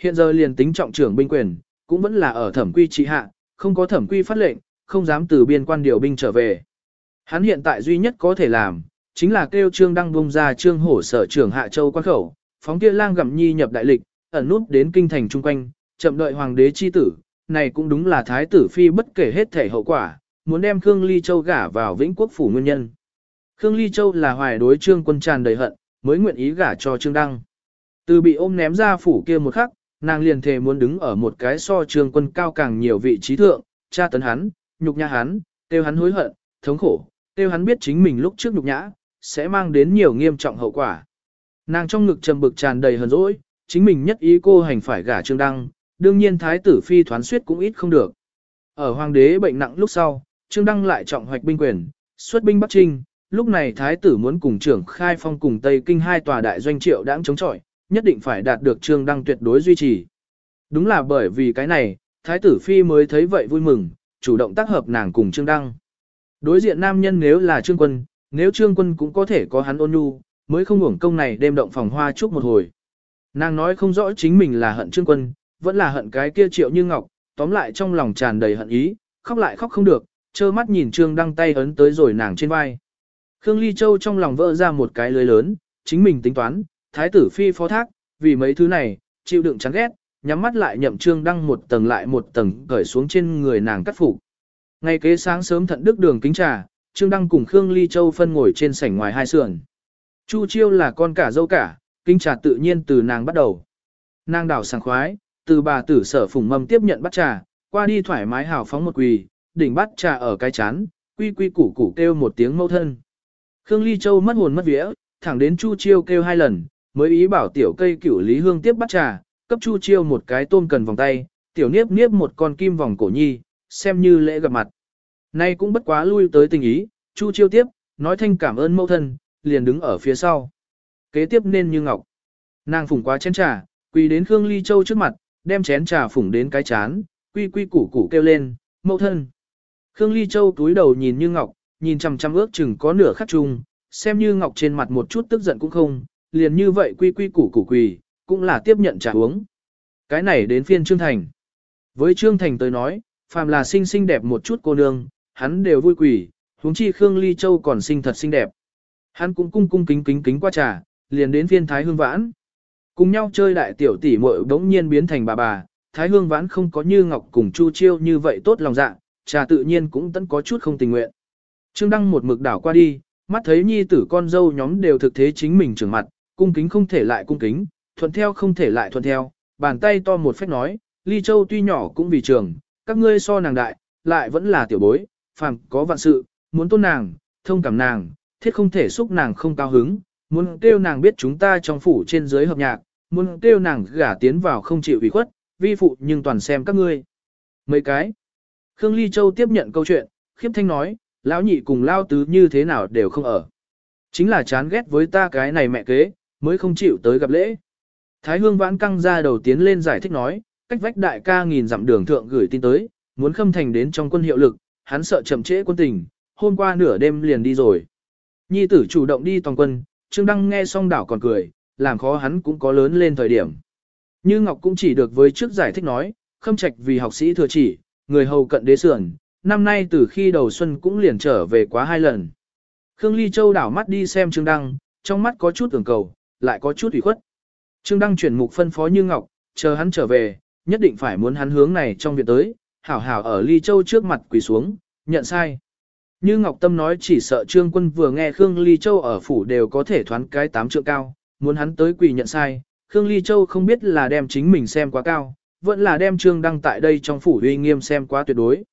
Hiện giờ liền tính trọng trưởng binh quyền, cũng vẫn là ở thẩm quy trị hạ, không có thẩm quy phát lệnh, không dám từ biên quan điều binh trở về. Hắn hiện tại duy nhất có thể làm, chính là kêu trương đăng bông ra trương hổ sở trưởng hạ châu quan khẩu, phóng kia lang gặm nhi nhập đại lịch, ẩn nút đến kinh thành chung quanh, chậm đợi hoàng đế chi tử, này cũng đúng là thái tử phi bất kể hết thể hậu quả, muốn đem Khương Ly Châu gả vào vĩnh quốc phủ nguyên nhân. Khương Ly Châu là hoài đối trương quân tràn đầy hận, mới nguyện ý gả cho trương đăng. Từ bị ôm ném ra phủ kia một khắc, nàng liền thề muốn đứng ở một cái so trường quân cao càng nhiều vị trí thượng, tra tấn hắn, nhục nhã hắn, tiêu hắn hối hận, thống khổ, tiêu hắn biết chính mình lúc trước nhục nhã, sẽ mang đến nhiều nghiêm trọng hậu quả. Nàng trong ngực trầm bực tràn đầy hờn dỗi, chính mình nhất ý cô hành phải gả trương đăng, đương nhiên thái tử phi thoán suyết cũng ít không được. Ở hoàng đế bệnh nặng lúc sau, trương đăng lại trọng hoạch binh quyền, xuất binh Bắc Trinh, lúc này thái tử muốn cùng trưởng khai phong cùng Tây Kinh hai tòa đại doanh triệu đãng chống chọi, nhất định phải đạt được trương đăng tuyệt đối duy trì. Đúng là bởi vì cái này, thái tử phi mới thấy vậy vui mừng, chủ động tác hợp nàng cùng trương đăng. Đối diện nam nhân nếu là trương quân, nếu trương quân cũng có thể có hắn ôn nhu, mới không hưởng công này đem động phòng hoa chúc một hồi. Nàng nói không rõ chính mình là hận trương quân, vẫn là hận cái kia triệu như ngọc, tóm lại trong lòng tràn đầy hận ý, khóc lại khóc không được, trơ mắt nhìn trương đăng tay ấn tới rồi nàng trên vai. Khương Ly Châu trong lòng vỡ ra một cái lưới lớn, chính mình tính toán, thái tử phi phó thác, vì mấy thứ này, chịu đựng chán ghét, nhắm mắt lại nhậm trương đăng một tầng lại một tầng cởi xuống trên người nàng cắt phục. Ngày kế sáng sớm thận đức đường kính trà, trương đăng cùng Khương Ly Châu phân ngồi trên sảnh ngoài hai sườn. Chu chiêu là con cả dâu cả, kính trà tự nhiên từ nàng bắt đầu. Nàng đảo sảng khoái, từ bà tử sở phùng mâm tiếp nhận bắt trà, qua đi thoải mái hào phóng một quỳ, đỉnh bắt trà ở cái chán, quy quy củ củ kêu một tiếng mâu thân. Khương Ly Châu mất hồn mất vía, thẳng đến Chu Chiêu kêu hai lần, mới ý bảo tiểu cây cửu Lý Hương tiếp bắt trà, cấp Chu Chiêu một cái tôm cần vòng tay, tiểu niếp niếp một con kim vòng cổ nhi, xem như lễ gặp mặt. Nay cũng bất quá lui tới tình ý, Chu Chiêu tiếp, nói thanh cảm ơn mẫu thân, liền đứng ở phía sau. Kế tiếp nên như ngọc. Nàng phủng quá chén trà, quỳ đến Khương Ly Châu trước mặt, đem chén trà phủng đến cái chán, quy quy củ củ kêu lên, mẫu thân. Khương Ly Châu túi đầu nhìn như ngọc, nhìn chằm chằm ước chừng có nửa khắc chung, xem như ngọc trên mặt một chút tức giận cũng không, liền như vậy quy quy củ củ quỳ, cũng là tiếp nhận trà uống. Cái này đến phiên Trương Thành. Với Trương Thành tới nói, phàm là xinh xinh đẹp một chút cô nương, hắn đều vui quỳ, huống chi Khương Ly Châu còn xinh thật xinh đẹp. Hắn cũng cung cung kính kính kính qua trà, liền đến phiên Thái Hương Vãn. Cùng nhau chơi đại tiểu tỷ muội đống nhiên biến thành bà bà, Thái Hương Vãn không có như Ngọc cùng Chu Chiêu như vậy tốt lòng dạ, trà tự nhiên cũng tẫn có chút không tình nguyện. Trương Đăng một mực đảo qua đi, mắt thấy nhi tử con dâu nhóm đều thực thế chính mình trưởng mặt, cung kính không thể lại cung kính, thuận theo không thể lại thuận theo, bàn tay to một phách nói, Ly Châu tuy nhỏ cũng vì trường, các ngươi so nàng đại, lại vẫn là tiểu bối, phàm có vạn sự, muốn tôn nàng, thông cảm nàng, thiết không thể xúc nàng không cao hứng, muốn kêu nàng biết chúng ta trong phủ trên dưới hợp nhạc, muốn kêu nàng gả tiến vào không chịu ủy khuất, vi phụ nhưng toàn xem các ngươi. Mấy cái. Khương Ly Châu tiếp nhận câu chuyện, khiếp thanh nói, lão nhị cùng lao tứ như thế nào đều không ở. Chính là chán ghét với ta cái này mẹ kế, mới không chịu tới gặp lễ. Thái hương vãn căng ra đầu tiến lên giải thích nói, cách vách đại ca nghìn dặm đường thượng gửi tin tới, muốn khâm thành đến trong quân hiệu lực, hắn sợ chậm trễ quân tình, hôm qua nửa đêm liền đi rồi. Nhi tử chủ động đi toàn quân, Trương Đăng nghe xong đảo còn cười, làm khó hắn cũng có lớn lên thời điểm. Như Ngọc cũng chỉ được với trước giải thích nói, khâm trạch vì học sĩ thừa chỉ, người hầu cận đế sườn, năm nay từ khi đầu xuân cũng liền trở về quá hai lần. Khương Ly Châu đảo mắt đi xem Trương Đăng, trong mắt có chút tưởng cầu, lại có chút ủy khuất. Trương Đăng chuyển mục phân phó Như Ngọc, chờ hắn trở về, nhất định phải muốn hắn hướng này trong việc tới, hảo hảo ở Ly Châu trước mặt quỳ xuống, nhận sai. Như Ngọc Tâm nói chỉ sợ Trương Quân vừa nghe Khương Ly Châu ở phủ đều có thể thoán cái tám trượng cao, muốn hắn tới quỳ nhận sai, Khương Ly Châu không biết là đem chính mình xem quá cao, vẫn là đem Trương Đăng tại đây trong phủ uy nghiêm xem quá tuyệt đối.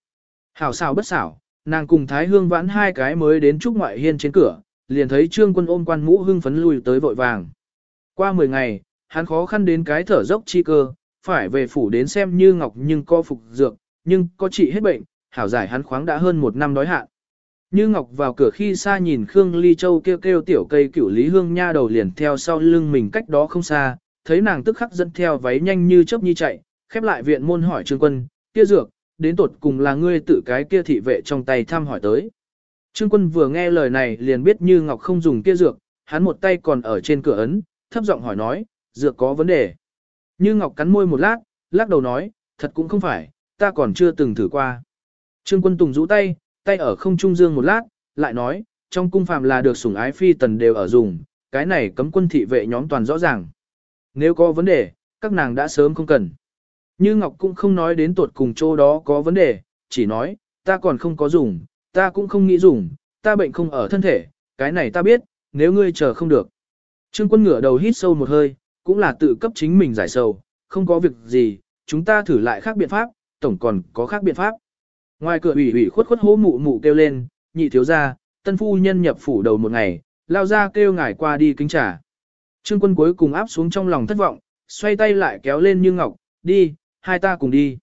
Hảo xảo bất xảo, nàng cùng Thái Hương vãn hai cái mới đến trúc ngoại hiên trên cửa, liền thấy Trương Quân ôm quan mũ hưng phấn lui tới vội vàng. Qua 10 ngày, hắn khó khăn đến cái thở dốc chi cơ, phải về phủ đến xem như Ngọc nhưng co phục dược, nhưng có trị hết bệnh, hảo giải hắn khoáng đã hơn một năm đói hạn. Như Ngọc vào cửa khi xa nhìn Khương Ly Châu kêu kêu tiểu cây cửu Lý Hương nha đầu liền theo sau lưng mình cách đó không xa, thấy nàng tức khắc dẫn theo váy nhanh như chớp nhi chạy, khép lại viện môn hỏi Trương Quân, kia dược, đến tột cùng là ngươi tự cái kia thị vệ trong tay thăm hỏi tới. Trương Quân vừa nghe lời này liền biết Như Ngọc không dùng kia dược, hắn một tay còn ở trên cửa ấn, thấp giọng hỏi nói, dược có vấn đề. Như Ngọc cắn môi một lát, lắc đầu nói, thật cũng không phải, ta còn chưa từng thử qua. Trương Quân Tùng rũ tay, tay ở không trung dương một lát, lại nói, trong cung phàm là được sủng ái phi tần đều ở dùng, cái này cấm quân thị vệ nhóm toàn rõ ràng. Nếu có vấn đề, các nàng đã sớm không cần. Như Ngọc cũng không nói đến tuột cùng chỗ đó có vấn đề, chỉ nói, ta còn không có dùng, ta cũng không nghĩ dùng, ta bệnh không ở thân thể, cái này ta biết, nếu ngươi chờ không được. Trương quân ngửa đầu hít sâu một hơi, cũng là tự cấp chính mình giải sầu, không có việc gì, chúng ta thử lại khác biện pháp, tổng còn có khác biện pháp. Ngoài cửa ủy ủy khuất khuất hố mụ mụ kêu lên, nhị thiếu ra, tân phu nhân nhập phủ đầu một ngày, lao ra kêu ngài qua đi kính trả. Trương quân cuối cùng áp xuống trong lòng thất vọng, xoay tay lại kéo lên như ngọc, đi, hai ta cùng đi.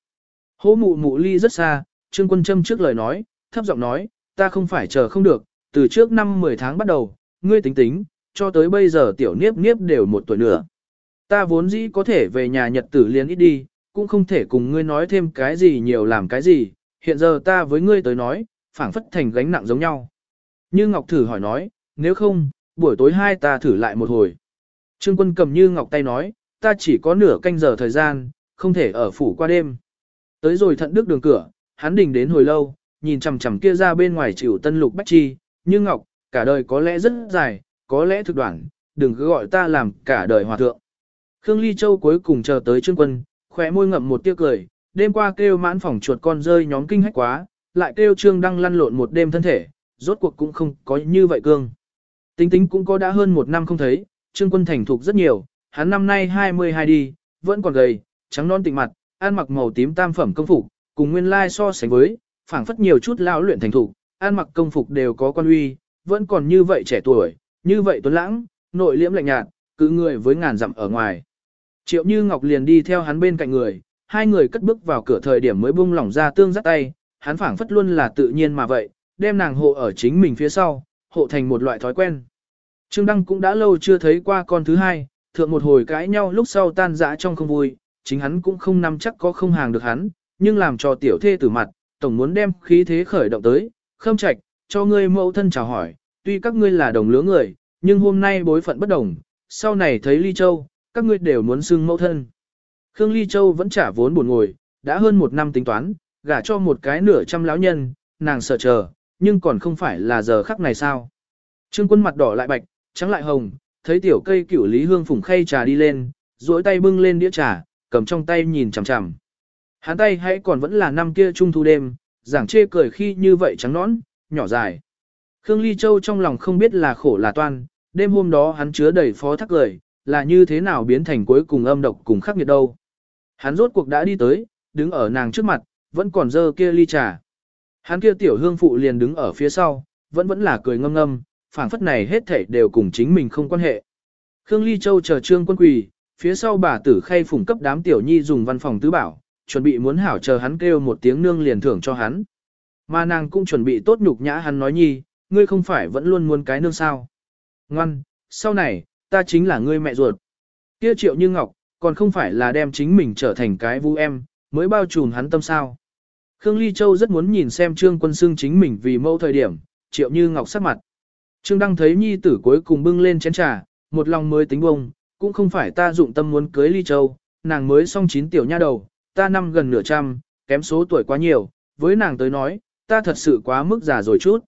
Hố mụ mụ ly rất xa, trương quân châm trước lời nói, thấp giọng nói, ta không phải chờ không được, từ trước năm 10 tháng bắt đầu, ngươi tính tính, cho tới bây giờ tiểu niếp niếp đều một tuổi nữa. Ta vốn dĩ có thể về nhà nhật tử liền ít đi, cũng không thể cùng ngươi nói thêm cái gì nhiều làm cái gì, hiện giờ ta với ngươi tới nói, phảng phất thành gánh nặng giống nhau. Như Ngọc thử hỏi nói, nếu không, buổi tối hai ta thử lại một hồi. Trương quân cầm Như Ngọc tay nói, ta chỉ có nửa canh giờ thời gian, không thể ở phủ qua đêm. Tới rồi thận đức đường cửa, hắn đình đến hồi lâu, nhìn chằm chằm kia ra bên ngoài chịu tân lục bách chi, Như Ngọc, cả đời có lẽ rất dài, có lẽ thực đoạn, đừng cứ gọi ta làm cả đời hòa thượng. Khương Ly Châu cuối cùng chờ tới Trương Quân, khóe môi ngậm một tia cười, đêm qua kêu mãn phòng chuột con rơi nhóm kinh hách quá, lại kêu Trương Đăng lăn lộn một đêm thân thể, rốt cuộc cũng không có như vậy cương. Tính tính cũng có đã hơn một năm không thấy, Trương Quân thành thục rất nhiều, hắn năm nay 22 đi, vẫn còn gầy, trắng non tịnh mặt, ăn mặc màu tím tam phẩm công phục, cùng nguyên lai so sánh với, phảng phất nhiều chút lao luyện thành thục, an mặc công phục đều có quan uy, vẫn còn như vậy trẻ tuổi, như vậy tuấn lãng, nội liễm lạnh nhạt, cứ người với ngàn dặm ở ngoài. Triệu Như Ngọc liền đi theo hắn bên cạnh người, hai người cất bước vào cửa thời điểm mới buông lỏng ra tương dắt tay, hắn phảng phất luôn là tự nhiên mà vậy, đem nàng hộ ở chính mình phía sau, hộ thành một loại thói quen. Trương Đăng cũng đã lâu chưa thấy qua con thứ hai, thượng một hồi cãi nhau lúc sau tan dã trong không vui, chính hắn cũng không nắm chắc có không hàng được hắn, nhưng làm cho tiểu thê tử mặt, tổng muốn đem khí thế khởi động tới, khâm trạch, cho ngươi mẫu thân chào hỏi, tuy các ngươi là đồng lứa người, nhưng hôm nay bối phận bất đồng, sau này thấy Ly Châu, các ngươi đều muốn xưng mẫu thân. Khương Ly Châu vẫn trả vốn buồn ngồi, đã hơn một năm tính toán, gả cho một cái nửa trăm lão nhân, nàng sợ chờ, nhưng còn không phải là giờ khắc này sao. Trương quân mặt đỏ lại bạch, trắng lại hồng, thấy tiểu cây cửu lý hương phùng khay trà đi lên, duỗi tay bưng lên đĩa trà, cầm trong tay nhìn chằm chằm. Hắn tay hãy còn vẫn là năm kia trung thu đêm, giảng chê cười khi như vậy trắng nõn, nhỏ dài. Khương Ly Châu trong lòng không biết là khổ là toan, đêm hôm đó hắn chứa đầy phó thác lời, là như thế nào biến thành cuối cùng âm độc cùng khắc nghiệt đâu. Hắn rốt cuộc đã đi tới, đứng ở nàng trước mặt, vẫn còn dơ kia ly trà. Hắn kia tiểu hương phụ liền đứng ở phía sau, vẫn vẫn là cười ngâm ngâm, phảng phất này hết thảy đều cùng chính mình không quan hệ. Khương Ly Châu chờ trương quân quỳ, phía sau bà tử khay phủng cấp đám tiểu nhi dùng văn phòng tứ bảo, chuẩn bị muốn hảo chờ hắn kêu một tiếng nương liền thưởng cho hắn. Mà nàng cũng chuẩn bị tốt nhục nhã hắn nói nhi, ngươi không phải vẫn luôn muốn cái nương sao. Ngoan, sau này, ta chính là ngươi mẹ ruột. Kia triệu như ngọc, còn không phải là đem chính mình trở thành cái vu em, mới bao trùm hắn tâm sao. Khương Ly Châu rất muốn nhìn xem Trương Quân Sương chính mình vì mâu thời điểm, triệu như ngọc sắc mặt. Trương Đăng thấy nhi tử cuối cùng bưng lên chén trà, một lòng mới tính bông, cũng không phải ta dụng tâm muốn cưới Ly Châu, nàng mới xong chín tiểu nha đầu, ta năm gần nửa trăm, kém số tuổi quá nhiều, với nàng tới nói, ta thật sự quá mức già rồi chút.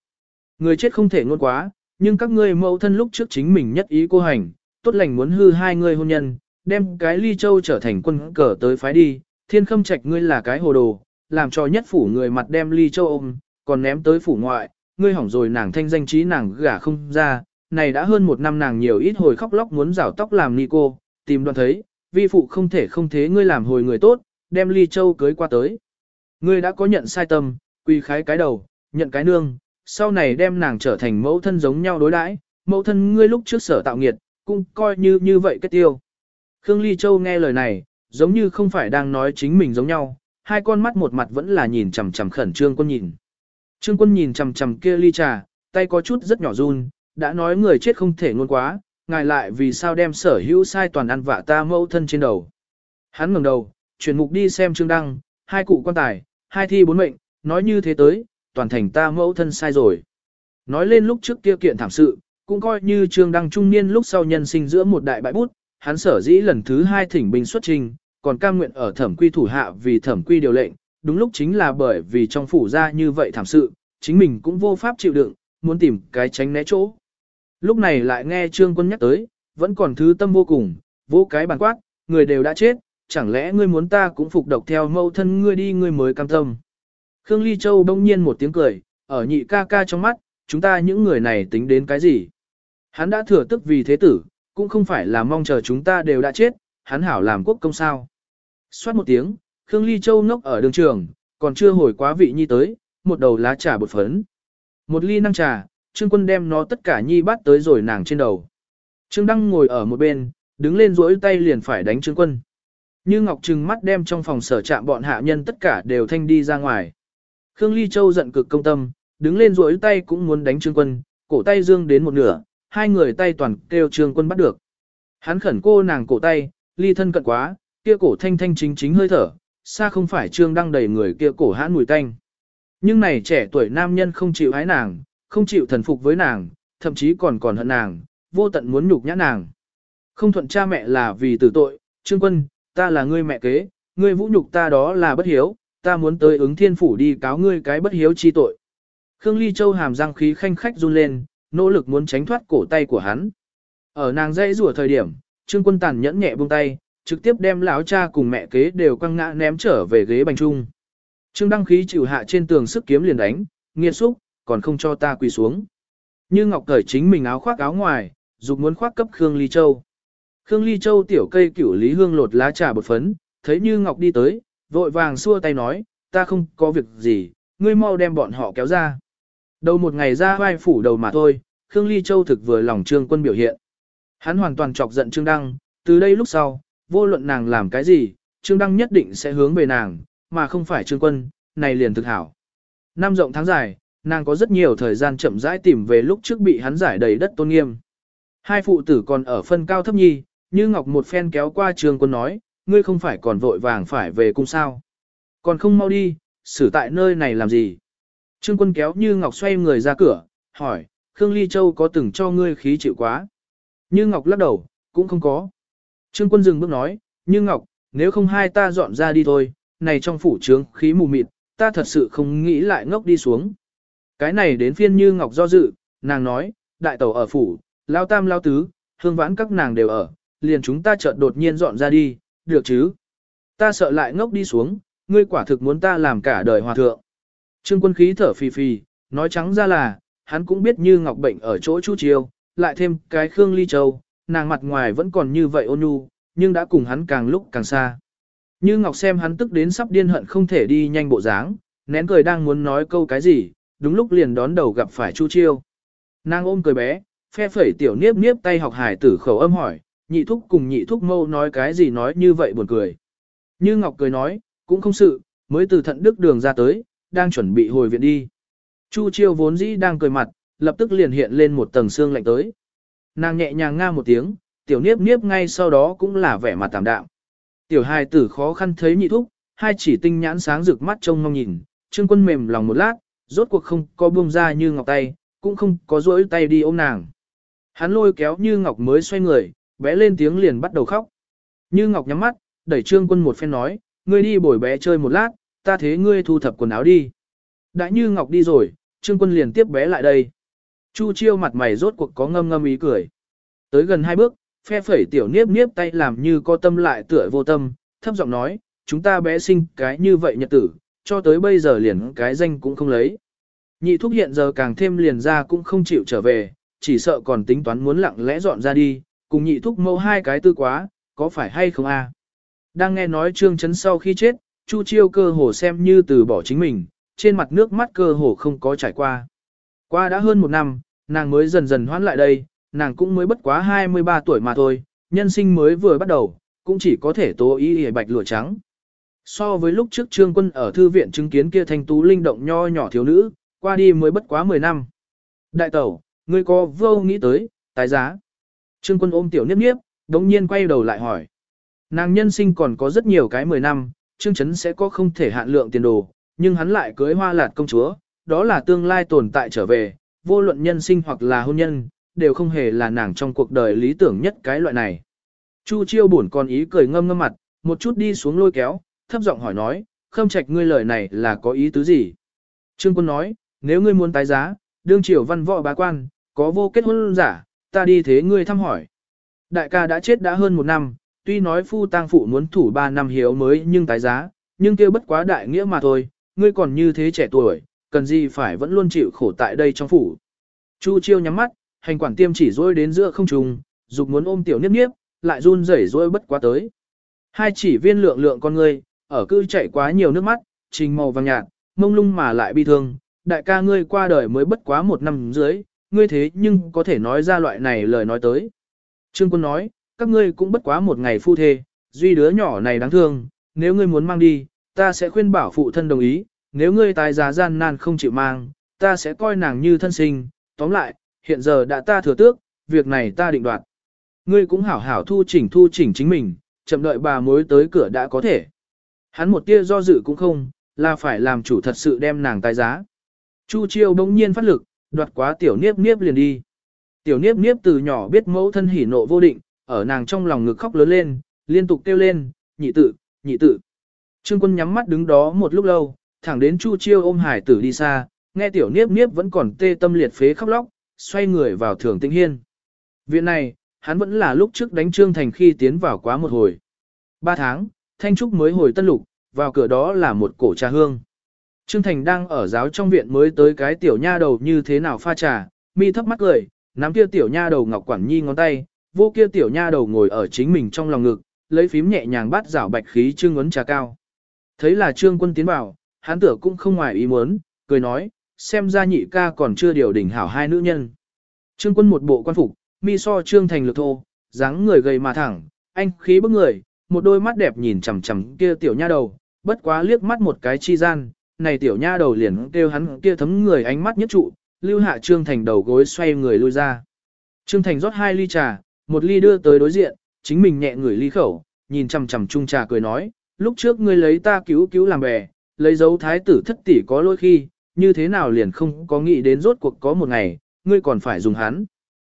Người chết không thể ngôn quá, nhưng các ngươi mẫu thân lúc trước chính mình nhất ý cô hành, tốt lành muốn hư hai người hôn nhân, đem cái ly châu trở thành quân cờ tới phái đi, thiên khâm trạch ngươi là cái hồ đồ, làm cho nhất phủ người mặt đem ly châu ôm, còn ném tới phủ ngoại, ngươi hỏng rồi nàng thanh danh trí nàng gả không ra, này đã hơn một năm nàng nhiều ít hồi khóc lóc muốn rảo tóc làm ni cô, tìm đoạn thấy, vi phụ không thể không thế ngươi làm hồi người tốt, đem ly châu cưới qua tới. Ngươi đã có nhận sai tâm, quy khái cái đầu, nhận cái nương, sau này đem nàng trở thành mẫu thân giống nhau đối đãi, mẫu thân ngươi lúc trước sở tạo nghiệt, cũng coi như như vậy kết tiêu. Khương Ly Châu nghe lời này, giống như không phải đang nói chính mình giống nhau, hai con mắt một mặt vẫn là nhìn chằm chằm khẩn trương quân nhìn. Trương quân nhìn chằm chằm kia ly trà, tay có chút rất nhỏ run, đã nói người chết không thể ngôn quá, ngài lại vì sao đem sở hữu sai toàn ăn vạ ta mẫu thân trên đầu. Hắn ngẩng đầu, chuyển mục đi xem Trương Đăng, hai cụ quan tài, hai thi bốn mệnh, nói như thế tới, toàn thành ta mẫu thân sai rồi. Nói lên lúc trước kia kiện thảm sự, cũng coi như Trương Đăng trung niên lúc sau nhân sinh giữa một đại bãi bút, hắn sở dĩ lần thứ hai thỉnh binh xuất trình, còn cam nguyện ở thẩm quy thủ hạ vì thẩm quy điều lệnh, đúng lúc chính là bởi vì trong phủ ra như vậy thảm sự, chính mình cũng vô pháp chịu đựng, muốn tìm cái tránh né chỗ. Lúc này lại nghe trương quân nhắc tới, vẫn còn thứ tâm vô cùng, vô cái bàn quát, người đều đã chết, chẳng lẽ ngươi muốn ta cũng phục độc theo mâu thân ngươi đi ngươi mới cam tâm. Khương Ly Châu bỗng nhiên một tiếng cười, ở nhị ca ca trong mắt, chúng ta những người này tính đến cái gì? Hắn đã thừa tức vì thế tử, cũng không phải là mong chờ chúng ta đều đã chết, hắn hảo làm quốc công sao. Xoát một tiếng, Khương Ly Châu ngốc ở đường trường, còn chưa hồi quá vị nhi tới, một đầu lá trà bột phấn. Một ly năng trà, Trương Quân đem nó tất cả nhi bắt tới rồi nàng trên đầu. Trương Đăng ngồi ở một bên, đứng lên duỗi tay liền phải đánh Trương Quân. Như Ngọc trừng mắt đem trong phòng sở trạm bọn hạ nhân tất cả đều thanh đi ra ngoài. Khương Ly Châu giận cực công tâm, đứng lên duỗi tay cũng muốn đánh Trương Quân, cổ tay dương đến một nửa, hai người tay toàn kêu Trương Quân bắt được. Hắn khẩn cô nàng cổ tay, ly thân cận quá, kia cổ thanh thanh chính chính hơi thở, xa không phải Trương đang đầy người kia cổ hãn mùi tanh. Nhưng này trẻ tuổi nam nhân không chịu hái nàng, không chịu thần phục với nàng, thậm chí còn còn hận nàng, vô tận muốn nhục nhã nàng. Không thuận cha mẹ là vì tử tội, Trương Quân, ta là ngươi mẹ kế, ngươi vũ nhục ta đó là bất hiếu, ta muốn tới ứng thiên phủ đi cáo ngươi cái bất hiếu chi tội. Khương Ly Châu hàm răng khí khanh khách run lên, nỗ lực muốn tránh thoát cổ tay của hắn. Ở nàng dây rủa thời điểm, Trương Quân tàn nhẫn nhẹ buông tay, trực tiếp đem lão cha cùng mẹ kế đều quăng ngã ném trở về ghế bành trung. Trương Đăng khí chịu hạ trên tường sức kiếm liền đánh, nghiệt xúc, còn không cho ta quỳ xuống. Như Ngọc cởi chính mình áo khoác áo ngoài, dục muốn khoác cấp Khương Ly Châu. Khương Ly Châu tiểu cây cửu lý hương lột lá trà bột phấn, thấy Như Ngọc đi tới, vội vàng xua tay nói, ta không có việc gì, ngươi mau đem bọn họ kéo ra. Đầu một ngày ra vai phủ đầu mà thôi, Khương Ly Châu thực vừa lòng Trương Quân biểu hiện. Hắn hoàn toàn chọc giận Trương Đăng, từ đây lúc sau, vô luận nàng làm cái gì, Trương Đăng nhất định sẽ hướng về nàng, mà không phải Trương Quân, này liền thực hảo. Năm rộng tháng dài, nàng có rất nhiều thời gian chậm rãi tìm về lúc trước bị hắn giải đầy đất tôn nghiêm. Hai phụ tử còn ở phân cao thấp nhi, như Ngọc một phen kéo qua Trương Quân nói, ngươi không phải còn vội vàng phải về cung sao. Còn không mau đi, xử tại nơi này làm gì. Trương Quân kéo Như Ngọc xoay người ra cửa, hỏi, Khương Ly Châu có từng cho ngươi khí chịu quá? Như Ngọc lắc đầu, cũng không có. Trương Quân dừng bước nói, Như Ngọc, nếu không hai ta dọn ra đi thôi, này trong phủ trướng khí mù mịt, ta thật sự không nghĩ lại ngốc đi xuống. Cái này đến phiên Như Ngọc do dự, nàng nói, đại tẩu ở phủ, lao tam lao tứ, hương vãn các nàng đều ở, liền chúng ta chợt đột nhiên dọn ra đi, được chứ? Ta sợ lại ngốc đi xuống, ngươi quả thực muốn ta làm cả đời hòa thượng. Trương quân khí thở phì phì, nói trắng ra là, hắn cũng biết như ngọc bệnh ở chỗ chu chiêu, lại thêm cái khương ly châu, nàng mặt ngoài vẫn còn như vậy ôn nhu, nhưng đã cùng hắn càng lúc càng xa. Như ngọc xem hắn tức đến sắp điên hận không thể đi nhanh bộ dáng, nén cười đang muốn nói câu cái gì, đúng lúc liền đón đầu gặp phải chu chiêu. Nàng ôm cười bé, phe phẩy tiểu niếp niếp tay học hải tử khẩu âm hỏi, nhị thúc cùng nhị thúc mâu nói cái gì nói như vậy buồn cười. Như Ngọc cười nói, cũng không sự, mới từ thận đức đường ra tới, đang chuẩn bị hồi viện đi. Chu chiêu vốn dĩ đang cười mặt, lập tức liền hiện lên một tầng xương lạnh tới. Nàng nhẹ nhàng nga một tiếng, tiểu niếp niếp ngay sau đó cũng là vẻ mặt tạm đạm. Tiểu hài tử khó khăn thấy nhị thúc, hai chỉ tinh nhãn sáng rực mắt trông mong nhìn, trương quân mềm lòng một lát, rốt cuộc không có buông ra như ngọc tay, cũng không có rỗi tay đi ôm nàng. Hắn lôi kéo như ngọc mới xoay người, bé lên tiếng liền bắt đầu khóc. Như ngọc nhắm mắt, đẩy trương quân một phen nói, ngươi đi bồi bé chơi một lát, ta thế ngươi thu thập quần áo đi. Đã như ngọc đi rồi, trương quân liền tiếp bé lại đây. Chu chiêu mặt mày rốt cuộc có ngâm ngâm ý cười. Tới gần hai bước, phe phẩy tiểu niếp niếp tay làm như có tâm lại tựa vô tâm, thấp giọng nói, chúng ta bé sinh cái như vậy nhật tử, cho tới bây giờ liền cái danh cũng không lấy. Nhị thúc hiện giờ càng thêm liền ra cũng không chịu trở về, chỉ sợ còn tính toán muốn lặng lẽ dọn ra đi, cùng nhị thúc mâu hai cái tư quá, có phải hay không a? Đang nghe nói trương chấn sau khi chết, Chu Chiêu cơ hồ xem như từ bỏ chính mình, trên mặt nước mắt cơ hồ không có trải qua. Qua đã hơn một năm, nàng mới dần dần hoán lại đây, nàng cũng mới bất quá 23 tuổi mà thôi, nhân sinh mới vừa bắt đầu, cũng chỉ có thể tố ý hề bạch lụa trắng. So với lúc trước trương quân ở thư viện chứng kiến kia thanh tú linh động nho nhỏ thiếu nữ, qua đi mới bất quá 10 năm. Đại tẩu, ngươi có vô nghĩ tới, tái giá. Trương quân ôm tiểu niếp niếp, đống nhiên quay đầu lại hỏi. Nàng nhân sinh còn có rất nhiều cái 10 năm, Trương Chấn sẽ có không thể hạn lượng tiền đồ, nhưng hắn lại cưới hoa lạt công chúa, đó là tương lai tồn tại trở về, vô luận nhân sinh hoặc là hôn nhân, đều không hề là nàng trong cuộc đời lý tưởng nhất cái loại này. Chu chiêu buồn còn ý cười ngâm ngâm mặt, một chút đi xuống lôi kéo, thấp giọng hỏi nói, khâm trạch ngươi lời này là có ý tứ gì? Trương quân nói, nếu ngươi muốn tái giá, đương triều văn võ bá quan, có vô kết hôn giả, ta đi thế ngươi thăm hỏi. Đại ca đã chết đã hơn một năm, tuy nói phu tang phụ muốn thủ ba năm hiếu mới nhưng tái giá, nhưng kia bất quá đại nghĩa mà thôi, ngươi còn như thế trẻ tuổi, cần gì phải vẫn luôn chịu khổ tại đây trong phủ. Chu chiêu nhắm mắt, hành quản tiêm chỉ rối đến giữa không trùng, dục muốn ôm tiểu niếp niếp, lại run rẩy rối bất quá tới. Hai chỉ viên lượng lượng con ngươi, ở cư chảy quá nhiều nước mắt, trình màu vàng nhạt, mông lung mà lại bi thương, đại ca ngươi qua đời mới bất quá một năm dưới, ngươi thế nhưng có thể nói ra loại này lời nói tới. Trương quân nói, các ngươi cũng bất quá một ngày phu thê, duy đứa nhỏ này đáng thương, nếu ngươi muốn mang đi, ta sẽ khuyên bảo phụ thân đồng ý, nếu ngươi tài giá gian nan không chịu mang, ta sẽ coi nàng như thân sinh, tóm lại, hiện giờ đã ta thừa tước, việc này ta định đoạt. Ngươi cũng hảo hảo thu chỉnh thu chỉnh chính mình, chậm đợi bà mối tới cửa đã có thể. Hắn một tia do dự cũng không, là phải làm chủ thật sự đem nàng tài giá. Chu chiêu bỗng nhiên phát lực, đoạt quá tiểu niếp niếp liền đi. Tiểu niếp niếp từ nhỏ biết mẫu thân hỉ nộ vô định, ở nàng trong lòng ngực khóc lớn lên, liên tục kêu lên, nhị tử, nhị tử. Trương quân nhắm mắt đứng đó một lúc lâu, thẳng đến Chu chiêu ôm hải tử đi xa, nghe tiểu niếp niếp vẫn còn tê tâm liệt phế khóc lóc, xoay người vào thường tĩnh hiên. Viện này, hắn vẫn là lúc trước đánh Trương Thành khi tiến vào quá một hồi. Ba tháng, Thanh Trúc mới hồi tân lục, vào cửa đó là một cổ trà hương. Trương Thành đang ở giáo trong viện mới tới cái tiểu nha đầu như thế nào pha trà, mi thấp mắt cười, nắm kia tiểu nha đầu ngọc quản nhi ngón tay, vô kia tiểu nha đầu ngồi ở chính mình trong lòng ngực, lấy phím nhẹ nhàng bắt rảo bạch khí trương ấn trà cao. Thấy là trương quân tiến vào, hắn tử cũng không ngoài ý muốn, cười nói, xem ra nhị ca còn chưa điều đỉnh hảo hai nữ nhân. Trương quân một bộ quan phục, mi so trương thành lực thô, dáng người gầy mà thẳng, anh khí bức người, một đôi mắt đẹp nhìn chằm chằm kia tiểu nha đầu, bất quá liếc mắt một cái chi gian, này tiểu nha đầu liền kêu hắn kia thấm người ánh mắt nhất trụ, lưu hạ Trương Thành đầu gối xoay người lui ra. Trương Thành rót hai ly trà, một ly đưa tới đối diện, chính mình nhẹ người ly khẩu, nhìn chằm chằm chung trà cười nói, lúc trước ngươi lấy ta cứu cứu làm bè, lấy dấu thái tử thất tỷ có lỗi khi, như thế nào liền không có nghĩ đến rốt cuộc có một ngày, ngươi còn phải dùng hắn.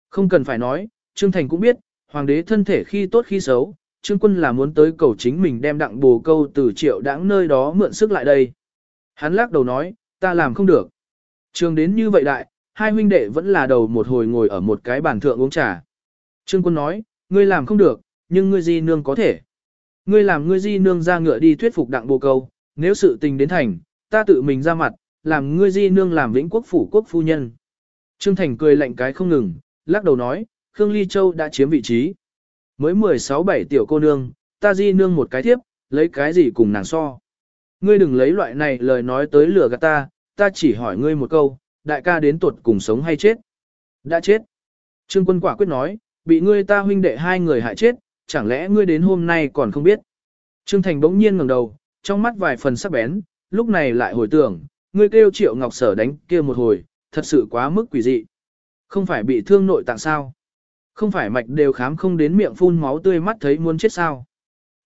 Không cần phải nói, Trương Thành cũng biết, hoàng đế thân thể khi tốt khi xấu, Trương Quân là muốn tới cầu chính mình đem đặng bồ câu từ triệu đãng nơi đó mượn sức lại đây. Hắn lắc đầu nói, ta làm không được. Trường đến như vậy đại, hai huynh đệ vẫn là đầu một hồi ngồi ở một cái bàn thượng uống trà. Trương quân nói, ngươi làm không được, nhưng ngươi di nương có thể. Ngươi làm ngươi di nương ra ngựa đi thuyết phục đặng bồ câu, nếu sự tình đến thành, ta tự mình ra mặt, làm ngươi di nương làm vĩnh quốc phủ quốc phu nhân. Trương Thành cười lạnh cái không ngừng, lắc đầu nói, Khương Ly Châu đã chiếm vị trí. Mới 16-7 tiểu cô nương, ta di nương một cái thiếp, lấy cái gì cùng nàng so. Ngươi đừng lấy loại này lời nói tới lừa gạt ta, ta chỉ hỏi ngươi một câu, đại ca đến tuột cùng sống hay chết? Đã chết. Trương quân quả quyết nói, bị ngươi ta huynh đệ hai người hại chết, chẳng lẽ ngươi đến hôm nay còn không biết? Trương Thành bỗng nhiên ngẩng đầu, trong mắt vài phần sắc bén, lúc này lại hồi tưởng, ngươi kêu triệu ngọc sở đánh kia một hồi, thật sự quá mức quỷ dị. Không phải bị thương nội tạng sao? Không phải mạch đều khám không đến miệng phun máu tươi mắt thấy muốn chết sao?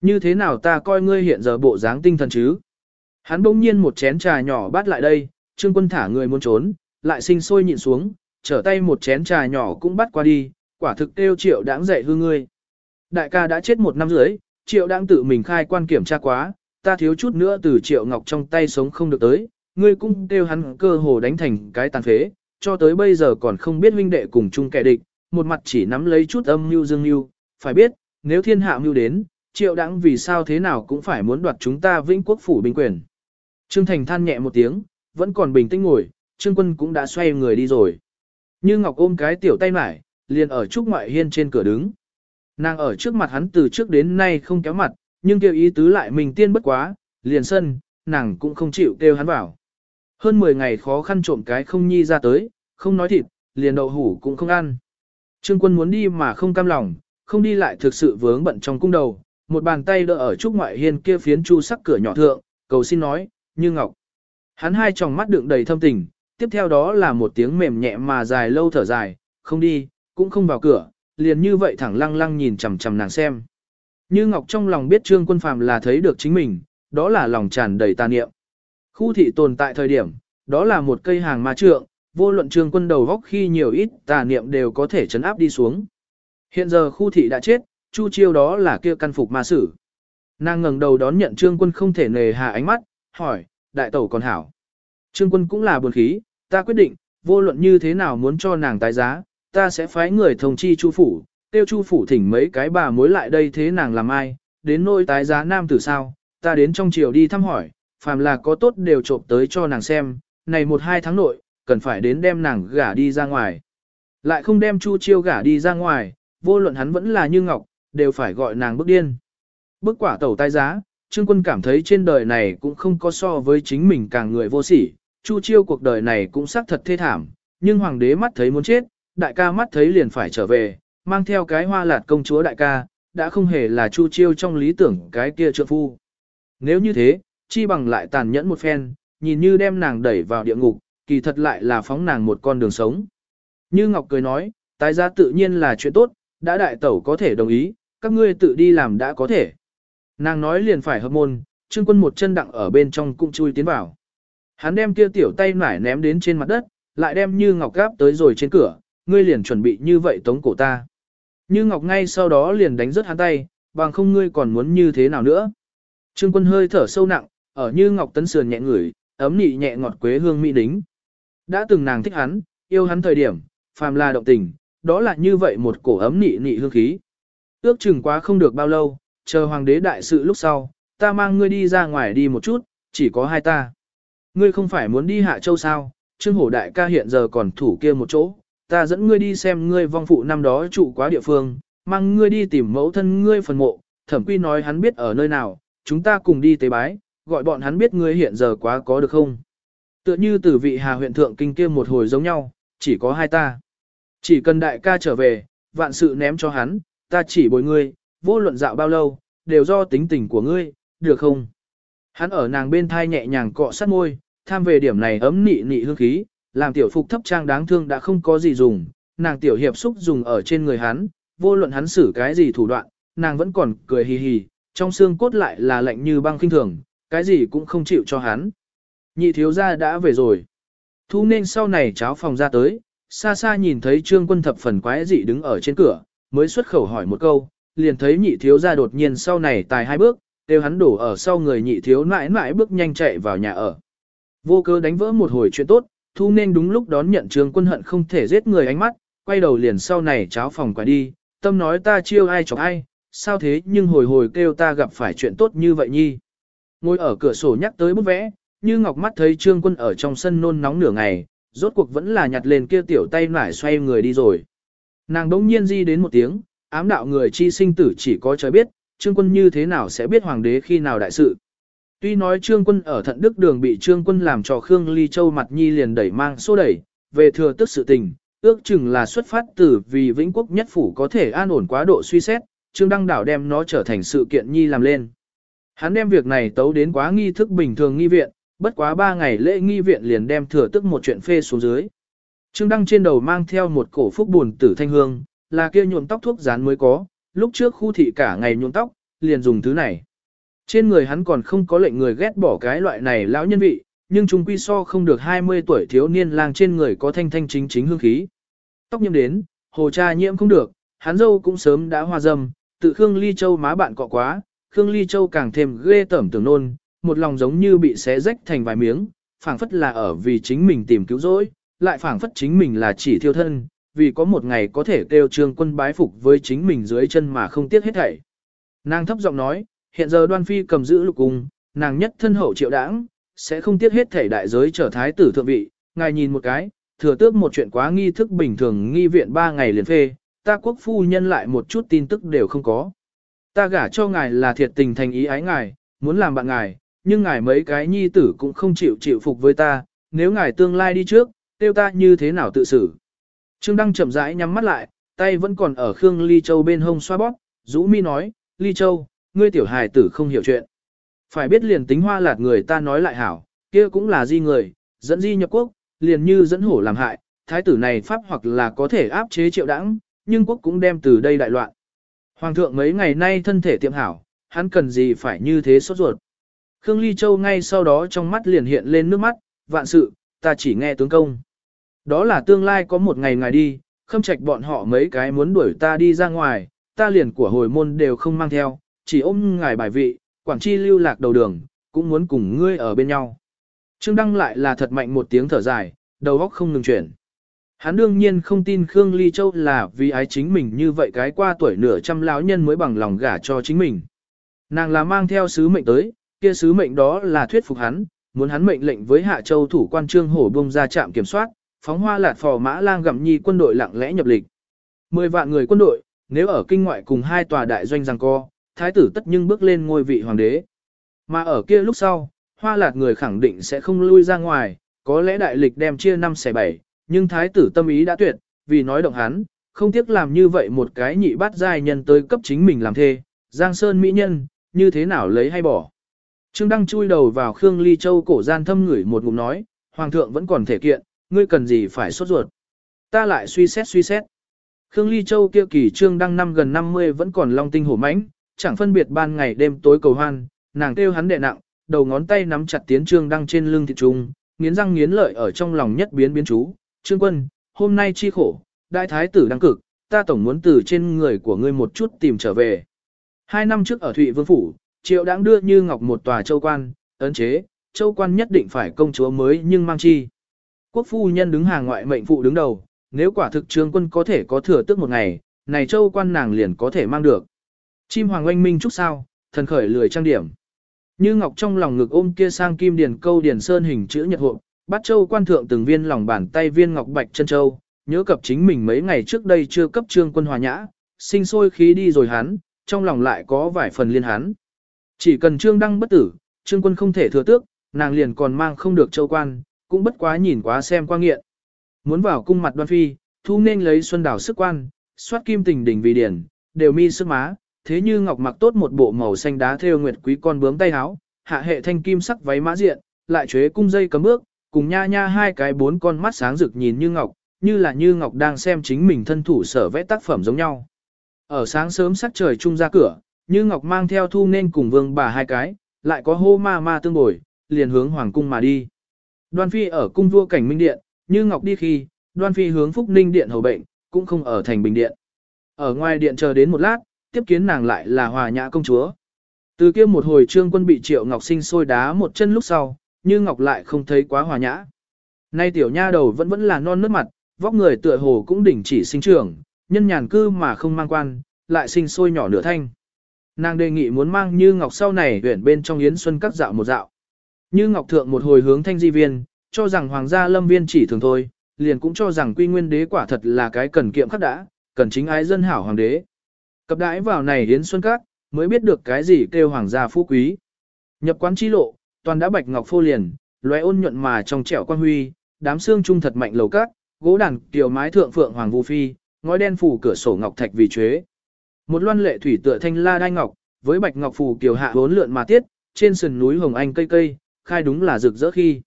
Như thế nào ta coi ngươi hiện giờ bộ dáng tinh thần chứ? Hắn bỗng nhiên một chén trà nhỏ bắt lại đây, trương quân thả người muốn trốn, lại sinh sôi nhịn xuống, trở tay một chén trà nhỏ cũng bắt qua đi, quả thực kêu triệu đáng dạy hư ngươi. Đại ca đã chết một năm rưỡi, triệu đãng tự mình khai quan kiểm tra quá, ta thiếu chút nữa từ triệu ngọc trong tay sống không được tới, ngươi cũng kêu hắn cơ hồ đánh thành cái tàn phế, cho tới bây giờ còn không biết huynh đệ cùng chung kẻ địch, một mặt chỉ nắm lấy chút âm mưu dương mưu, phải biết, nếu thiên hạ mưu đến, triệu đáng vì sao thế nào cũng phải muốn đoạt chúng ta vĩnh quốc phủ binh quyền. Trương Thành than nhẹ một tiếng, vẫn còn bình tĩnh ngồi, Trương Quân cũng đã xoay người đi rồi. Như Ngọc ôm cái tiểu tay mải, liền ở trúc ngoại hiên trên cửa đứng. Nàng ở trước mặt hắn từ trước đến nay không kéo mặt, nhưng kêu ý tứ lại mình tiên bất quá, liền sân, nàng cũng không chịu kêu hắn vào. Hơn 10 ngày khó khăn trộm cái không nhi ra tới, không nói thịt, liền đậu hủ cũng không ăn. Trương quân muốn đi mà không cam lòng, không đi lại thực sự vướng bận trong cung đầu, một bàn tay đỡ ở trúc ngoại hiên kia phiến chu sắc cửa nhỏ thượng, cầu xin nói, như ngọc. Hắn hai tròng mắt đựng đầy thâm tình, tiếp theo đó là một tiếng mềm nhẹ mà dài lâu thở dài, không đi, cũng không vào cửa, liền như vậy thẳng lăng lăng nhìn chằm chằm nàng xem. Như Ngọc trong lòng biết Trương Quân Phàm là thấy được chính mình, đó là lòng tràn đầy tà niệm. Khu thị tồn tại thời điểm, đó là một cây hàng ma trượng, vô luận Trương Quân đầu góc khi nhiều ít tà niệm đều có thể chấn áp đi xuống. Hiện giờ khu thị đã chết, Chu Chiêu đó là kia căn phục ma sử. Nàng ngẩng đầu đón nhận Trương Quân không thể nề hà ánh mắt, hỏi, đại tẩu còn hảo. Trương Quân cũng là buồn khí, ta quyết định, vô luận như thế nào muốn cho nàng tái giá, ta sẽ phái người thông chi Chu phủ, tiêu Chu phủ thỉnh mấy cái bà mối lại đây thế nàng làm ai, đến nôi tái giá nam tử sao, ta đến trong chiều đi thăm hỏi, phàm là có tốt đều trộm tới cho nàng xem, này một hai tháng nội, cần phải đến đem nàng gả đi ra ngoài. Lại không đem Chu Chiêu gả đi ra ngoài, vô luận hắn vẫn là như ngọc, đều phải gọi nàng bức điên. Bức quả tẩu tái giá, Trương Quân cảm thấy trên đời này cũng không có so với chính mình càng người vô sỉ, Chu Chiêu cuộc đời này cũng xác thật thê thảm, nhưng hoàng đế mắt thấy muốn chết, đại ca mắt thấy liền phải trở về, mang theo cái hoa lạt công chúa đại ca, đã không hề là Chu Chiêu trong lý tưởng cái kia trượng phu. Nếu như thế, chi bằng lại tàn nhẫn một phen, nhìn như đem nàng đẩy vào địa ngục, kỳ thật lại là phóng nàng một con đường sống. Như Ngọc cười nói, tái giá tự nhiên là chuyện tốt, đã đại tẩu có thể đồng ý, các ngươi tự đi làm đã có thể. Nàng nói liền phải hợp môn, trương quân một chân đặng ở bên trong cũng chui tiến vào. Hắn đem kia tiểu tay nải ném đến trên mặt đất, lại đem Như Ngọc gáp tới rồi trên cửa, ngươi liền chuẩn bị như vậy tống cổ ta. Như Ngọc ngay sau đó liền đánh rớt hắn tay, bằng không ngươi còn muốn như thế nào nữa. Trương quân hơi thở sâu nặng, ở Như Ngọc tấn sườn nhẹ ngửi, ấm nị nhẹ ngọt quế hương mỹ đính. Đã từng nàng thích hắn, yêu hắn thời điểm, phàm là động tình, đó là như vậy một cổ ấm nị nị hương khí. Ước chừng quá không được bao lâu, chờ hoàng đế đại sự lúc sau, ta mang ngươi đi ra ngoài đi một chút, chỉ có hai ta. Ngươi không phải muốn đi Hạ Châu sao, Trương Hổ đại ca hiện giờ còn thủ kia một chỗ, ta dẫn ngươi đi xem ngươi vong phụ năm đó trụ quá địa phương, mang ngươi đi tìm mẫu thân ngươi phần mộ, thẩm quy nói hắn biết ở nơi nào, chúng ta cùng đi tế bái, gọi bọn hắn biết ngươi hiện giờ quá có được không. Tựa như từ vị Hà huyện thượng kinh kia một hồi giống nhau, chỉ có hai ta. Chỉ cần đại ca trở về, vạn sự ném cho hắn, ta chỉ bồi ngươi, vô luận dạo bao lâu, đều do tính tình của ngươi, được không? Hắn ở nàng bên thai nhẹ nhàng cọ sát môi, tham về điểm này ấm nị nị hương khí, làm tiểu phục thấp trang đáng thương đã không có gì dùng, nàng tiểu hiệp xúc dùng ở trên người hắn, vô luận hắn xử cái gì thủ đoạn, nàng vẫn còn cười hì hì, trong xương cốt lại là lạnh như băng kinh thường, cái gì cũng không chịu cho hắn. Nhị thiếu gia đã về rồi. Thu nên sau này cháo phòng ra tới, xa xa nhìn thấy trương quân thập phần quái dị đứng ở trên cửa, mới xuất khẩu hỏi một câu, liền thấy nhị thiếu gia đột nhiên sau này tài hai bước, đều hắn đổ ở sau người nhị thiếu mãi mãi bước nhanh chạy vào nhà ở. Vô cơ đánh vỡ một hồi chuyện tốt, thu nên đúng lúc đón nhận trương quân hận không thể giết người ánh mắt, quay đầu liền sau này cháo phòng quả đi, tâm nói ta chiêu ai chọc ai, sao thế nhưng hồi hồi kêu ta gặp phải chuyện tốt như vậy nhi. Ngồi ở cửa sổ nhắc tới bút vẽ, như ngọc mắt thấy trương quân ở trong sân nôn nóng nửa ngày, rốt cuộc vẫn là nhặt lên kia tiểu tay nải xoay người đi rồi. Nàng đống nhiên di đến một tiếng, ám đạo người chi sinh tử chỉ có trời biết, trương quân như thế nào sẽ biết hoàng đế khi nào đại sự. Tuy nói trương quân ở thận đức đường bị trương quân làm cho Khương Ly Châu mặt nhi liền đẩy mang xô đẩy, về thừa tức sự tình, ước chừng là xuất phát từ vì vĩnh quốc nhất phủ có thể an ổn quá độ suy xét, trương đăng đảo đem nó trở thành sự kiện nhi làm lên. Hắn đem việc này tấu đến quá nghi thức bình thường nghi viện, bất quá ba ngày lễ nghi viện liền đem thừa tức một chuyện phê xuống dưới. Trương Đăng trên đầu mang theo một cổ phúc buồn tử thanh hương, là kia nhuộm tóc thuốc dán mới có, lúc trước khu thị cả ngày nhuộm tóc, liền dùng thứ này. Trên người hắn còn không có lệnh người ghét bỏ cái loại này lão nhân vị, nhưng trung quy so không được 20 tuổi thiếu niên lang trên người có thanh thanh chính chính hương khí. Tóc nhiễm đến, hồ cha nhiễm không được, hắn dâu cũng sớm đã hoa dâm, tự Khương Ly Châu má bạn cọ quá, Khương Ly Châu càng thêm ghê tởm tưởng nôn, một lòng giống như bị xé rách thành vài miếng, phảng phất là ở vì chính mình tìm cứu rỗi, lại phảng phất chính mình là chỉ thiêu thân, vì có một ngày có thể kêu trương quân bái phục với chính mình dưới chân mà không tiếc hết thảy. Nàng thấp giọng nói, hiện giờ đoan phi cầm giữ lục cung, nàng nhất thân hậu triệu đảng, sẽ không tiếc hết thảy đại giới trở thái tử thượng vị, ngài nhìn một cái, thừa tước một chuyện quá nghi thức bình thường nghi viện ba ngày liền phê, ta quốc phu nhân lại một chút tin tức đều không có. Ta gả cho ngài là thiệt tình thành ý ái ngài, muốn làm bạn ngài, nhưng ngài mấy cái nhi tử cũng không chịu chịu phục với ta, nếu ngài tương lai đi trước, tiêu ta như thế nào tự xử. Trương Đăng chậm rãi nhắm mắt lại, tay vẫn còn ở Khương Ly Châu bên hông xoa bóp, Dũ Mi nói, Ly Châu, ngươi tiểu hài tử không hiểu chuyện. Phải biết liền tính hoa lạt người ta nói lại hảo, kia cũng là di người, dẫn di nhập quốc, liền như dẫn hổ làm hại, thái tử này pháp hoặc là có thể áp chế triệu đãng, nhưng quốc cũng đem từ đây đại loạn. Hoàng thượng mấy ngày nay thân thể tiệm hảo, hắn cần gì phải như thế sốt ruột. Khương Ly Châu ngay sau đó trong mắt liền hiện lên nước mắt, vạn sự, ta chỉ nghe tướng công. Đó là tương lai có một ngày ngài đi, khâm trạch bọn họ mấy cái muốn đuổi ta đi ra ngoài, ta liền của hồi môn đều không mang theo, chỉ ôm ngài bài vị, quản chi lưu lạc đầu đường, cũng muốn cùng ngươi ở bên nhau. Trương Đăng lại là thật mạnh một tiếng thở dài, đầu óc không ngừng chuyển. Hắn đương nhiên không tin Khương Ly Châu là vì ái chính mình như vậy cái qua tuổi nửa trăm lão nhân mới bằng lòng gả cho chính mình. Nàng là mang theo sứ mệnh tới, kia sứ mệnh đó là thuyết phục hắn, muốn hắn mệnh lệnh với Hạ Châu thủ quan trương hổ bông ra trạm kiểm soát, phóng hoa lạt phò mã lang gặm nhi quân đội lặng lẽ nhập lịch. Mười vạn người quân đội, nếu ở kinh ngoại cùng hai tòa đại doanh giằng co, thái tử tất nhưng bước lên ngôi vị hoàng đế. Mà ở kia lúc sau, hoa lạt người khẳng định sẽ không lui ra ngoài, có lẽ đại lịch đem chia năm xẻ bảy, nhưng thái tử tâm ý đã tuyệt, vì nói động hắn, không tiếc làm như vậy một cái nhị bát giai nhân tới cấp chính mình làm thê, Giang Sơn mỹ nhân, như thế nào lấy hay bỏ. Trương Đăng chui đầu vào Khương Ly Châu cổ gian thâm ngửi một ngụm nói, Hoàng thượng vẫn còn thể kiện, ngươi cần gì phải sốt ruột. Ta lại suy xét suy xét. Khương Ly Châu kia kỳ Trương Đăng năm gần 50 vẫn còn long tinh hổ mãnh, chẳng phân biệt ban ngày đêm tối cầu hoan, nàng kêu hắn đệ nặng, đầu ngón tay nắm chặt tiến Trương Đăng trên lưng thịt trung, nghiến răng nghiến lợi ở trong lòng nhất biến biến chú. Trương quân, hôm nay chi khổ, đại thái tử đang cực, ta tổng muốn từ trên người của ngươi một chút tìm trở về. Hai năm trước ở Thụy Vương Phủ, Triệu đáng đưa như ngọc một tòa châu quan, ấn chế, châu quan nhất định phải công chúa mới nhưng mang chi. Quốc phu nhân đứng hàng ngoại mệnh phụ đứng đầu, nếu quả thực trương quân có thể có thừa tức một ngày, này châu quan nàng liền có thể mang được. Chim hoàng oanh minh chúc sao, thần khởi lười trang điểm. Như ngọc trong lòng ngực ôm kia sang kim điền câu điền sơn hình chữ nhật hộ, bắt châu quan thượng từng viên lòng bàn tay viên ngọc bạch chân châu, nhớ cập chính mình mấy ngày trước đây chưa cấp trương quân hòa nhã, sinh sôi khí đi rồi hắn, trong lòng lại có vài phần liên hắn. Chỉ cần trương đăng bất tử, trương quân không thể thừa tước, nàng liền còn mang không được châu quan, cũng bất quá nhìn quá xem qua nghiện. Muốn vào cung mặt đoan phi, thu nên lấy xuân đảo sức quan, soát kim tình đỉnh vì điển, đều mi sức má, thế như ngọc mặc tốt một bộ màu xanh đá theo nguyệt quý con bướm tay áo, hạ hệ thanh kim sắc váy mã diện, lại chế cung dây cấm bước, cùng nha nha hai cái bốn con mắt sáng rực nhìn như ngọc, như là như ngọc đang xem chính mình thân thủ sở vẽ tác phẩm giống nhau. Ở sáng sớm sắc trời trung ra cửa, như ngọc mang theo thu nên cùng vương bà hai cái, lại có hô ma ma tương bồi, liền hướng hoàng cung mà đi. Đoan phi ở cung vua cảnh minh điện, như ngọc đi khi, đoan phi hướng phúc ninh điện hầu bệnh, cũng không ở thành bình điện. Ở ngoài điện chờ đến một lát, tiếp kiến nàng lại là hòa nhã công chúa. Từ kia một hồi trương quân bị triệu ngọc sinh sôi đá một chân lúc sau, như ngọc lại không thấy quá hòa nhã. Nay tiểu nha đầu vẫn vẫn là non nước mặt, vóc người tựa hồ cũng đỉnh chỉ sinh trưởng, nhân nhàn cư mà không mang quan, lại sinh sôi nhỏ nửa thanh. Nàng đề nghị muốn mang Như Ngọc sau này tuyển bên trong Yến Xuân các dạo một dạo. Như Ngọc thượng một hồi hướng thanh di viên, cho rằng hoàng gia lâm viên chỉ thường thôi, liền cũng cho rằng quy nguyên đế quả thật là cái cần kiệm khắc đã, cần chính ái dân hảo hoàng đế. Cập đãi vào này Hiến Xuân các, mới biết được cái gì kêu hoàng gia phú quý. Nhập quán chi lộ, toàn đã bạch ngọc phô liền, loé ôn nhuận mà trong trẻo quan huy, đám xương trung thật mạnh lầu cát, gỗ đàn kiều mái thượng phượng hoàng vu phi, ngói đen phủ cửa sổ ngọc thạch vì chế. Một loan lệ thủy tựa thanh la đai ngọc, với bạch ngọc phù kiều hạ bốn lượn mà tiết, trên sườn núi hồng anh cây cây, khai đúng là rực rỡ khi.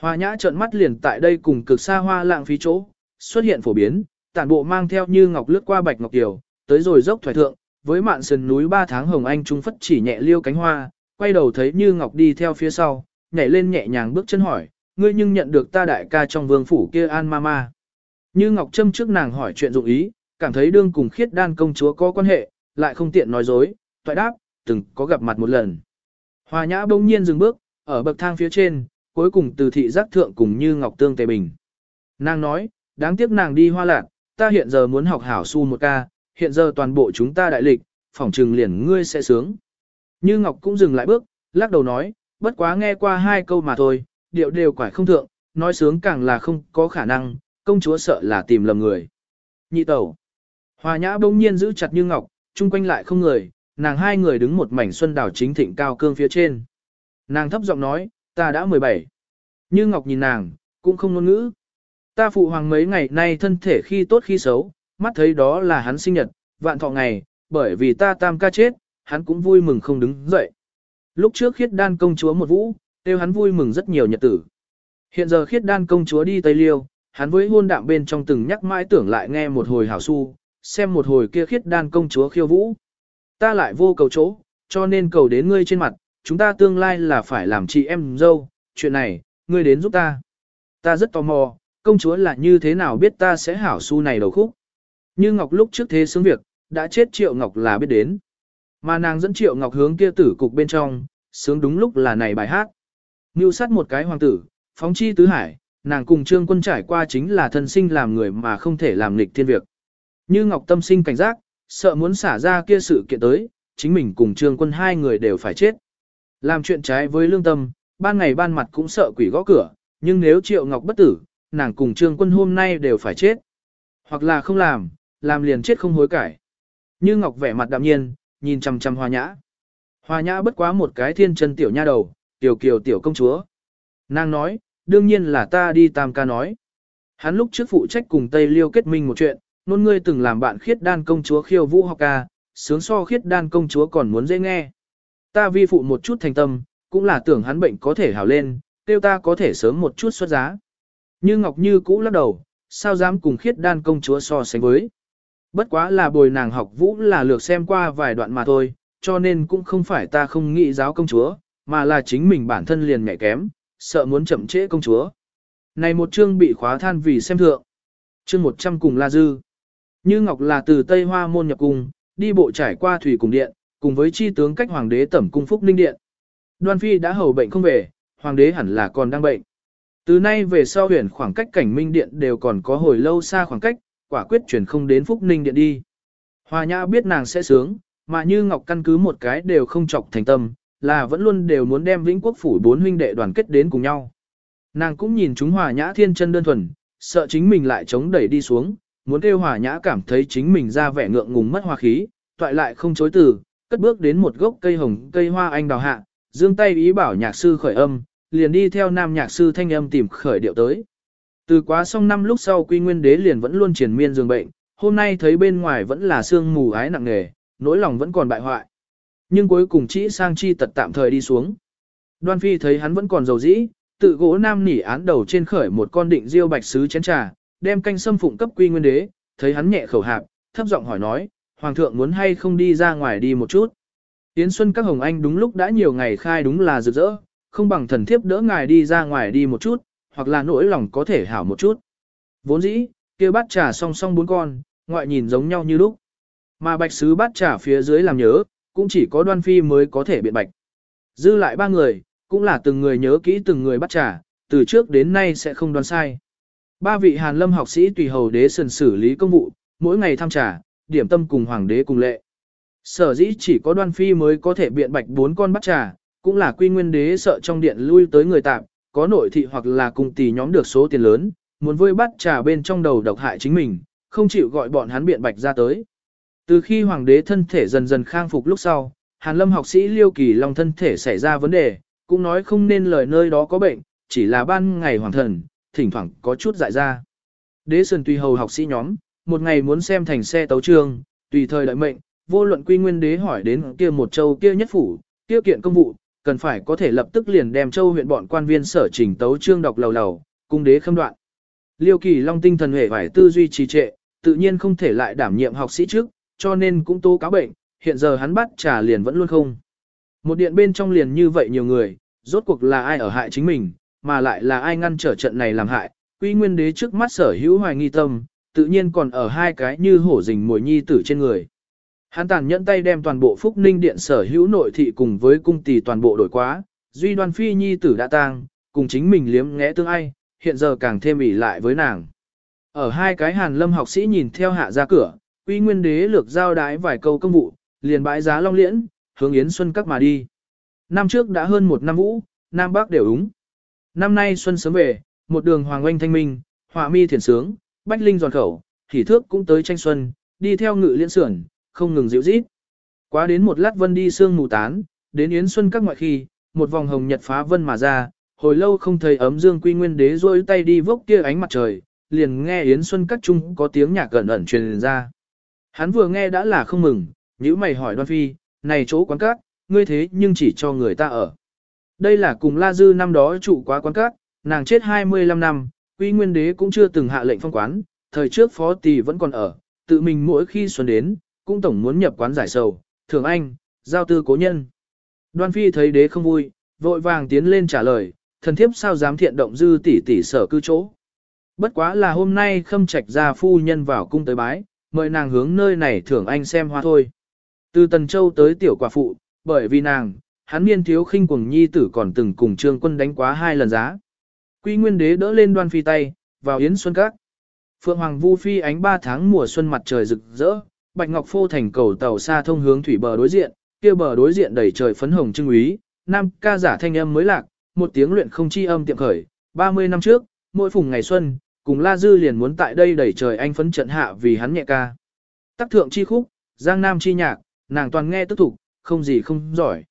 Hoa nhã trợn mắt liền tại đây cùng cực xa hoa lãng phí chỗ, xuất hiện phổ biến, tản bộ mang theo như ngọc lướt qua bạch ngọc kiều, tới rồi dốc thoải thượng, với mạn sườn núi ba tháng hồng anh trung phất chỉ nhẹ liêu cánh hoa, quay đầu thấy như ngọc đi theo phía sau, nhảy lên nhẹ nhàng bước chân hỏi, ngươi nhưng nhận được ta đại ca trong vương phủ kia an mama. Như ngọc châm trước nàng hỏi chuyện dụng ý, cảm thấy đương cùng khiết đan công chúa có quan hệ, lại không tiện nói dối, toại đáp, từng có gặp mặt một lần. hoa nhã bỗng nhiên dừng bước, ở bậc thang phía trên, cuối cùng từ thị giác thượng cùng như ngọc tương tề bình. Nàng nói, đáng tiếc nàng đi hoa lạc, ta hiện giờ muốn học hảo su một ca, hiện giờ toàn bộ chúng ta đại lịch, phỏng trừng liền ngươi sẽ sướng. Như ngọc cũng dừng lại bước, lắc đầu nói, bất quá nghe qua hai câu mà thôi, điệu đều quải không thượng, nói sướng càng là không có khả năng, công chúa sợ là tìm lầm người. Nhị tẩu. Hòa nhã bỗng nhiên giữ chặt như ngọc, chung quanh lại không người, nàng hai người đứng một mảnh xuân đảo chính thịnh cao cương phía trên. Nàng thấp giọng nói, ta đã 17. Như ngọc nhìn nàng, cũng không ngôn ngữ. Ta phụ hoàng mấy ngày nay thân thể khi tốt khi xấu, mắt thấy đó là hắn sinh nhật, vạn thọ ngày, bởi vì ta tam ca chết, hắn cũng vui mừng không đứng dậy. Lúc trước khiết đan công chúa một vũ, đều hắn vui mừng rất nhiều nhật tử. Hiện giờ khiết đan công chúa đi Tây Liêu, hắn với hôn đạm bên trong từng nhắc mãi tưởng lại nghe một hồi hảo su, xem một hồi kia khiết đan công chúa khiêu vũ. Ta lại vô cầu chỗ, cho nên cầu đến ngươi trên mặt, chúng ta tương lai là phải làm chị em dâu, chuyện này, ngươi đến giúp ta. Ta rất tò mò, công chúa là như thế nào biết ta sẽ hảo su này đầu khúc. Như Ngọc lúc trước thế xứng việc, đã chết Triệu Ngọc là biết đến. Mà nàng dẫn Triệu Ngọc hướng kia tử cục bên trong, sướng đúng lúc là này bài hát. Mưu sát một cái hoàng tử, phóng chi tứ hải, nàng cùng trương quân trải qua chính là thân sinh làm người mà không thể làm nghịch thiên việc. Như Ngọc tâm sinh cảnh giác, sợ muốn xả ra kia sự kiện tới, chính mình cùng trương quân hai người đều phải chết. Làm chuyện trái với lương tâm, ban ngày ban mặt cũng sợ quỷ gõ cửa, nhưng nếu Triệu Ngọc bất tử, nàng cùng trương quân hôm nay đều phải chết. Hoặc là không làm, làm liền chết không hối cải. Như Ngọc vẻ mặt đạm nhiên, nhìn chằm chằm Hoa Nhã. Hoa Nhã bất quá một cái thiên chân tiểu nha đầu, tiểu kiều tiểu công chúa. Nàng nói, đương nhiên là ta đi tam ca nói. Hắn lúc trước phụ trách cùng Tây Liêu kết minh một chuyện, nôn ngươi từng làm bạn khiết đan công chúa khiêu vũ học ca, sướng so khiết đan công chúa còn muốn dễ nghe. Ta vi phụ một chút thành tâm, cũng là tưởng hắn bệnh có thể hảo lên, tiêu ta có thể sớm một chút xuất giá. Như Ngọc Như cũ lắc đầu, sao dám cùng khiết đan công chúa so sánh với. Bất quá là bồi nàng học vũ là lược xem qua vài đoạn mà thôi, cho nên cũng không phải ta không nghĩ giáo công chúa, mà là chính mình bản thân liền nhạy kém, sợ muốn chậm trễ công chúa. Này một chương bị khóa than vì xem thượng. Chương 100 cùng La Dư. Như Ngọc là từ Tây Hoa môn nhập cung, đi bộ trải qua thủy cùng điện, cùng với chi tướng cách hoàng đế tẩm cung phúc ninh điện. Đoan Phi đã hầu bệnh không về, hoàng đế hẳn là còn đang bệnh. Từ nay về sau huyền khoảng cách cảnh minh điện đều còn có hồi lâu xa khoảng cách, quả quyết chuyển không đến phúc ninh điện đi. Hòa nhã biết nàng sẽ sướng, mà như Ngọc căn cứ một cái đều không chọc thành tâm, là vẫn luôn đều muốn đem vĩnh quốc phủ bốn huynh đệ đoàn kết đến cùng nhau. Nàng cũng nhìn chúng hòa nhã thiên chân đơn thuần, sợ chính mình lại chống đẩy đi xuống, muốn kêu hòa nhã cảm thấy chính mình ra vẻ ngượng ngùng mất hoa khí, toại lại không chối từ, cất bước đến một gốc cây hồng cây hoa anh đào hạ, dương tay ý bảo nhạc sư khởi âm, liền đi theo nam nhạc sư thanh âm tìm khởi điệu tới. Từ quá xong năm lúc sau quy nguyên đế liền vẫn luôn triển miên giường bệnh, hôm nay thấy bên ngoài vẫn là sương mù ái nặng nề, nỗi lòng vẫn còn bại hoại. Nhưng cuối cùng chỉ sang chi tật tạm thời đi xuống. Đoan phi thấy hắn vẫn còn dầu dĩ, tự gỗ nam nỉ án đầu trên khởi một con định diêu bạch sứ chén trà, đem canh sâm phụng cấp quy nguyên đế, thấy hắn nhẹ khẩu hạp, thấp giọng hỏi nói, hoàng thượng muốn hay không đi ra ngoài đi một chút. Yến Xuân các hồng anh đúng lúc đã nhiều ngày khai đúng là rực rỡ, không bằng thần thiếp đỡ ngài đi ra ngoài đi một chút, hoặc là nỗi lòng có thể hảo một chút. Vốn dĩ, kia bát trà song song bốn con, ngoại nhìn giống nhau như lúc. Mà bạch sứ bát trà phía dưới làm nhớ, cũng chỉ có đoan phi mới có thể biện bạch. Dư lại ba người, cũng là từng người nhớ kỹ từng người bắt trà, từ trước đến nay sẽ không đoan sai. Ba vị hàn lâm học sĩ tùy hầu đế sần xử lý công vụ, mỗi ngày thăm trà, điểm tâm cùng hoàng đế cùng lệ. Sở dĩ chỉ có đoan phi mới có thể biện bạch bốn con bắt trà, cũng là quy nguyên đế sợ trong điện lui tới người tạm, có nội thị hoặc là cùng tỷ nhóm được số tiền lớn, muốn vơi bắt trà bên trong đầu độc hại chính mình, không chịu gọi bọn hắn biện bạch ra tới. Từ khi hoàng đế thân thể dần dần khang phục lúc sau, Hàn Lâm học sĩ Liêu Kỳ Long thân thể xảy ra vấn đề, cũng nói không nên lời nơi đó có bệnh, chỉ là ban ngày hoàng thần, thỉnh thoảng có chút dại ra. Đế sơn tùy hầu học sĩ nhóm, một ngày muốn xem thành xe tấu trương, tùy thời đợi mệnh, vô luận quy nguyên đế hỏi đến kia một châu kia nhất phủ, kia kiện công vụ, cần phải có thể lập tức liền đem châu huyện bọn quan viên sở trình tấu trương đọc lầu lầu, cung đế khâm đoạn. Liêu Kỳ Long tinh thần hề phải tư duy trì trệ, tự nhiên không thể lại đảm nhiệm học sĩ trước, cho nên cũng tố cáo bệnh, hiện giờ hắn bắt trà liền vẫn luôn không. Một điện bên trong liền như vậy nhiều người, rốt cuộc là ai ở hại chính mình, mà lại là ai ngăn trở trận này làm hại, quy nguyên đế trước mắt sở hữu hoài nghi tâm, tự nhiên còn ở hai cái như hổ rình mồi nhi tử trên người. Hắn tàn nhẫn tay đem toàn bộ phúc ninh điện sở hữu nội thị cùng với cung tỷ toàn bộ đổi quá, duy đoan phi nhi tử đã tang, cùng chính mình liếm ngẽ tương ai, hiện giờ càng thêm ỉ lại với nàng. Ở hai cái hàn lâm học sĩ nhìn theo hạ ra cửa, Uy Nguyên Đế lược giao đái vài câu công vụ, liền bãi giá long liễn, hướng Yến Xuân các mà đi. Năm trước đã hơn một năm vũ, Nam Bắc đều úng. Năm nay xuân sớm về, một đường hoàng oanh thanh minh, họa mi thiền sướng, bách linh giòn khẩu, thì thước cũng tới tranh xuân, đi theo ngự liên sưởng, không ngừng dịu rít. Quá đến một lát vân đi sương mù tán, đến Yến Xuân các ngoại khi, một vòng hồng nhật phá vân mà ra, hồi lâu không thấy ấm dương quy nguyên đế rôi tay đi vốc kia ánh mặt trời, liền nghe Yến Xuân các trung có tiếng nhạc gần ẩn truyền ra. Hắn vừa nghe đã là không mừng, nhữ mày hỏi đoan phi, này chỗ quán cát, ngươi thế nhưng chỉ cho người ta ở. Đây là cùng La Dư năm đó trụ quá quán cát, nàng chết 25 năm, quy nguyên đế cũng chưa từng hạ lệnh phong quán, thời trước phó tỳ vẫn còn ở, tự mình mỗi khi xuân đến, cũng tổng muốn nhập quán giải sầu, thường anh, giao tư cố nhân. Đoan phi thấy đế không vui, vội vàng tiến lên trả lời, thần thiếp sao dám thiện động dư tỷ tỷ sở cư chỗ. Bất quá là hôm nay khâm trạch ra phu nhân vào cung tới bái, mời nàng hướng nơi này thưởng anh xem hoa thôi. Từ Tần Châu tới tiểu quả phụ, bởi vì nàng, hắn niên thiếu khinh cuồng nhi tử còn từng cùng trương quân đánh quá hai lần giá. Quy Nguyên Đế đỡ lên đoan phi tay, vào yến xuân các. Phượng Hoàng Vu Phi ánh ba tháng mùa xuân mặt trời rực rỡ, Bạch Ngọc Phô thành cầu tàu xa thông hướng thủy bờ đối diện, kia bờ đối diện đầy trời phấn hồng trưng úy, nam ca giả thanh âm mới lạc, một tiếng luyện không chi âm tiệm khởi, 30 năm trước, mỗi phùng ngày xuân, cùng La Dư liền muốn tại đây đẩy trời anh phấn trận hạ vì hắn nhẹ ca. Tác thượng chi khúc, giang nam chi nhạc, nàng toàn nghe tức thủ, không gì không giỏi.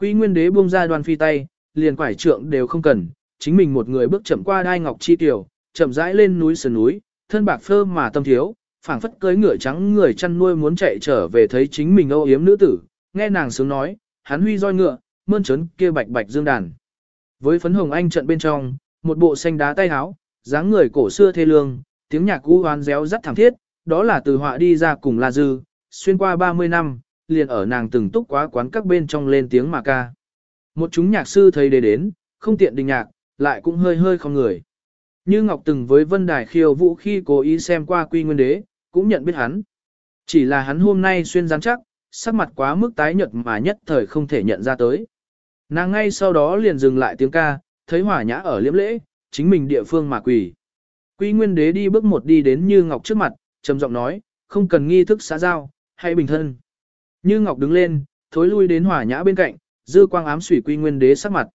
Quý nguyên đế buông ra Đoan phi tay, liền quải trượng đều không cần, chính mình một người bước chậm qua đai ngọc chi tiểu, chậm rãi lên núi sườn núi, thân bạc phơ mà tâm thiếu, phảng phất cưới ngựa trắng người chăn nuôi muốn chạy trở về thấy chính mình âu yếm nữ tử, nghe nàng sướng nói, hắn huy roi ngựa, mơn trớn kia bạch bạch dương đàn. Với phấn hồng anh trận bên trong, một bộ xanh đá tay háo, dáng người cổ xưa thê lương, tiếng nhạc cũ hoán réo rắt thẳng thiết, đó là từ họa đi ra cùng La Dư, xuyên qua 30 năm, liền ở nàng từng túc quá quán các bên trong lên tiếng mà ca. Một chúng nhạc sư thấy đề đến, không tiện đình nhạc, lại cũng hơi hơi không người. Như Ngọc từng với Vân Đài khiêu vũ khi cố ý xem qua quy nguyên đế, cũng nhận biết hắn. Chỉ là hắn hôm nay xuyên rắn chắc, sắc mặt quá mức tái nhợt mà nhất thời không thể nhận ra tới. Nàng ngay sau đó liền dừng lại tiếng ca, thấy hỏa nhã ở liễm lễ, chính mình địa phương mà quỳ. Quy Nguyên Đế đi bước một đi đến Như Ngọc trước mặt, trầm giọng nói, không cần nghi thức xã giao, hãy bình thân. Như Ngọc đứng lên, thối lui đến hỏa nhã bên cạnh, dư quang ám sủy Quy Nguyên Đế sắc mặt.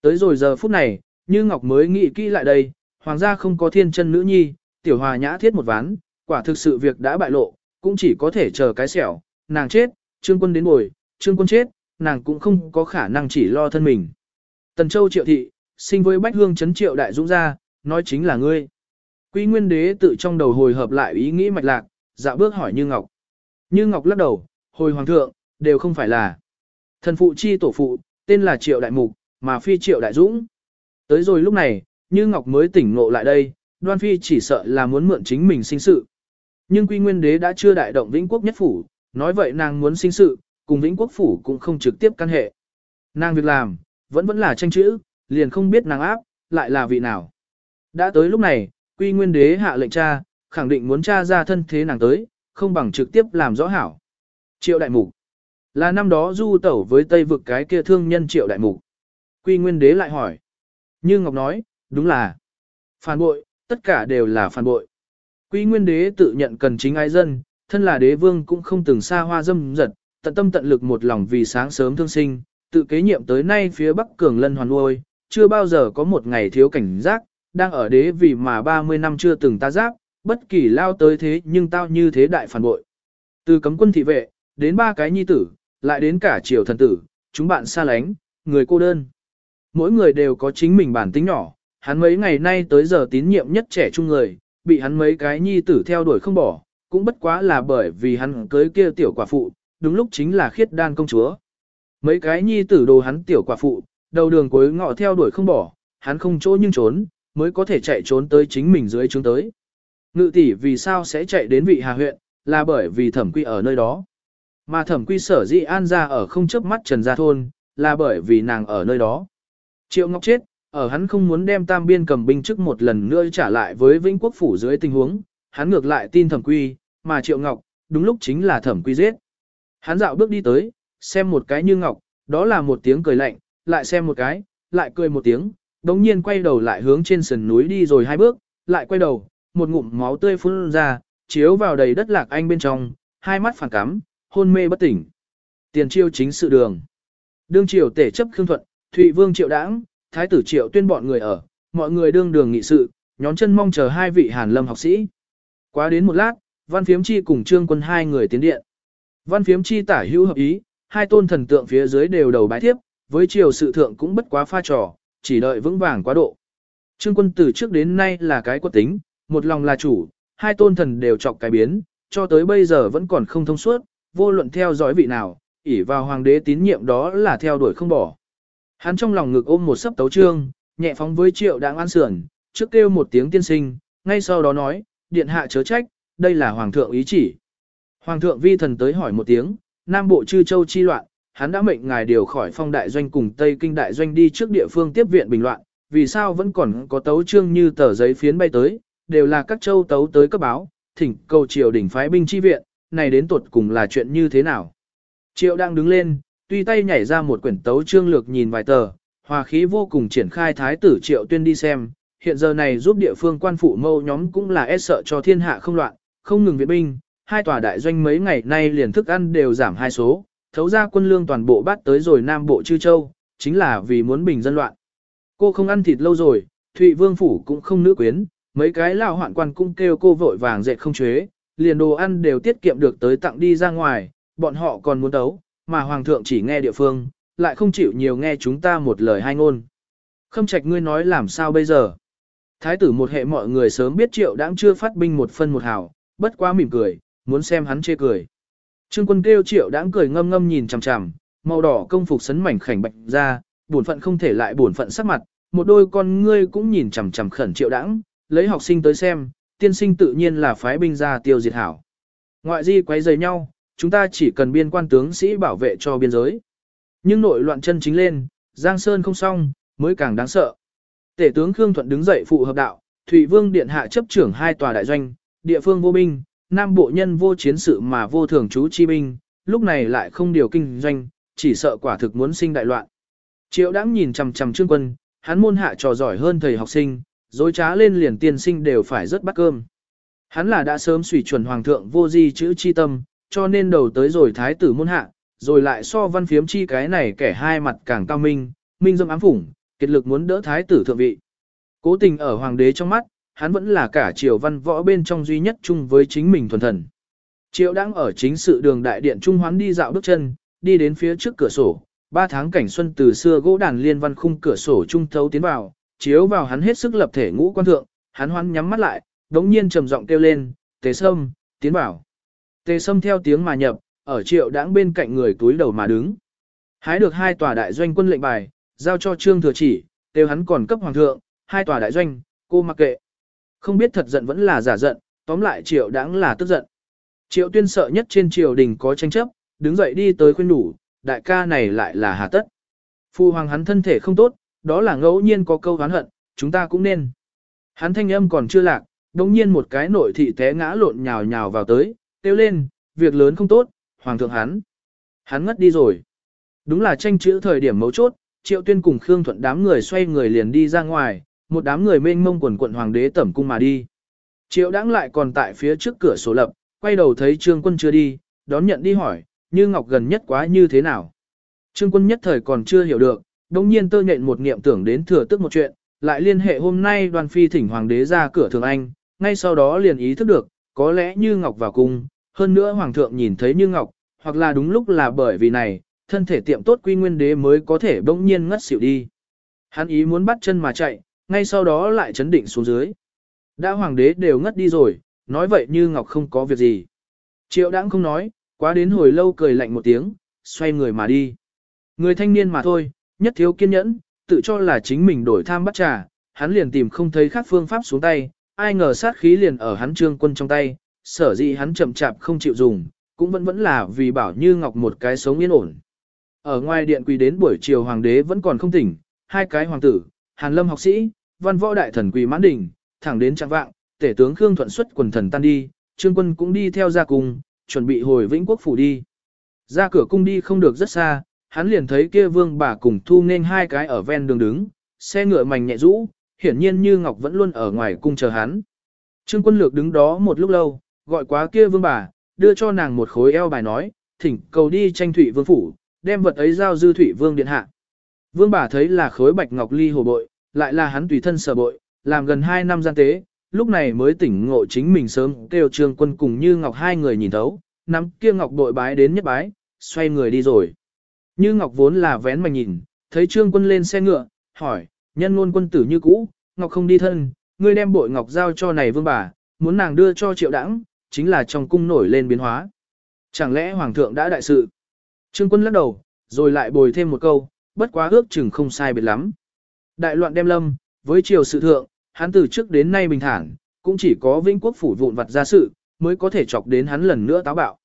Tới rồi giờ phút này, như Ngọc mới nghĩ kỹ lại đây, hoàng gia không có thiên chân nữ nhi, tiểu hòa nhã thiết một ván, quả thực sự việc đã bại lộ, cũng chỉ có thể chờ cái xẻo, nàng chết, trương quân đến bồi, trương quân chết, nàng cũng không có khả năng chỉ lo thân mình. Tần Châu triệu thị, sinh với bách hương chấn triệu đại dũng gia, nói chính là ngươi. Quý nguyên đế tự trong đầu hồi hợp lại ý nghĩ mạch lạc, dạ bước hỏi Như Ngọc. Như Ngọc lắc đầu, hồi hoàng thượng, đều không phải là. Thần phụ chi tổ phụ, tên là triệu đại mục, mà phi triệu đại dũng. Tới rồi lúc này, Như Ngọc mới tỉnh ngộ lại đây, đoan phi chỉ sợ là muốn mượn chính mình sinh sự. Nhưng quy nguyên đế đã chưa đại động vĩnh quốc nhất phủ, nói vậy nàng muốn sinh sự, cùng vĩnh quốc phủ cũng không trực tiếp căn hệ. Nàng việc làm, vẫn vẫn là tranh chữ, liền không biết nàng áp, lại là vị nào. Đã tới lúc này, quy nguyên đế hạ lệnh cha, khẳng định muốn cha ra thân thế nàng tới, không bằng trực tiếp làm rõ hảo. Triệu đại mục. Là năm đó du tẩu với Tây vực cái kia thương nhân triệu đại mục. Quy nguyên đế lại hỏi. Như Ngọc nói, đúng là. Phản bội, tất cả đều là phản bội. quý nguyên đế tự nhận cần chính ai dân, thân là đế vương cũng không từng xa hoa dâm dật, tận tâm tận lực một lòng vì sáng sớm thương sinh, tự kế nhiệm tới nay phía Bắc Cường Lân hoàn nuôi, chưa bao giờ có một ngày thiếu cảnh giác, đang ở đế vì mà 30 năm chưa từng ta giáp, bất kỳ lao tới thế nhưng tao như thế đại phản bội. Từ cấm quân thị vệ, đến ba cái nhi tử, lại đến cả triều thần tử, chúng bạn xa lánh, người cô đơn. Mỗi người đều có chính mình bản tính nhỏ, hắn mấy ngày nay tới giờ tín nhiệm nhất trẻ trung người, bị hắn mấy cái nhi tử theo đuổi không bỏ, cũng bất quá là bởi vì hắn cưới kia tiểu quả phụ, đúng lúc chính là khiết đan công chúa. Mấy cái nhi tử đồ hắn tiểu quả phụ, đầu đường cuối ngọ theo đuổi không bỏ, hắn không chỗ nhưng trốn, mới có thể chạy trốn tới chính mình dưới chúng tới. Ngự tỷ vì sao sẽ chạy đến vị hà huyện, là bởi vì thẩm quy ở nơi đó. Mà thẩm quy sở dĩ an ra ở không chấp mắt trần gia thôn, là bởi vì nàng ở nơi đó. Triệu Ngọc chết, ở hắn không muốn đem tam biên cầm binh chức một lần nữa trả lại với Vĩnh Quốc Phủ dưới tình huống, hắn ngược lại tin thẩm quy, mà Triệu Ngọc, đúng lúc chính là thẩm quy giết. Hắn dạo bước đi tới, xem một cái như Ngọc, đó là một tiếng cười lạnh, lại xem một cái, lại cười một tiếng, đống nhiên quay đầu lại hướng trên sườn núi đi rồi hai bước, lại quay đầu, một ngụm máu tươi phun ra, chiếu vào đầy đất lạc anh bên trong, hai mắt phản cắm, hôn mê bất tỉnh. Tiền chiêu chính sự đường. Đương triều tể chấp khương thuận, Thụy Vương triệu đãng, Thái tử triệu tuyên bọn người ở, mọi người đương đường nghị sự, nhón chân mong chờ hai vị hàn lâm học sĩ. Quá đến một lát, văn phiếm chi cùng trương quân hai người tiến điện. Văn phiếm chi tả hữu hợp ý, hai tôn thần tượng phía dưới đều đầu bái thiếp, với triều sự thượng cũng bất quá pha trò, chỉ đợi vững vàng quá độ. Trương quân từ trước đến nay là cái quật tính, một lòng là chủ, hai tôn thần đều chọc cái biến, cho tới bây giờ vẫn còn không thông suốt, vô luận theo dõi vị nào, ỷ vào hoàng đế tín nhiệm đó là theo đuổi không bỏ. Hắn trong lòng ngực ôm một sấp tấu trương, nhẹ phóng với triệu đang an sườn, trước kêu một tiếng tiên sinh, ngay sau đó nói, điện hạ chớ trách, đây là hoàng thượng ý chỉ. Hoàng thượng vi thần tới hỏi một tiếng, Nam Bộ chư châu chi loạn, hắn đã mệnh ngài điều khỏi phong đại doanh cùng Tây Kinh đại doanh đi trước địa phương tiếp viện bình loạn, vì sao vẫn còn có tấu trương như tờ giấy phiến bay tới, đều là các châu tấu tới cấp báo, thỉnh cầu triều đỉnh phái binh chi viện, này đến tuột cùng là chuyện như thế nào. Triệu đang đứng lên, tuy tay nhảy ra một quyển tấu trương lược nhìn vài tờ, hòa khí vô cùng triển khai thái tử triệu tuyên đi xem, hiện giờ này giúp địa phương quan phụ mâu nhóm cũng là e sợ cho thiên hạ không loạn, không ngừng viện binh, hai tòa đại doanh mấy ngày nay liền thức ăn đều giảm hai số, thấu ra quân lương toàn bộ bắt tới rồi Nam Bộ Chư Châu, chính là vì muốn bình dân loạn. Cô không ăn thịt lâu rồi, Thụy Vương Phủ cũng không nữ quyến, mấy cái lao hoạn quan cũng kêu cô vội vàng dệt không chế, liền đồ ăn đều tiết kiệm được tới tặng đi ra ngoài, bọn họ còn muốn đấu, mà Hoàng thượng chỉ nghe địa phương, lại không chịu nhiều nghe chúng ta một lời hai ngôn. Khâm trạch ngươi nói làm sao bây giờ? Thái tử một hệ mọi người sớm biết triệu đãng chưa phát binh một phân một hào, bất quá mỉm cười, muốn xem hắn chê cười. Trương quân kêu triệu đãng cười ngâm ngâm nhìn chằm chằm, màu đỏ công phục sấn mảnh khảnh bạch ra, buồn phận không thể lại buồn phận sắc mặt, một đôi con ngươi cũng nhìn chằm chằm khẩn triệu đãng, lấy học sinh tới xem, tiên sinh tự nhiên là phái binh ra tiêu diệt hảo. Ngoại di quấy rầy nhau, chúng ta chỉ cần biên quan tướng sĩ bảo vệ cho biên giới. Nhưng nội loạn chân chính lên, Giang Sơn không xong, mới càng đáng sợ. Tể tướng Khương Thuận đứng dậy phụ hợp đạo, Thủy Vương Điện Hạ chấp trưởng hai tòa đại doanh, địa phương vô binh, Nam Bộ nhân vô chiến sự mà vô thường chú chi binh, lúc này lại không điều kinh doanh, chỉ sợ quả thực muốn sinh đại loạn. Triệu đáng nhìn chằm chằm trương quân, hắn môn hạ trò giỏi hơn thầy học sinh, dối trá lên liền tiên sinh đều phải rất bắt cơm. Hắn là đã sớm suy chuẩn hoàng thượng vô di chữ chi tâm, cho nên đầu tới rồi thái tử môn hạ, rồi lại so văn phiếm chi cái này kẻ hai mặt càng cao minh, minh dâm ám phủng, kết lực muốn đỡ thái tử thượng vị. Cố tình ở hoàng đế trong mắt, hắn vẫn là cả triều văn võ bên trong duy nhất chung với chính mình thuần thần. Triệu đang ở chính sự đường đại điện trung hoán đi dạo bước chân, đi đến phía trước cửa sổ, ba tháng cảnh xuân từ xưa gỗ đàn liên văn khung cửa sổ trung thấu tiến vào, chiếu vào hắn hết sức lập thể ngũ quan thượng, hắn hoán nhắm mắt lại, đống nhiên trầm giọng kêu lên, tế sâm, tiến vào. Tề sâm theo tiếng mà nhập, ở triệu đãng bên cạnh người túi đầu mà đứng. Hái được hai tòa đại doanh quân lệnh bài, giao cho trương thừa chỉ, đều hắn còn cấp hoàng thượng, hai tòa đại doanh, cô mặc kệ. Không biết thật giận vẫn là giả giận, tóm lại triệu đãng là tức giận. Triệu tuyên sợ nhất trên triều đình có tranh chấp, đứng dậy đi tới khuyên đủ, đại ca này lại là hà tất. Phu hoàng hắn thân thể không tốt, đó là ngẫu nhiên có câu hán hận, chúng ta cũng nên. Hắn thanh âm còn chưa lạc, đồng nhiên một cái nội thị té ngã lộn nhào nhào vào tới, kêu lên, việc lớn không tốt, hoàng thượng hắn. Hắn ngất đi rồi. Đúng là tranh chữ thời điểm mấu chốt, triệu tuyên cùng Khương Thuận đám người xoay người liền đi ra ngoài, một đám người mênh mông quần quận hoàng đế tẩm cung mà đi. Triệu đãng lại còn tại phía trước cửa sổ lập, quay đầu thấy trương quân chưa đi, đón nhận đi hỏi, như ngọc gần nhất quá như thế nào. Trương quân nhất thời còn chưa hiểu được, đồng nhiên tơ nhện một niệm tưởng đến thừa tức một chuyện, lại liên hệ hôm nay đoàn phi thỉnh hoàng đế ra cửa thường anh, ngay sau đó liền ý thức được, có lẽ như ngọc vào cung, hơn nữa hoàng thượng nhìn thấy như ngọc, hoặc là đúng lúc là bởi vì này, thân thể tiệm tốt quy nguyên đế mới có thể bỗng nhiên ngất xỉu đi. Hắn ý muốn bắt chân mà chạy, ngay sau đó lại chấn định xuống dưới. Đã hoàng đế đều ngất đi rồi, nói vậy như ngọc không có việc gì. Triệu đãng không nói, quá đến hồi lâu cười lạnh một tiếng, xoay người mà đi. Người thanh niên mà thôi, nhất thiếu kiên nhẫn, tự cho là chính mình đổi tham bắt trà, hắn liền tìm không thấy khác phương pháp xuống tay, ai ngờ sát khí liền ở hắn trương quân trong tay, sở dĩ hắn chậm chạp không chịu dùng, cũng vẫn vẫn là vì bảo như ngọc một cái sống yên ổn. Ở ngoài điện quỳ đến buổi chiều hoàng đế vẫn còn không tỉnh, hai cái hoàng tử, hàn lâm học sĩ, văn võ đại thần quỳ mãn đỉnh, thẳng đến trạng vạng, tể tướng Khương Thuận xuất quần thần tan đi, trương quân cũng đi theo ra cùng, chuẩn bị hồi vĩnh quốc phủ đi. Ra cửa cung đi không được rất xa, hắn liền thấy kia vương bà cùng thu nên hai cái ở ven đường đứng, xe ngựa mảnh nhẹ rũ, hiển nhiên như Ngọc vẫn luôn ở ngoài cung chờ hắn. Trương quân lược đứng đó một lúc lâu, gọi quá kia vương bà, đưa cho nàng một khối eo bài nói, thỉnh cầu đi tranh thủy vương phủ, đem vật ấy giao dư thủy vương điện hạ. Vương bà thấy là khối bạch ngọc ly hồ bội, lại là hắn tùy thân sở bội, làm gần 2 năm gian tế, lúc này mới tỉnh ngộ chính mình sớm kêu trương quân cùng như ngọc hai người nhìn thấu, nắm kia ngọc bội bái đến nhất bái, xoay người đi rồi. Như ngọc vốn là vén mà nhìn, thấy trương quân lên xe ngựa, hỏi, nhân ngôn quân tử như cũ, ngọc không đi thân, ngươi đem bội ngọc giao cho này vương bà, muốn nàng đưa cho triệu đãng, chính là trong cung nổi lên biến hóa. Chẳng lẽ hoàng thượng đã đại sự? Trương quân lắc đầu, rồi lại bồi thêm một câu, bất quá ước chừng không sai biệt lắm. Đại loạn đem lâm, với triều sự thượng, hắn từ trước đến nay bình thản, cũng chỉ có vĩnh quốc phủ vụn vặt ra sự, mới có thể chọc đến hắn lần nữa táo bạo.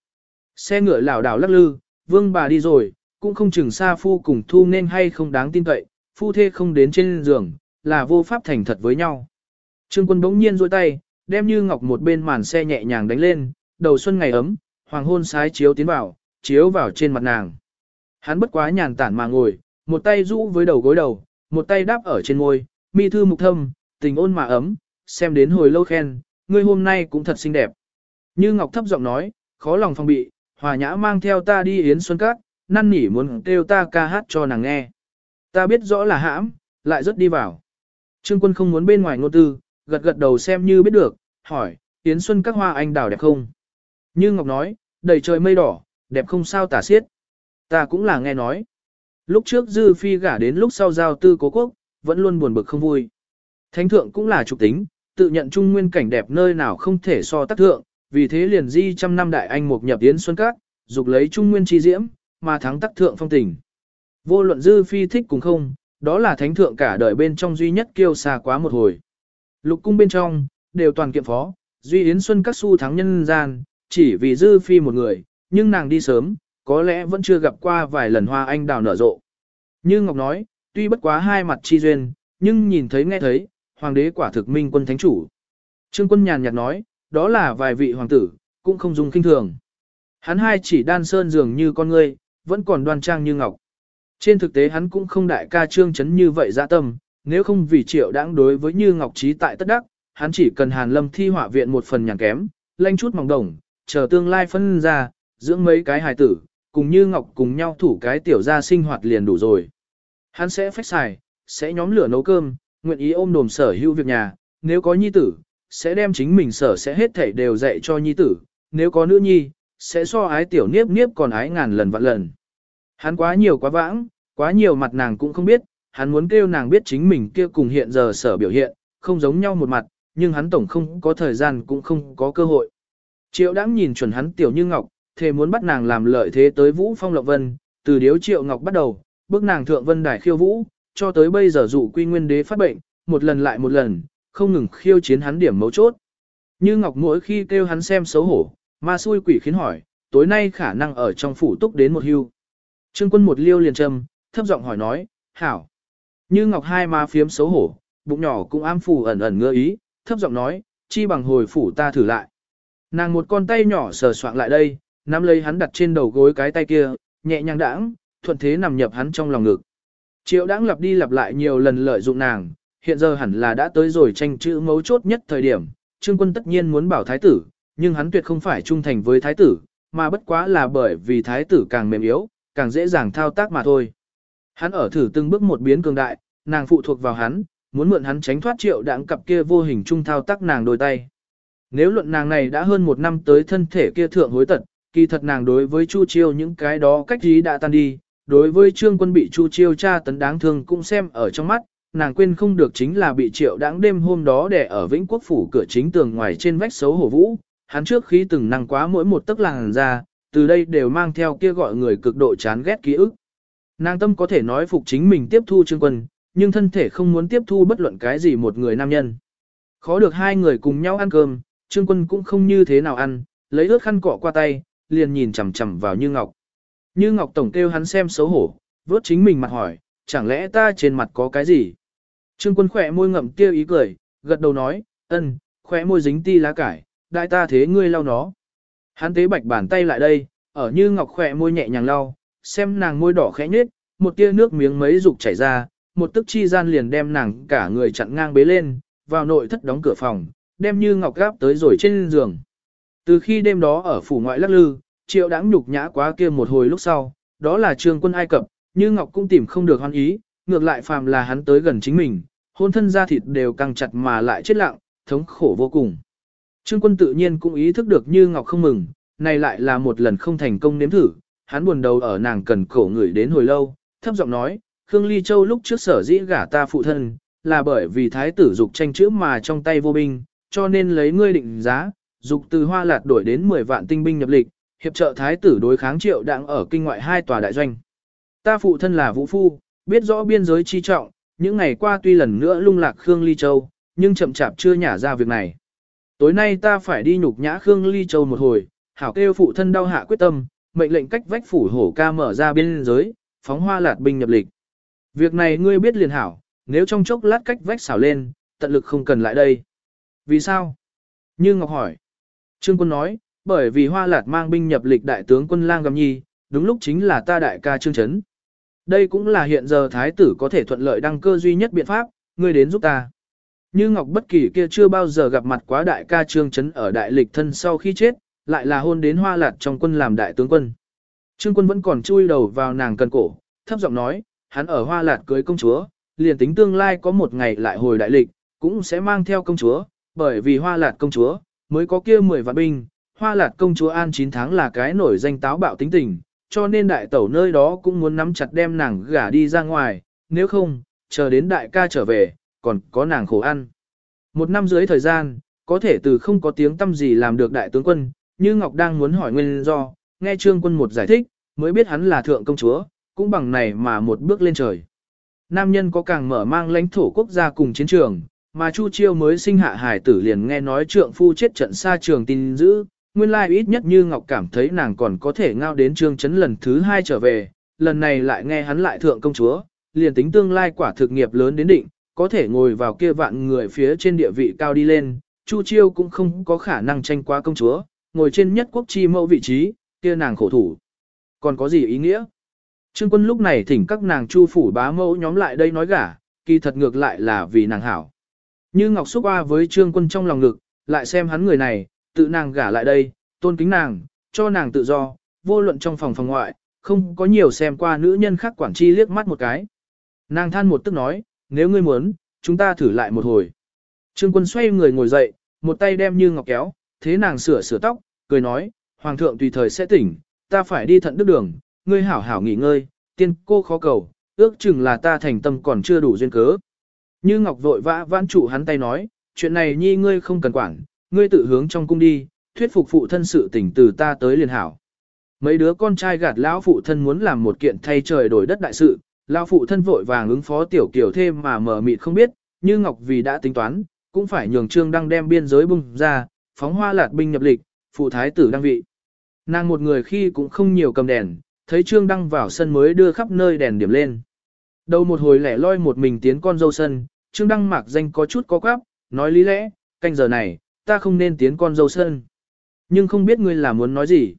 Xe ngựa lảo đảo lắc lư, vương bà đi rồi, cũng không chừng xa phu cùng thu nên hay không đáng tin cậy, phu thê không đến trên giường, là vô pháp thành thật với nhau. Trương quân bỗng nhiên rôi tay, đem như ngọc một bên màn xe nhẹ nhàng đánh lên, đầu xuân ngày ấm, hoàng hôn sái chiếu tiến vào, chiếu vào trên mặt nàng. Hắn bất quá nhàn tản mà ngồi, một tay rũ với đầu gối đầu, một tay đáp ở trên môi, mi thư mục thâm, tình ôn mà ấm, xem đến hồi lâu khen, ngươi hôm nay cũng thật xinh đẹp. Như Ngọc thấp giọng nói, khó lòng phòng bị, hòa nhã mang theo ta đi yến xuân các, năn nỉ muốn kêu ta ca hát cho nàng nghe. Ta biết rõ là hãm, lại rất đi vào. Trương quân không muốn bên ngoài ngôn tư, gật gật đầu xem như biết được, hỏi, yến xuân các hoa anh đào đẹp không? Như Ngọc nói, đầy trời mây đỏ, đẹp không sao tả xiết. Ta cũng là nghe nói. Lúc trước Dư Phi gả đến lúc sau giao tư cố quốc, vẫn luôn buồn bực không vui. Thánh thượng cũng là trục tính, tự nhận trung nguyên cảnh đẹp nơi nào không thể so tác thượng, vì thế liền di trăm năm đại anh một nhập tiến xuân các, dục lấy trung nguyên chi diễm, mà thắng tác thượng phong tình. Vô luận Dư Phi thích cùng không, đó là thánh thượng cả đời bên trong duy nhất kiêu xa quá một hồi. Lục cung bên trong, đều toàn kiệm phó, duy yến xuân các su thắng nhân gian, chỉ vì Dư Phi một người, nhưng nàng đi sớm, có lẽ vẫn chưa gặp qua vài lần hoa anh đào nở rộ. Như Ngọc nói, tuy bất quá hai mặt chi duyên, nhưng nhìn thấy nghe thấy, hoàng đế quả thực minh quân thánh chủ. Trương quân nhàn nhạt nói, đó là vài vị hoàng tử, cũng không dùng kinh thường. Hắn hai chỉ đan sơn dường như con ngươi, vẫn còn đoan trang như ngọc. Trên thực tế hắn cũng không đại ca trương chấn như vậy dạ tâm, nếu không vì triệu đáng đối với như ngọc trí tại tất đắc, hắn chỉ cần hàn lâm thi họa viện một phần nhàn kém, lanh chút mỏng đồng, chờ tương lai phân ra, dưỡng mấy cái hài tử, cùng như ngọc cùng nhau thủ cái tiểu gia sinh hoạt liền đủ rồi. Hắn sẽ phách xài, sẽ nhóm lửa nấu cơm, nguyện ý ôm đồm sở hữu việc nhà, nếu có nhi tử, sẽ đem chính mình sở sẽ hết thảy đều dạy cho nhi tử, nếu có nữ nhi, sẽ so ái tiểu niếp niếp còn ái ngàn lần vạn lần. Hắn quá nhiều quá vãng, quá nhiều mặt nàng cũng không biết, hắn muốn kêu nàng biết chính mình kia cùng hiện giờ sở biểu hiện, không giống nhau một mặt, nhưng hắn tổng không có thời gian cũng không có cơ hội. Triệu đãng nhìn chuẩn hắn tiểu như ngọc, thề muốn bắt nàng làm lợi thế tới vũ phong lộc vân, từ điếu triệu ngọc bắt đầu, bước nàng thượng vân đài khiêu vũ, cho tới bây giờ dụ quy nguyên đế phát bệnh, một lần lại một lần, không ngừng khiêu chiến hắn điểm mấu chốt. Như Ngọc mỗi khi kêu hắn xem xấu hổ, ma xui quỷ khiến hỏi, tối nay khả năng ở trong phủ túc đến một hưu. Trương quân một liêu liền trầm, thấp giọng hỏi nói, hảo. Như Ngọc hai má phiếm xấu hổ, bụng nhỏ cũng am phủ ẩn ẩn ngơ ý, thấp giọng nói, chi bằng hồi phủ ta thử lại. Nàng một con tay nhỏ sờ soạn lại đây, nắm lấy hắn đặt trên đầu gối cái tay kia, nhẹ nhàng đãng, thuận thế nằm nhập hắn trong lòng ngực. Triệu đãng lặp đi lặp lại nhiều lần lợi dụng nàng, hiện giờ hẳn là đã tới rồi tranh chữ mấu chốt nhất thời điểm, trương quân tất nhiên muốn bảo thái tử, nhưng hắn tuyệt không phải trung thành với thái tử, mà bất quá là bởi vì thái tử càng mềm yếu, càng dễ dàng thao tác mà thôi. Hắn ở thử từng bước một biến cường đại, nàng phụ thuộc vào hắn, muốn mượn hắn tránh thoát triệu đãng cặp kia vô hình trung thao tác nàng đôi tay. Nếu luận nàng này đã hơn một năm tới thân thể kia thượng hối tận, kỳ thật nàng đối với Chu Chiêu những cái đó cách ý đã tan đi, đối với trương quân bị Chu Chiêu tra tấn đáng thương cũng xem ở trong mắt, nàng quên không được chính là bị triệu đáng đêm hôm đó để ở Vĩnh Quốc Phủ cửa chính tường ngoài trên vách xấu hổ vũ, hắn trước khi từng năng quá mỗi một tấc làng ra, từ đây đều mang theo kia gọi người cực độ chán ghét ký ức. Nàng tâm có thể nói phục chính mình tiếp thu trương quân, nhưng thân thể không muốn tiếp thu bất luận cái gì một người nam nhân. Khó được hai người cùng nhau ăn cơm, trương quân cũng không như thế nào ăn, lấy ướt khăn cọ qua tay, liền nhìn chằm chằm vào Như Ngọc. Như Ngọc tổng kêu hắn xem xấu hổ, vớt chính mình mặt hỏi, chẳng lẽ ta trên mặt có cái gì? Trương quân khỏe môi ngậm tiêu ý cười, gật đầu nói, ân, khỏe môi dính ti lá cải, đại ta thế ngươi lau nó. Hắn tế bạch bàn tay lại đây, ở Như Ngọc khỏe môi nhẹ nhàng lau, xem nàng môi đỏ khẽ nhếch, một tia nước miếng mấy dục chảy ra, một tức chi gian liền đem nàng cả người chặn ngang bế lên, vào nội thất đóng cửa phòng, đem Như Ngọc gáp tới rồi trên giường. Từ khi đêm đó ở phủ ngoại lắc lư, triệu đáng nhục nhã quá kia một hồi lúc sau, đó là trương quân Ai Cập, như Ngọc cũng tìm không được hoan ý, ngược lại phàm là hắn tới gần chính mình, hôn thân da thịt đều căng chặt mà lại chết lặng, thống khổ vô cùng. Trương quân tự nhiên cũng ý thức được như Ngọc không mừng, này lại là một lần không thành công nếm thử, hắn buồn đầu ở nàng cần cổ người đến hồi lâu, thấp giọng nói, Khương Ly Châu lúc trước sở dĩ gả ta phụ thân, là bởi vì thái tử dục tranh chữ mà trong tay vô binh, cho nên lấy ngươi định giá, dục từ hoa lạt đổi đến 10 vạn tinh binh nhập lịch, hiệp trợ thái tử đối kháng triệu đang ở kinh ngoại hai tòa đại doanh. Ta phụ thân là vũ phu, biết rõ biên giới chi trọng, những ngày qua tuy lần nữa lung lạc Khương Ly Châu, nhưng chậm chạp chưa nhả ra việc này. Tối nay ta phải đi nhục nhã Khương Ly Châu một hồi, hảo kêu phụ thân đau hạ quyết tâm, mệnh lệnh cách vách phủ hổ ca mở ra biên giới, phóng hoa lạt binh nhập lịch. Việc này ngươi biết liền hảo, nếu trong chốc lát cách vách xảo lên, tận lực không cần lại đây. Vì sao? Như Ngọc hỏi. Trương quân nói, bởi vì hoa lạt mang binh nhập lịch đại tướng quân lang gầm nhi, đúng lúc chính là ta đại ca Trương Trấn. Đây cũng là hiện giờ thái tử có thể thuận lợi đăng cơ duy nhất biện pháp, ngươi đến giúp ta. Như Ngọc Bất Kỳ kia chưa bao giờ gặp mặt quá đại ca Trương Trấn ở đại lịch thân sau khi chết, lại là hôn đến hoa lạt trong quân làm đại tướng quân. Trương quân vẫn còn chui đầu vào nàng cần cổ, thấp giọng nói, hắn ở hoa lạt cưới công chúa, liền tính tương lai có một ngày lại hồi đại lịch, cũng sẽ mang theo công chúa, bởi vì hoa lạt công chúa, mới có kia 10 vạn binh, hoa lạt công chúa an 9 tháng là cái nổi danh táo bạo tính tình, cho nên đại tẩu nơi đó cũng muốn nắm chặt đem nàng gả đi ra ngoài, nếu không, chờ đến đại ca trở về, còn có nàng khổ ăn. Một năm dưới thời gian, có thể từ không có tiếng tâm gì làm được đại tướng quân, như Ngọc đang muốn hỏi nguyên do, nghe trương quân một giải thích, mới biết hắn là thượng công chúa, cũng bằng này mà một bước lên trời. Nam nhân có càng mở mang lãnh thổ quốc gia cùng chiến trường, mà Chu Chiêu mới sinh hạ hải tử liền nghe nói trượng phu chết trận xa trường tin dữ, nguyên lai ít nhất như Ngọc cảm thấy nàng còn có thể ngao đến trương chấn lần thứ hai trở về, lần này lại nghe hắn lại thượng công chúa, liền tính tương lai quả thực nghiệp lớn đến định, có thể ngồi vào kia vạn người phía trên địa vị cao đi lên, Chu Chiêu cũng không có khả năng tranh qua công chúa, ngồi trên nhất quốc chi mẫu vị trí, kia nàng khổ thủ. Còn có gì ý nghĩa? Trương quân lúc này thỉnh các nàng chu phủ bá mẫu nhóm lại đây nói gả, kỳ thật ngược lại là vì nàng hảo. Như Ngọc xúc qua với trương quân trong lòng ngực, lại xem hắn người này, tự nàng gả lại đây, tôn kính nàng, cho nàng tự do, vô luận trong phòng phòng ngoại, không có nhiều xem qua nữ nhân khác quản chi liếc mắt một cái. Nàng than một tức nói, nếu ngươi muốn, chúng ta thử lại một hồi. Trương quân xoay người ngồi dậy, một tay đem như ngọc kéo, thế nàng sửa sửa tóc, cười nói, Hoàng thượng tùy thời sẽ tỉnh, ta phải đi thận đức đường, ngươi hảo hảo nghỉ ngơi, tiên cô khó cầu, ước chừng là ta thành tâm còn chưa đủ duyên cớ. Như Ngọc vội vã vãn trụ hắn tay nói, chuyện này nhi ngươi không cần quản, ngươi tự hướng trong cung đi, thuyết phục phụ thân sự tỉnh từ ta tới liền hảo. Mấy đứa con trai gạt lão phụ thân muốn làm một kiện thay trời đổi đất đại sự, lão phụ thân vội vàng ứng phó tiểu kiểu thêm mà mở mịt không biết, như Ngọc vì đã tính toán, cũng phải nhường Trương Đăng đem biên giới bung ra, phóng hoa lạt binh nhập lịch, phụ thái tử đăng vị. Nàng một người khi cũng không nhiều cầm đèn, thấy Trương Đăng vào sân mới đưa khắp nơi đèn điểm lên. Đầu một hồi lẻ loi một mình tiến con dâu sân, Trương Đăng mặc danh có chút có quáp, nói lý lẽ, canh giờ này, ta không nên tiến con dâu sân. Nhưng không biết ngươi là muốn nói gì.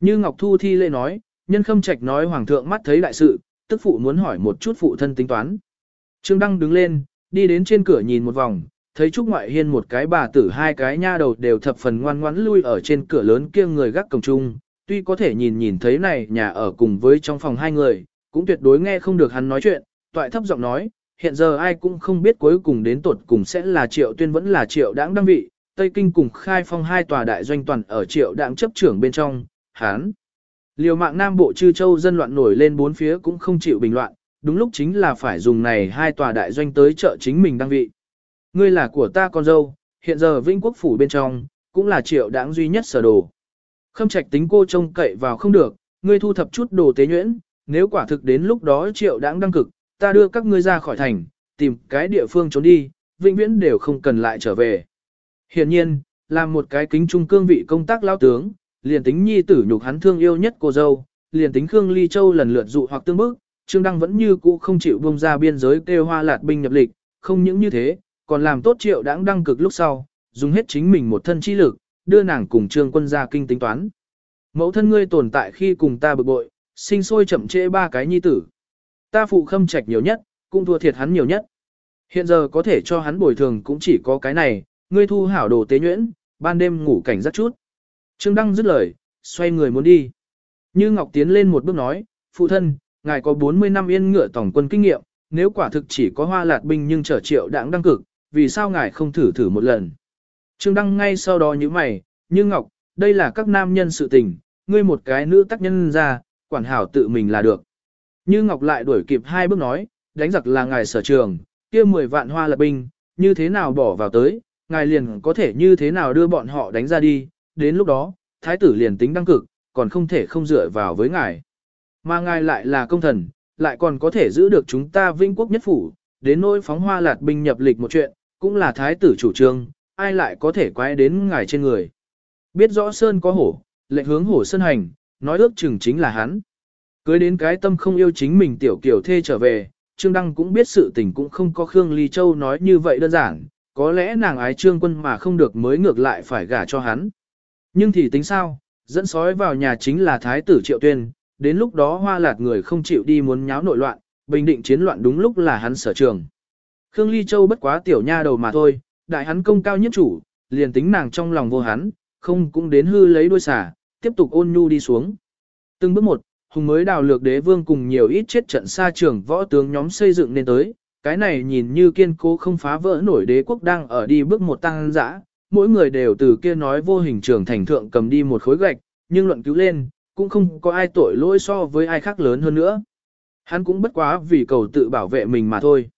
Như Ngọc Thu thi lễ nói, nhân khâm trạch nói hoàng thượng mắt thấy đại sự, tức phụ muốn hỏi một chút phụ thân tính toán. Trương Đăng đứng lên, đi đến trên cửa nhìn một vòng, thấy Trúc Ngoại Hiên một cái bà tử hai cái nha đầu đều thập phần ngoan ngoãn lui ở trên cửa lớn kia người gác cổng trung, tuy có thể nhìn nhìn thấy này nhà ở cùng với trong phòng hai người, cũng tuyệt đối nghe không được hắn nói chuyện, toại thấp giọng nói, hiện giờ ai cũng không biết cuối cùng đến tuột cùng sẽ là triệu tuyên vẫn là triệu đãng đăng vị, Tây Kinh cùng khai phong hai tòa đại doanh toàn ở triệu đáng chấp trưởng bên trong, hán. Liều mạng Nam Bộ chư châu dân loạn nổi lên bốn phía cũng không chịu bình loạn, đúng lúc chính là phải dùng này hai tòa đại doanh tới trợ chính mình đăng vị. Ngươi là của ta con dâu, hiện giờ Vinh Quốc Phủ bên trong, cũng là triệu đáng duy nhất sở đồ. Khâm trạch tính cô trông cậy vào không được, ngươi thu thập chút đồ tế nhuyễn, nếu quả thực đến lúc đó triệu đáng đăng cực, ta đưa các ngươi ra khỏi thành, tìm cái địa phương trốn đi, vĩnh viễn đều không cần lại trở về. Hiện nhiên, làm một cái kính trung cương vị công tác lao tướng, liền tính nhi tử nhục hắn thương yêu nhất cô dâu, liền tính Khương Ly Châu lần lượt dụ hoặc tương bức, Trương Đăng vẫn như cũ không chịu buông ra biên giới kêu hoa lạt binh nhập lịch, không những như thế, còn làm tốt triệu đãng đăng cực lúc sau, dùng hết chính mình một thân chi lực, đưa nàng cùng trương quân ra kinh tính toán. Mẫu thân ngươi tồn tại khi cùng ta bực bội, sinh sôi chậm trễ ba cái nhi tử. Ta phụ khâm trạch nhiều nhất, cũng thua thiệt hắn nhiều nhất. Hiện giờ có thể cho hắn bồi thường cũng chỉ có cái này, ngươi thu hảo đồ tế nhuyễn, ban đêm ngủ cảnh rất chút. Trương Đăng dứt lời, xoay người muốn đi. Như Ngọc tiến lên một bước nói, phụ thân, ngài có 40 năm yên ngựa tổng quân kinh nghiệm, nếu quả thực chỉ có hoa lạt binh nhưng trở triệu đảng đăng cực, vì sao ngài không thử thử một lần. Trương Đăng ngay sau đó như mày, như Ngọc, đây là các nam nhân sự tình, ngươi một cái nữ tác nhân ra, quản hảo tự mình là được. Như Ngọc lại đuổi kịp hai bước nói, đánh giặc là ngài sở trường, kia 10 vạn hoa lập binh, như thế nào bỏ vào tới, ngài liền có thể như thế nào đưa bọn họ đánh ra đi, đến lúc đó, thái tử liền tính đăng cực, còn không thể không dựa vào với ngài. Mà ngài lại là công thần, lại còn có thể giữ được chúng ta vinh quốc nhất phủ, đến nỗi phóng hoa lạt binh nhập lịch một chuyện, cũng là thái tử chủ trương, ai lại có thể quay đến ngài trên người. Biết rõ Sơn có hổ, lệnh hướng hổ sơn hành, nói ước chừng chính là hắn. Cưới đến cái tâm không yêu chính mình tiểu kiểu thê trở về, Trương Đăng cũng biết sự tình cũng không có Khương Ly Châu nói như vậy đơn giản, có lẽ nàng ái trương quân mà không được mới ngược lại phải gả cho hắn. Nhưng thì tính sao, dẫn sói vào nhà chính là thái tử triệu tuyên, đến lúc đó hoa lạt người không chịu đi muốn nháo nội loạn, bình định chiến loạn đúng lúc là hắn sở trường. Khương Ly Châu bất quá tiểu nha đầu mà thôi, đại hắn công cao nhất chủ, liền tính nàng trong lòng vô hắn, không cũng đến hư lấy đuôi xả, tiếp tục ôn nhu đi xuống. Từng bước một, hùng mới đào lược đế vương cùng nhiều ít chết trận xa trường võ tướng nhóm xây dựng nên tới, cái này nhìn như kiên cố không phá vỡ nổi đế quốc đang ở đi bước một tăng dã, mỗi người đều từ kia nói vô hình trường thành thượng cầm đi một khối gạch, nhưng luận cứu lên, cũng không có ai tội lỗi so với ai khác lớn hơn nữa. Hắn cũng bất quá vì cầu tự bảo vệ mình mà thôi.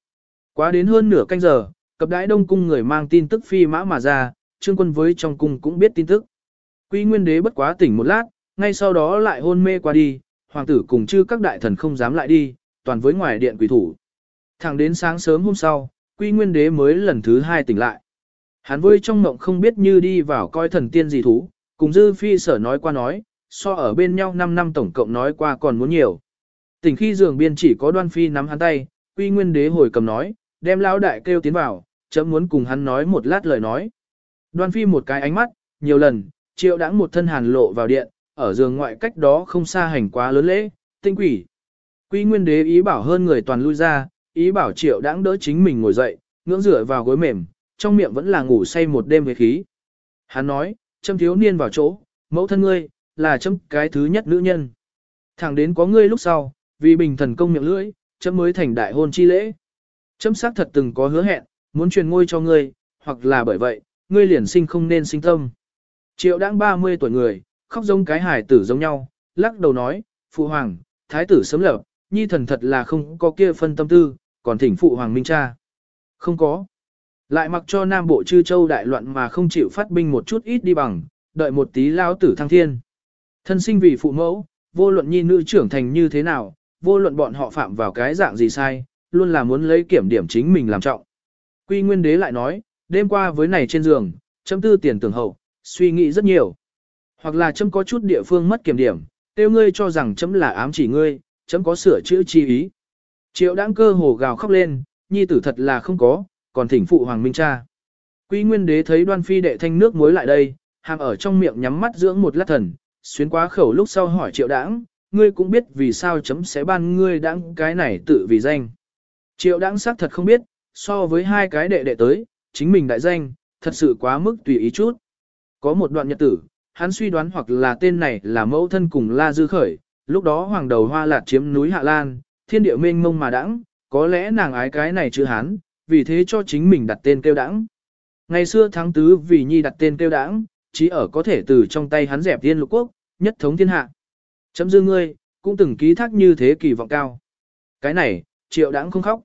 Quá đến hơn nửa canh giờ, cập đãi đông cung người mang tin tức phi mã mà ra, trương quân với trong cung cũng biết tin tức. Quy nguyên đế bất quá tỉnh một lát, ngay sau đó lại hôn mê qua đi, hoàng tử cùng chư các đại thần không dám lại đi, toàn với ngoài điện quỷ thủ. Thẳng đến sáng sớm hôm sau, quy nguyên đế mới lần thứ hai tỉnh lại. Hắn vui trong mộng không biết như đi vào coi thần tiên gì thú, cùng dư phi sở nói qua nói, so ở bên nhau 5 năm tổng cộng nói qua còn muốn nhiều. Tỉnh khi giường biên chỉ có đoan phi nắm hắn tay, quy nguyên đế hồi cầm nói, đem lão đại kêu tiến vào, chấm muốn cùng hắn nói một lát lời nói. Đoan phi một cái ánh mắt, nhiều lần, triệu đãng một thân hàn lộ vào điện, ở giường ngoại cách đó không xa hành quá lớn lễ, tinh quỷ. Quy nguyên đế ý bảo hơn người toàn lui ra, ý bảo triệu đãng đỡ chính mình ngồi dậy, ngưỡng rửa vào gối mềm, trong miệng vẫn là ngủ say một đêm với khí. Hắn nói, châm thiếu niên vào chỗ, mẫu thân ngươi, là châm cái thứ nhất nữ nhân. Thẳng đến có ngươi lúc sau, vì bình thần công miệng lưỡi, châm mới thành đại hôn chi lễ. Chấm xác thật từng có hứa hẹn, muốn truyền ngôi cho ngươi, hoặc là bởi vậy, ngươi liền sinh không nên sinh tâm. Triệu đãng 30 tuổi người, khóc giống cái hải tử giống nhau, lắc đầu nói, phụ hoàng, thái tử sớm lập, nhi thần thật là không có kia phân tâm tư, còn thỉnh phụ hoàng minh cha. Không có. Lại mặc cho Nam Bộ chư châu đại loạn mà không chịu phát binh một chút ít đi bằng, đợi một tí lao tử thăng thiên. Thân sinh vì phụ mẫu, vô luận nhi nữ trưởng thành như thế nào, vô luận bọn họ phạm vào cái dạng gì sai, luôn là muốn lấy kiểm điểm chính mình làm trọng. Quy Nguyên Đế lại nói, đêm qua với này trên giường, chấm tư tiền tưởng hậu, suy nghĩ rất nhiều. Hoặc là chấm có chút địa phương mất kiểm điểm, tiêu ngươi cho rằng chấm là ám chỉ ngươi, chấm có sửa chữa chi ý. Triệu đáng cơ hồ gào khóc lên, nhi tử thật là không có, còn thỉnh phụ hoàng minh cha. Quý nguyên đế thấy đoan phi đệ thanh nước muối lại đây, hàm ở trong miệng nhắm mắt dưỡng một lát thần, xuyến quá khẩu lúc sau hỏi triệu đãng, ngươi cũng biết vì sao chấm sẽ ban ngươi đãng cái này tự vì danh. Triệu đãng xác thật không biết, so với hai cái đệ đệ tới, chính mình đại danh, thật sự quá mức tùy ý chút. Có một đoạn nhật tử, hắn suy đoán hoặc là tên này là mẫu thân cùng La Dư Khởi, lúc đó hoàng đầu hoa lạt chiếm núi Hạ Lan, thiên địa mênh mông mà đãng, có lẽ nàng ái cái này chữ hắn, vì thế cho chính mình đặt tên kêu đãng. Ngày xưa tháng tứ vì nhi đặt tên kêu đãng, chỉ ở có thể từ trong tay hắn dẹp thiên lục quốc, nhất thống thiên hạ. Chấm dư ngươi, cũng từng ký thác như thế kỳ vọng cao. Cái này, triệu đãng không khóc.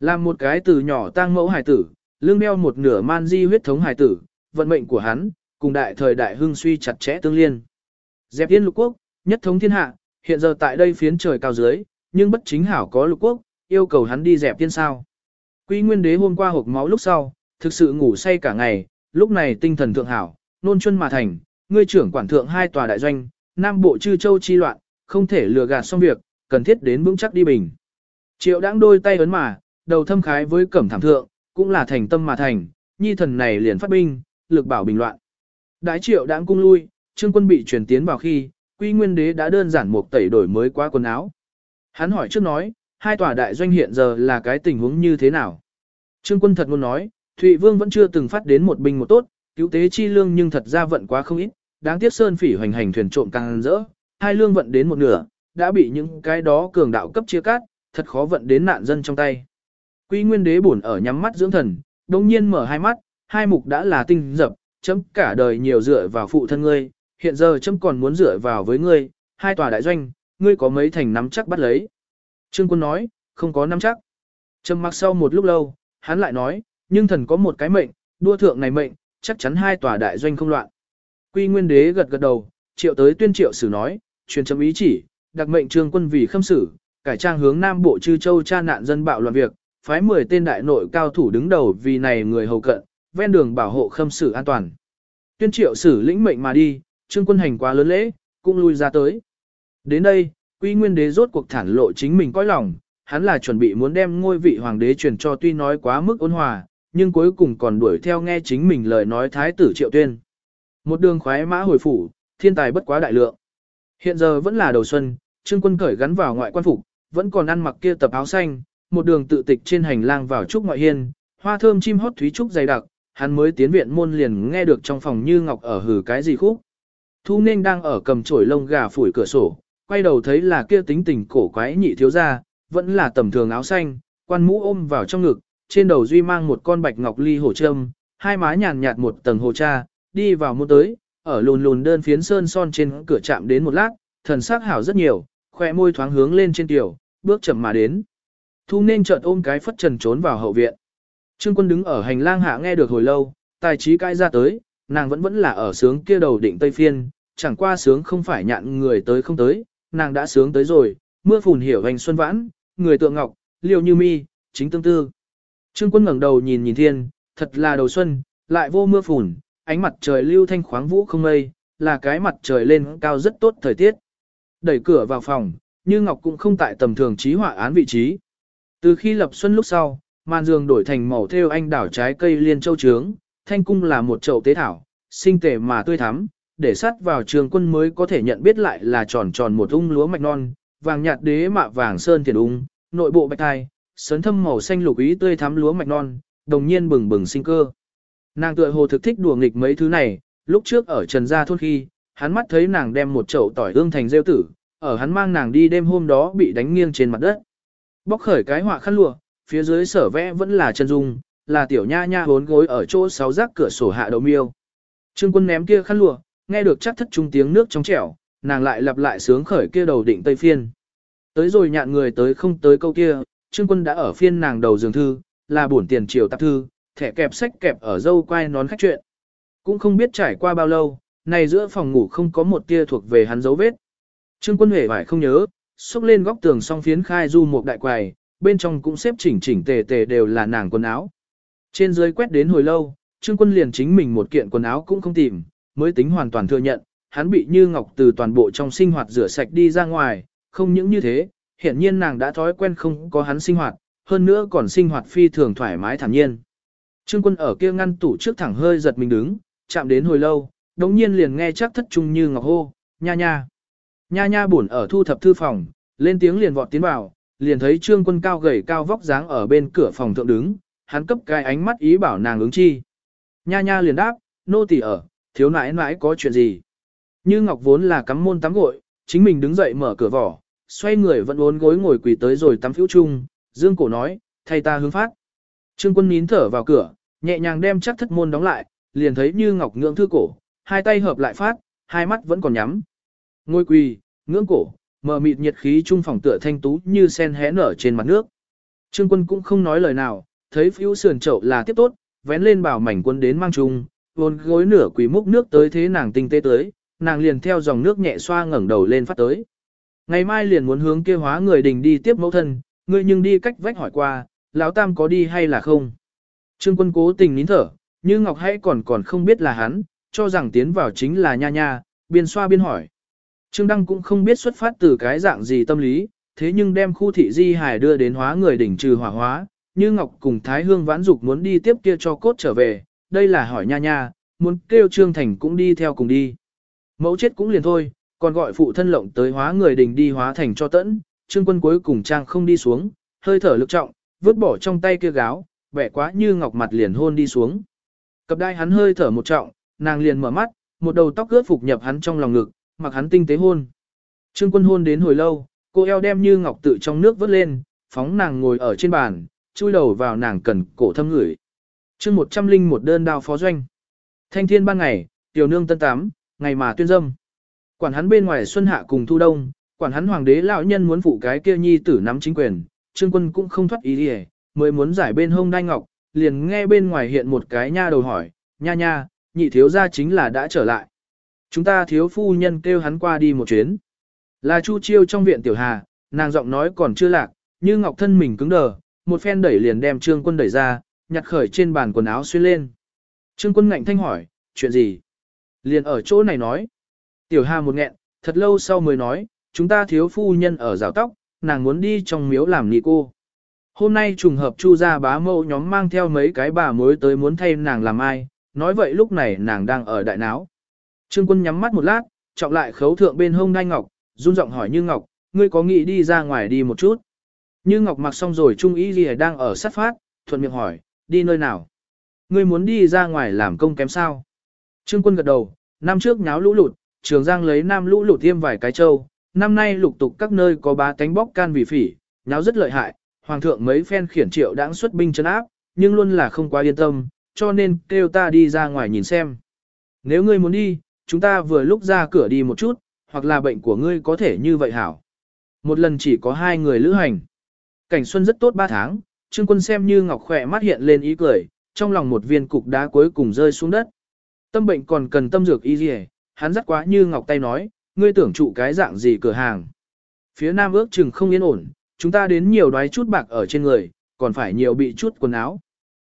Làm một cái từ nhỏ tang mẫu hải tử, lương đeo một nửa man di huyết thống hải tử, vận mệnh của hắn, cùng đại thời đại hưng suy chặt chẽ tương liên. Dẹp thiên lục quốc, nhất thống thiên hạ, hiện giờ tại đây phiến trời cao dưới, nhưng bất chính hảo có lục quốc, yêu cầu hắn đi dẹp thiên sao. Quy Nguyên Đế hôm qua hộp máu lúc sau, thực sự ngủ say cả ngày, lúc này tinh thần thượng hảo, nôn chân mà thành, ngươi trưởng quản thượng hai tòa đại doanh, Nam Bộ chư châu chi loạn, không thể lừa gạt xong việc, cần thiết đến vững chắc đi bình. Triệu đãng đôi tay ấn mà, đầu thâm khái với cẩm thảm thượng, cũng là thành tâm mà thành, nhi thần này liền phát binh, lực bảo bình loạn. Đái triệu đãng cung lui, trương quân bị truyền tiến vào khi, quy nguyên đế đã đơn giản một tẩy đổi mới qua quần áo. Hắn hỏi trước nói, hai tòa đại doanh hiện giờ là cái tình huống như thế nào? Trương quân thật muốn nói, Thụy Vương vẫn chưa từng phát đến một binh một tốt, cứu tế chi lương nhưng thật ra vận quá không ít, đáng tiếc sơn phỉ hoành hành thuyền trộm càng rỡ, hai lương vận đến một nửa, đã bị những cái đó cường đạo cấp chia cắt, thật khó vận đến nạn dân trong tay. Quy Nguyên Đế buồn ở nhắm mắt dưỡng thần, đồng nhiên mở hai mắt, hai mục đã là tinh dập, chấm cả đời nhiều dựa vào phụ thân ngươi, hiện giờ chấm còn muốn dựa vào với ngươi, hai tòa đại doanh, ngươi có mấy thành nắm chắc bắt lấy. Trương quân nói, không có nắm chắc. Trầm mặc sau một lúc lâu, hắn lại nói, nhưng thần có một cái mệnh, đua thượng này mệnh, chắc chắn hai tòa đại doanh không loạn. Quy Nguyên Đế gật gật đầu, triệu tới tuyên triệu sử nói, truyền chấm ý chỉ, đặc mệnh trương quân vì khâm sử, cải trang hướng Nam Bộ Chư Châu tra nạn dân bạo loạn việc, phái 10 tên đại nội cao thủ đứng đầu vì này người hầu cận, ven đường bảo hộ khâm sử an toàn. Tuyên triệu sử lĩnh mệnh mà đi, trương quân hành quá lớn lễ, cũng lui ra tới. Đến đây, Quy Nguyên Đế rốt cuộc thản lộ chính mình coi lòng, hắn là chuẩn bị muốn đem ngôi vị hoàng đế truyền cho tuy nói quá mức ôn hòa, nhưng cuối cùng còn đuổi theo nghe chính mình lời nói thái tử triệu tuyên. Một đường khoái mã hồi phủ, thiên tài bất quá đại lượng. Hiện giờ vẫn là đầu xuân, trương quân cởi gắn vào ngoại quan phục, vẫn còn ăn mặc kia tập áo xanh, một đường tự tịch trên hành lang vào trúc ngoại hiên, hoa thơm chim hót thúy trúc dày đặc, hắn mới tiến viện môn liền nghe được trong phòng như ngọc ở hử cái gì khúc. Thu nên đang ở cầm chổi lông gà phủi cửa sổ, quay đầu thấy là kia tính tình cổ quái nhị thiếu gia, vẫn là tầm thường áo xanh, quan mũ ôm vào trong ngực, trên đầu duy mang một con bạch ngọc ly hổ trâm, hai má nhàn nhạt một tầng hồ cha, đi vào môn tới, ở lùn lùn đơn phiến sơn son trên cửa chạm đến một lát, thần sắc hảo rất nhiều, khoe môi thoáng hướng lên trên tiểu, bước chậm mà đến. Thu nên chợt ôm cái phất trần trốn vào hậu viện. Trương quân đứng ở hành lang hạ nghe được hồi lâu, tài trí cai ra tới, nàng vẫn vẫn là ở sướng kia đầu định tây phiên, chẳng qua sướng không phải nhạn người tới không tới, nàng đã sướng tới rồi, mưa phùn hiểu hành xuân vãn, người tượng ngọc, liều như mi, chính tương tư. Trương quân ngẩng đầu nhìn nhìn thiên, thật là đầu xuân, lại vô mưa phùn, ánh mặt trời lưu thanh khoáng vũ không mây, là cái mặt trời lên cao rất tốt thời tiết. Đẩy cửa vào phòng, như Ngọc cũng không tại tầm thường trí họa án vị trí. Từ khi lập xuân lúc sau, màn giường đổi thành màu theo anh đảo trái cây liên châu trướng, thanh cung là một chậu tế thảo, sinh tề mà tươi thắm, để sắt vào trường quân mới có thể nhận biết lại là tròn tròn một ung lúa mạch non, vàng nhạt đế mạ vàng sơn thiền ung, nội bộ bạch thai, sấn thâm màu xanh lục ý tươi thắm lúa mạch non, đồng nhiên bừng bừng sinh cơ. Nàng tựa hồ thực thích đùa nghịch mấy thứ này, lúc trước ở Trần Gia thôn khi, hắn mắt thấy nàng đem một chậu tỏi ương thành rêu tử, ở hắn mang nàng đi đêm hôm đó bị đánh nghiêng trên mặt đất. Bóc khởi cái họa khăn lụa, phía dưới sở vẽ vẫn là chân dung, là tiểu nha nha hốn gối ở chỗ sáu rác cửa sổ hạ đầu miêu. Trương quân ném kia khăn lụa, nghe được chắc thất trung tiếng nước trong trẻo, nàng lại lặp lại sướng khởi kia đầu định tây phiên. Tới rồi nhạn người tới không tới câu kia, trương quân đã ở phiên nàng đầu giường thư, là bổn tiền triều tạp thư, thẻ kẹp sách kẹp ở dâu quai nón khách chuyện. Cũng không biết trải qua bao lâu, này giữa phòng ngủ không có một tia thuộc về hắn dấu vết. Trương quân hề phải không nhớ, xúc lên góc tường song phiến khai du một đại quầy, bên trong cũng xếp chỉnh chỉnh tề tề đều là nàng quần áo. Trên dưới quét đến hồi lâu, Trương quân liền chính mình một kiện quần áo cũng không tìm, mới tính hoàn toàn thừa nhận, hắn bị như ngọc từ toàn bộ trong sinh hoạt rửa sạch đi ra ngoài, không những như thế, hiển nhiên nàng đã thói quen không có hắn sinh hoạt, hơn nữa còn sinh hoạt phi thường thoải mái thản nhiên. Trương quân ở kia ngăn tủ trước thẳng hơi giật mình đứng, chạm đến hồi lâu, đống nhiên liền nghe chắc thất trung như ngọc hô, nha nha. Nha nha buồn ở thu thập thư phòng, lên tiếng liền vọt tiến vào, liền thấy trương quân cao gầy cao vóc dáng ở bên cửa phòng thượng đứng, hắn cấp cái ánh mắt ý bảo nàng ứng chi. Nha nha liền đáp, nô tỳ ở, thiếu nãi nãi có chuyện gì. Như ngọc vốn là cắm môn tắm gội, chính mình đứng dậy mở cửa vỏ, xoay người vẫn uốn gối ngồi quỳ tới rồi tắm phiếu chung, dương cổ nói, thay ta hướng phát. Trương quân nín thở vào cửa, nhẹ nhàng đem chắc thất môn đóng lại, liền thấy như ngọc ngưỡng thư cổ, hai tay hợp lại phát, hai mắt vẫn còn nhắm. Ngôi quỳ, ngưỡng cổ, mờ mịt nhiệt khí trung phòng tựa thanh tú như sen hé nở trên mặt nước. Trương quân cũng không nói lời nào, thấy phiêu sườn chậu là tiếp tốt, vén lên bảo mảnh quân đến mang chung. vốn gối nửa quỳ múc nước tới thế nàng tinh tế tới, nàng liền theo dòng nước nhẹ xoa ngẩng đầu lên phát tới. Ngày mai liền muốn hướng kia hóa người đình đi tiếp mẫu thân, ngươi nhưng đi cách vách hỏi qua, lão tam có đi hay là không. Trương quân cố tình nín thở, như Ngọc hãy còn còn không biết là hắn, cho rằng tiến vào chính là nha nha, biên xoa biên hỏi. Trương Đăng cũng không biết xuất phát từ cái dạng gì tâm lý, thế nhưng đem khu thị di hải đưa đến hóa người đỉnh trừ hỏa hóa, như Ngọc cùng Thái Hương vãn dục muốn đi tiếp kia cho cốt trở về, đây là hỏi nha nha, muốn kêu Trương Thành cũng đi theo cùng đi. Mẫu chết cũng liền thôi, còn gọi phụ thân lộng tới hóa người đỉnh đi hóa thành cho tẫn, Trương quân cuối cùng trang không đi xuống, hơi thở lực trọng, vứt bỏ trong tay kia gáo, vẻ quá như Ngọc mặt liền hôn đi xuống. Cặp đai hắn hơi thở một trọng, nàng liền mở mắt, một đầu tóc ướt phục nhập hắn trong lòng ngực, mặc hắn tinh tế hôn. Trương quân hôn đến hồi lâu, cô eo đem như ngọc tự trong nước vớt lên, phóng nàng ngồi ở trên bàn, chui đầu vào nàng cần cổ thâm ngửi. chương một trăm linh một đơn đao phó doanh. Thanh thiên ban ngày, tiểu nương tân tám, ngày mà tuyên dâm. Quản hắn bên ngoài xuân hạ cùng thu đông, quản hắn hoàng đế lão nhân muốn phụ cái kia nhi tử nắm chính quyền, trương quân cũng không thoát ý gì, mới muốn giải bên hông đai ngọc, liền nghe bên ngoài hiện một cái nha đầu hỏi, nha nha, nhị thiếu gia chính là đã trở lại. Chúng ta thiếu phu nhân kêu hắn qua đi một chuyến. Là Chu Chiêu trong viện tiểu hà, nàng giọng nói còn chưa lạc, như ngọc thân mình cứng đờ, một phen đẩy liền đem trương quân đẩy ra, nhặt khởi trên bàn quần áo xuyên lên. Trương quân ngạnh thanh hỏi, chuyện gì? Liền ở chỗ này nói. Tiểu hà một nghẹn, thật lâu sau mới nói, chúng ta thiếu phu nhân ở rào tóc, nàng muốn đi trong miếu làm nị cô. hôm nay trùng hợp chu gia bá mẫu nhóm mang theo mấy cái bà mối tới muốn thay nàng làm ai, nói vậy lúc này nàng đang ở đại náo. Trương quân nhắm mắt một lát, trọng lại khấu thượng bên hông đai ngọc, run giọng hỏi Như Ngọc, ngươi có nghĩ đi ra ngoài đi một chút? Như Ngọc mặc xong rồi Trung ý gì đang ở sát phát, thuận miệng hỏi, đi nơi nào? Ngươi muốn đi ra ngoài làm công kém sao? Trương quân gật đầu, năm trước nháo lũ lụt, trường giang lấy nam lũ lụt tiêm vài cái châu, năm nay lục tục các nơi có bá tánh bóc can vì phỉ, nháo rất lợi hại, hoàng thượng mấy phen khiển triệu đãng xuất binh chấn áp, nhưng luôn là không quá yên tâm, cho nên kêu ta đi ra ngoài nhìn xem. Nếu ngươi muốn đi, chúng ta vừa lúc ra cửa đi một chút, hoặc là bệnh của ngươi có thể như vậy hảo. Một lần chỉ có hai người lữ hành. Cảnh xuân rất tốt ba tháng, Trương Quân xem như ngọc khỏe mắt hiện lên ý cười, trong lòng một viên cục đá cuối cùng rơi xuống đất. Tâm bệnh còn cần tâm dược y gì hắn dắt quá như ngọc tay nói, ngươi tưởng trụ cái dạng gì cửa hàng. Phía nam ước chừng không yên ổn, chúng ta đến nhiều đoái chút bạc ở trên người, còn phải nhiều bị chút quần áo.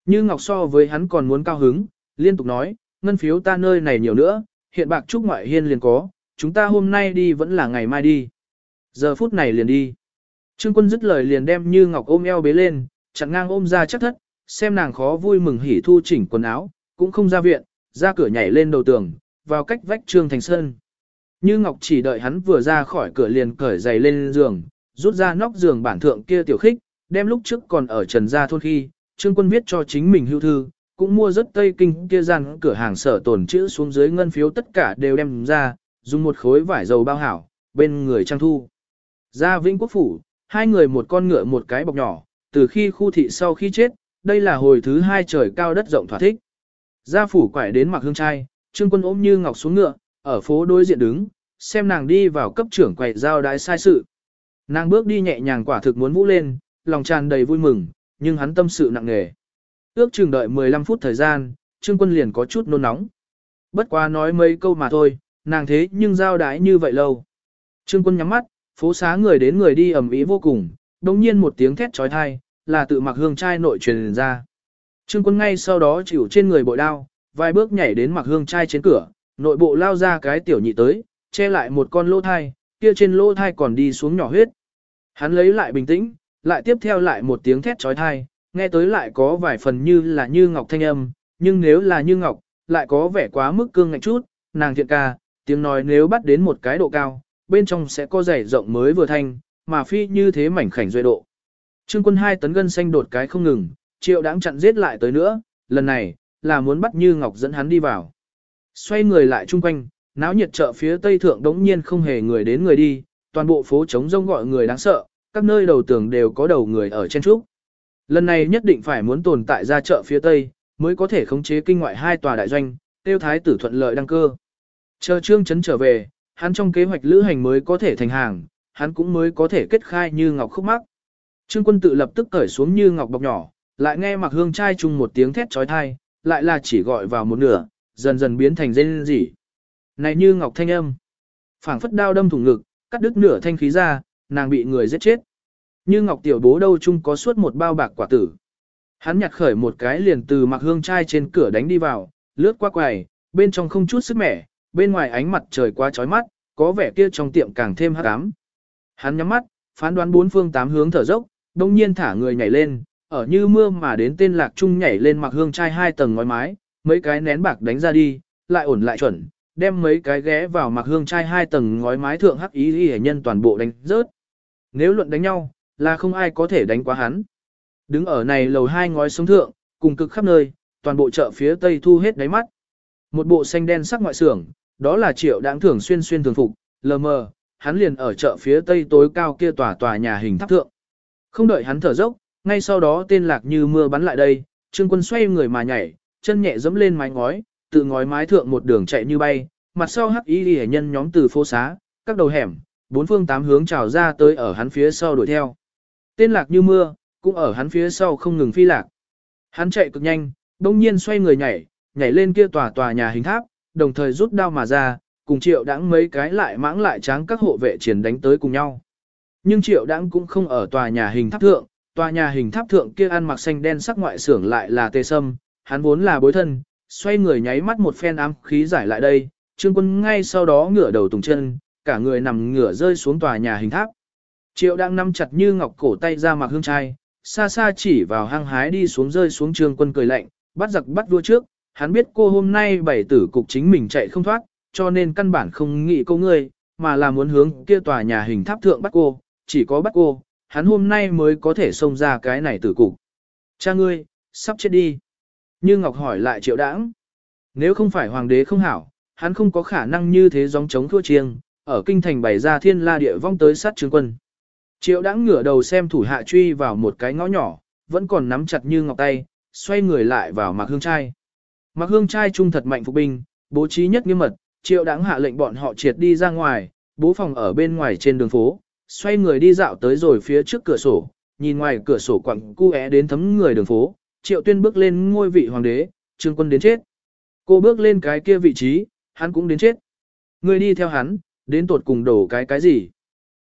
Như ngọc so với hắn còn muốn cao hứng, liên tục nói, ngân phiếu ta nơi này nhiều nữa, hiện bạc trúc ngoại hiên liền có, chúng ta hôm nay đi vẫn là ngày mai đi. Giờ phút này liền đi. Trương quân dứt lời liền đem như ngọc ôm eo bế lên, chặn ngang ôm ra chắc thất, xem nàng khó vui mừng hỉ thu chỉnh quần áo, cũng không ra viện, ra cửa nhảy lên đầu tường, vào cách vách Trương Thành Sơn. Như Ngọc chỉ đợi hắn vừa ra khỏi cửa liền cởi giày lên giường, rút ra nóc giường bản thượng kia tiểu khích, đem lúc trước còn ở Trần Gia thôn khi, Trương Quân viết cho chính mình hưu thư, cũng mua rất tây kinh kia gian cửa hàng sở tồn chữ xuống dưới ngân phiếu tất cả đều đem ra, dùng một khối vải dầu bao hảo, bên người trang thu. Ra Vĩnh Quốc Phủ, hai người một con ngựa một cái bọc nhỏ, từ khi khu thị sau khi chết, đây là hồi thứ hai trời cao đất rộng thỏa thích. Gia phủ quải đến mặc hương trai, trương quân ôm như ngọc xuống ngựa, ở phố đối diện đứng, xem nàng đi vào cấp trưởng quầy giao đái sai sự. Nàng bước đi nhẹ nhàng quả thực muốn vũ lên, lòng tràn đầy vui mừng, nhưng hắn tâm sự nặng nề. Ước chừng đợi 15 phút thời gian, trương quân liền có chút nôn nóng. Bất quá nói mấy câu mà thôi, nàng thế nhưng giao đái như vậy lâu. Trương quân nhắm mắt, phố xá người đến người đi ầm ĩ vô cùng, đồng nhiên một tiếng thét trói thai, là tự mặc hương trai nội truyền ra. Trương quân ngay sau đó chịu trên người bội đao, vài bước nhảy đến mặc hương trai trên cửa, nội bộ lao ra cái tiểu nhị tới, che lại một con lỗ thai, kia trên lỗ thai còn đi xuống nhỏ huyết. Hắn lấy lại bình tĩnh, lại tiếp theo lại một tiếng thét trói thai, nghe tới lại có vài phần như là như ngọc thanh âm, nhưng nếu là như ngọc, lại có vẻ quá mức cương ngạnh chút, nàng thiện ca, tiếng nói nếu bắt đến một cái độ cao, bên trong sẽ có dày rộng mới vừa thanh, mà phi như thế mảnh khảnh duy độ. Trương quân hai tấn gân xanh đột cái không ngừng, triệu đáng chặn giết lại tới nữa, lần này, là muốn bắt Như Ngọc dẫn hắn đi vào. Xoay người lại chung quanh, náo nhiệt chợ phía tây thượng đống nhiên không hề người đến người đi, toàn bộ phố trống rông gọi người đáng sợ, các nơi đầu tường đều có đầu người ở trên trúc. Lần này nhất định phải muốn tồn tại ra chợ phía tây, mới có thể khống chế kinh ngoại hai tòa đại doanh, tiêu thái tử thuận lợi đăng cơ. Chờ trương chấn trở về, hắn trong kế hoạch lữ hành mới có thể thành hàng, hắn cũng mới có thể kết khai như ngọc khúc mắc. Trương quân tự lập tức cởi xuống như ngọc bọc nhỏ, lại nghe mặc hương trai chung một tiếng thét trói thai, lại là chỉ gọi vào một nửa, dần dần biến thành dây gì. Này như ngọc thanh âm, phảng phất đao đâm thủng ngực, cắt đứt nửa thanh khí ra, nàng bị người giết chết. Như ngọc tiểu bố đâu chung có suốt một bao bạc quả tử. Hắn nhặt khởi một cái liền từ mặc hương trai trên cửa đánh đi vào, lướt qua quầy, bên trong không chút sức mẻ, bên ngoài ánh mặt trời quá chói mắt, có vẻ kia trong tiệm càng thêm hắc ám. Hắn nhắm mắt, phán đoán bốn phương tám hướng thở dốc, đông nhiên thả người nhảy lên, ở như mưa mà đến tên lạc trung nhảy lên mặc hương trai hai tầng ngói mái, mấy cái nén bạc đánh ra đi, lại ổn lại chuẩn, đem mấy cái ghé vào mặc hương trai hai tầng ngói mái thượng hắc ý y nhân toàn bộ đánh rớt. Nếu luận đánh nhau, là không ai có thể đánh quá hắn. Đứng ở này lầu hai ngói sống thượng, cùng cực khắp nơi, toàn bộ chợ phía tây thu hết đáy mắt. Một bộ xanh đen sắc ngoại xưởng, đó là triệu đáng thường xuyên xuyên thường phục, lờ mờ, hắn liền ở chợ phía tây tối cao kia tòa tòa nhà hình tháp thượng. Không đợi hắn thở dốc, ngay sau đó tên lạc như mưa bắn lại đây, trương quân xoay người mà nhảy, chân nhẹ dẫm lên mái ngói, tự ngói mái thượng một đường chạy như bay, mặt sau hắc y hệ nhân nhóm từ phố xá, các đầu hẻm, bốn phương tám hướng trào ra tới ở hắn phía sau đuổi theo. Tên lạc như mưa, cũng ở hắn phía sau không ngừng phi lạc. Hắn chạy cực nhanh, đông nhiên xoay người nhảy, nhảy lên kia tòa tòa nhà hình tháp, đồng thời rút đao mà ra, cùng triệu đãng mấy cái lại mãng lại tráng các hộ vệ triển đánh tới cùng nhau. Nhưng triệu đãng cũng không ở tòa nhà hình tháp thượng, tòa nhà hình tháp thượng kia ăn mặc xanh đen sắc ngoại xưởng lại là tê sâm, hắn vốn là bối thân, xoay người nháy mắt một phen ám khí giải lại đây, trương quân ngay sau đó ngửa đầu tùng chân, cả người nằm ngửa rơi xuống tòa nhà hình tháp. Triệu đang nắm chặt như ngọc cổ tay ra mặc hương trai, xa xa chỉ vào hang hái đi xuống rơi xuống trường quân cười lạnh, bắt giặc bắt vua trước, hắn biết cô hôm nay bảy tử cục chính mình chạy không thoát, cho nên căn bản không nghĩ cô ngươi, mà là muốn hướng kia tòa nhà hình tháp thượng bắt cô, chỉ có bắt cô, hắn hôm nay mới có thể xông ra cái này tử cục. Cha ngươi, sắp chết đi. Như Ngọc hỏi lại triệu đãng. Nếu không phải hoàng đế không hảo, hắn không có khả năng như thế gióng chống thua chiêng, ở kinh thành bày ra thiên la địa vong tới sát trương quân. Triệu đã ngửa đầu xem thủ hạ truy vào một cái ngõ nhỏ, vẫn còn nắm chặt như ngọc tay, xoay người lại vào mặc hương trai. Mặc hương trai trung thật mạnh phục binh, bố trí nhất nghiêm mật, triệu đãng hạ lệnh bọn họ triệt đi ra ngoài, bố phòng ở bên ngoài trên đường phố, xoay người đi dạo tới rồi phía trước cửa sổ, nhìn ngoài cửa sổ quặng cu é đến thấm người đường phố, triệu tuyên bước lên ngôi vị hoàng đế, trương quân đến chết. Cô bước lên cái kia vị trí, hắn cũng đến chết. Người đi theo hắn, đến tột cùng đổ cái cái gì.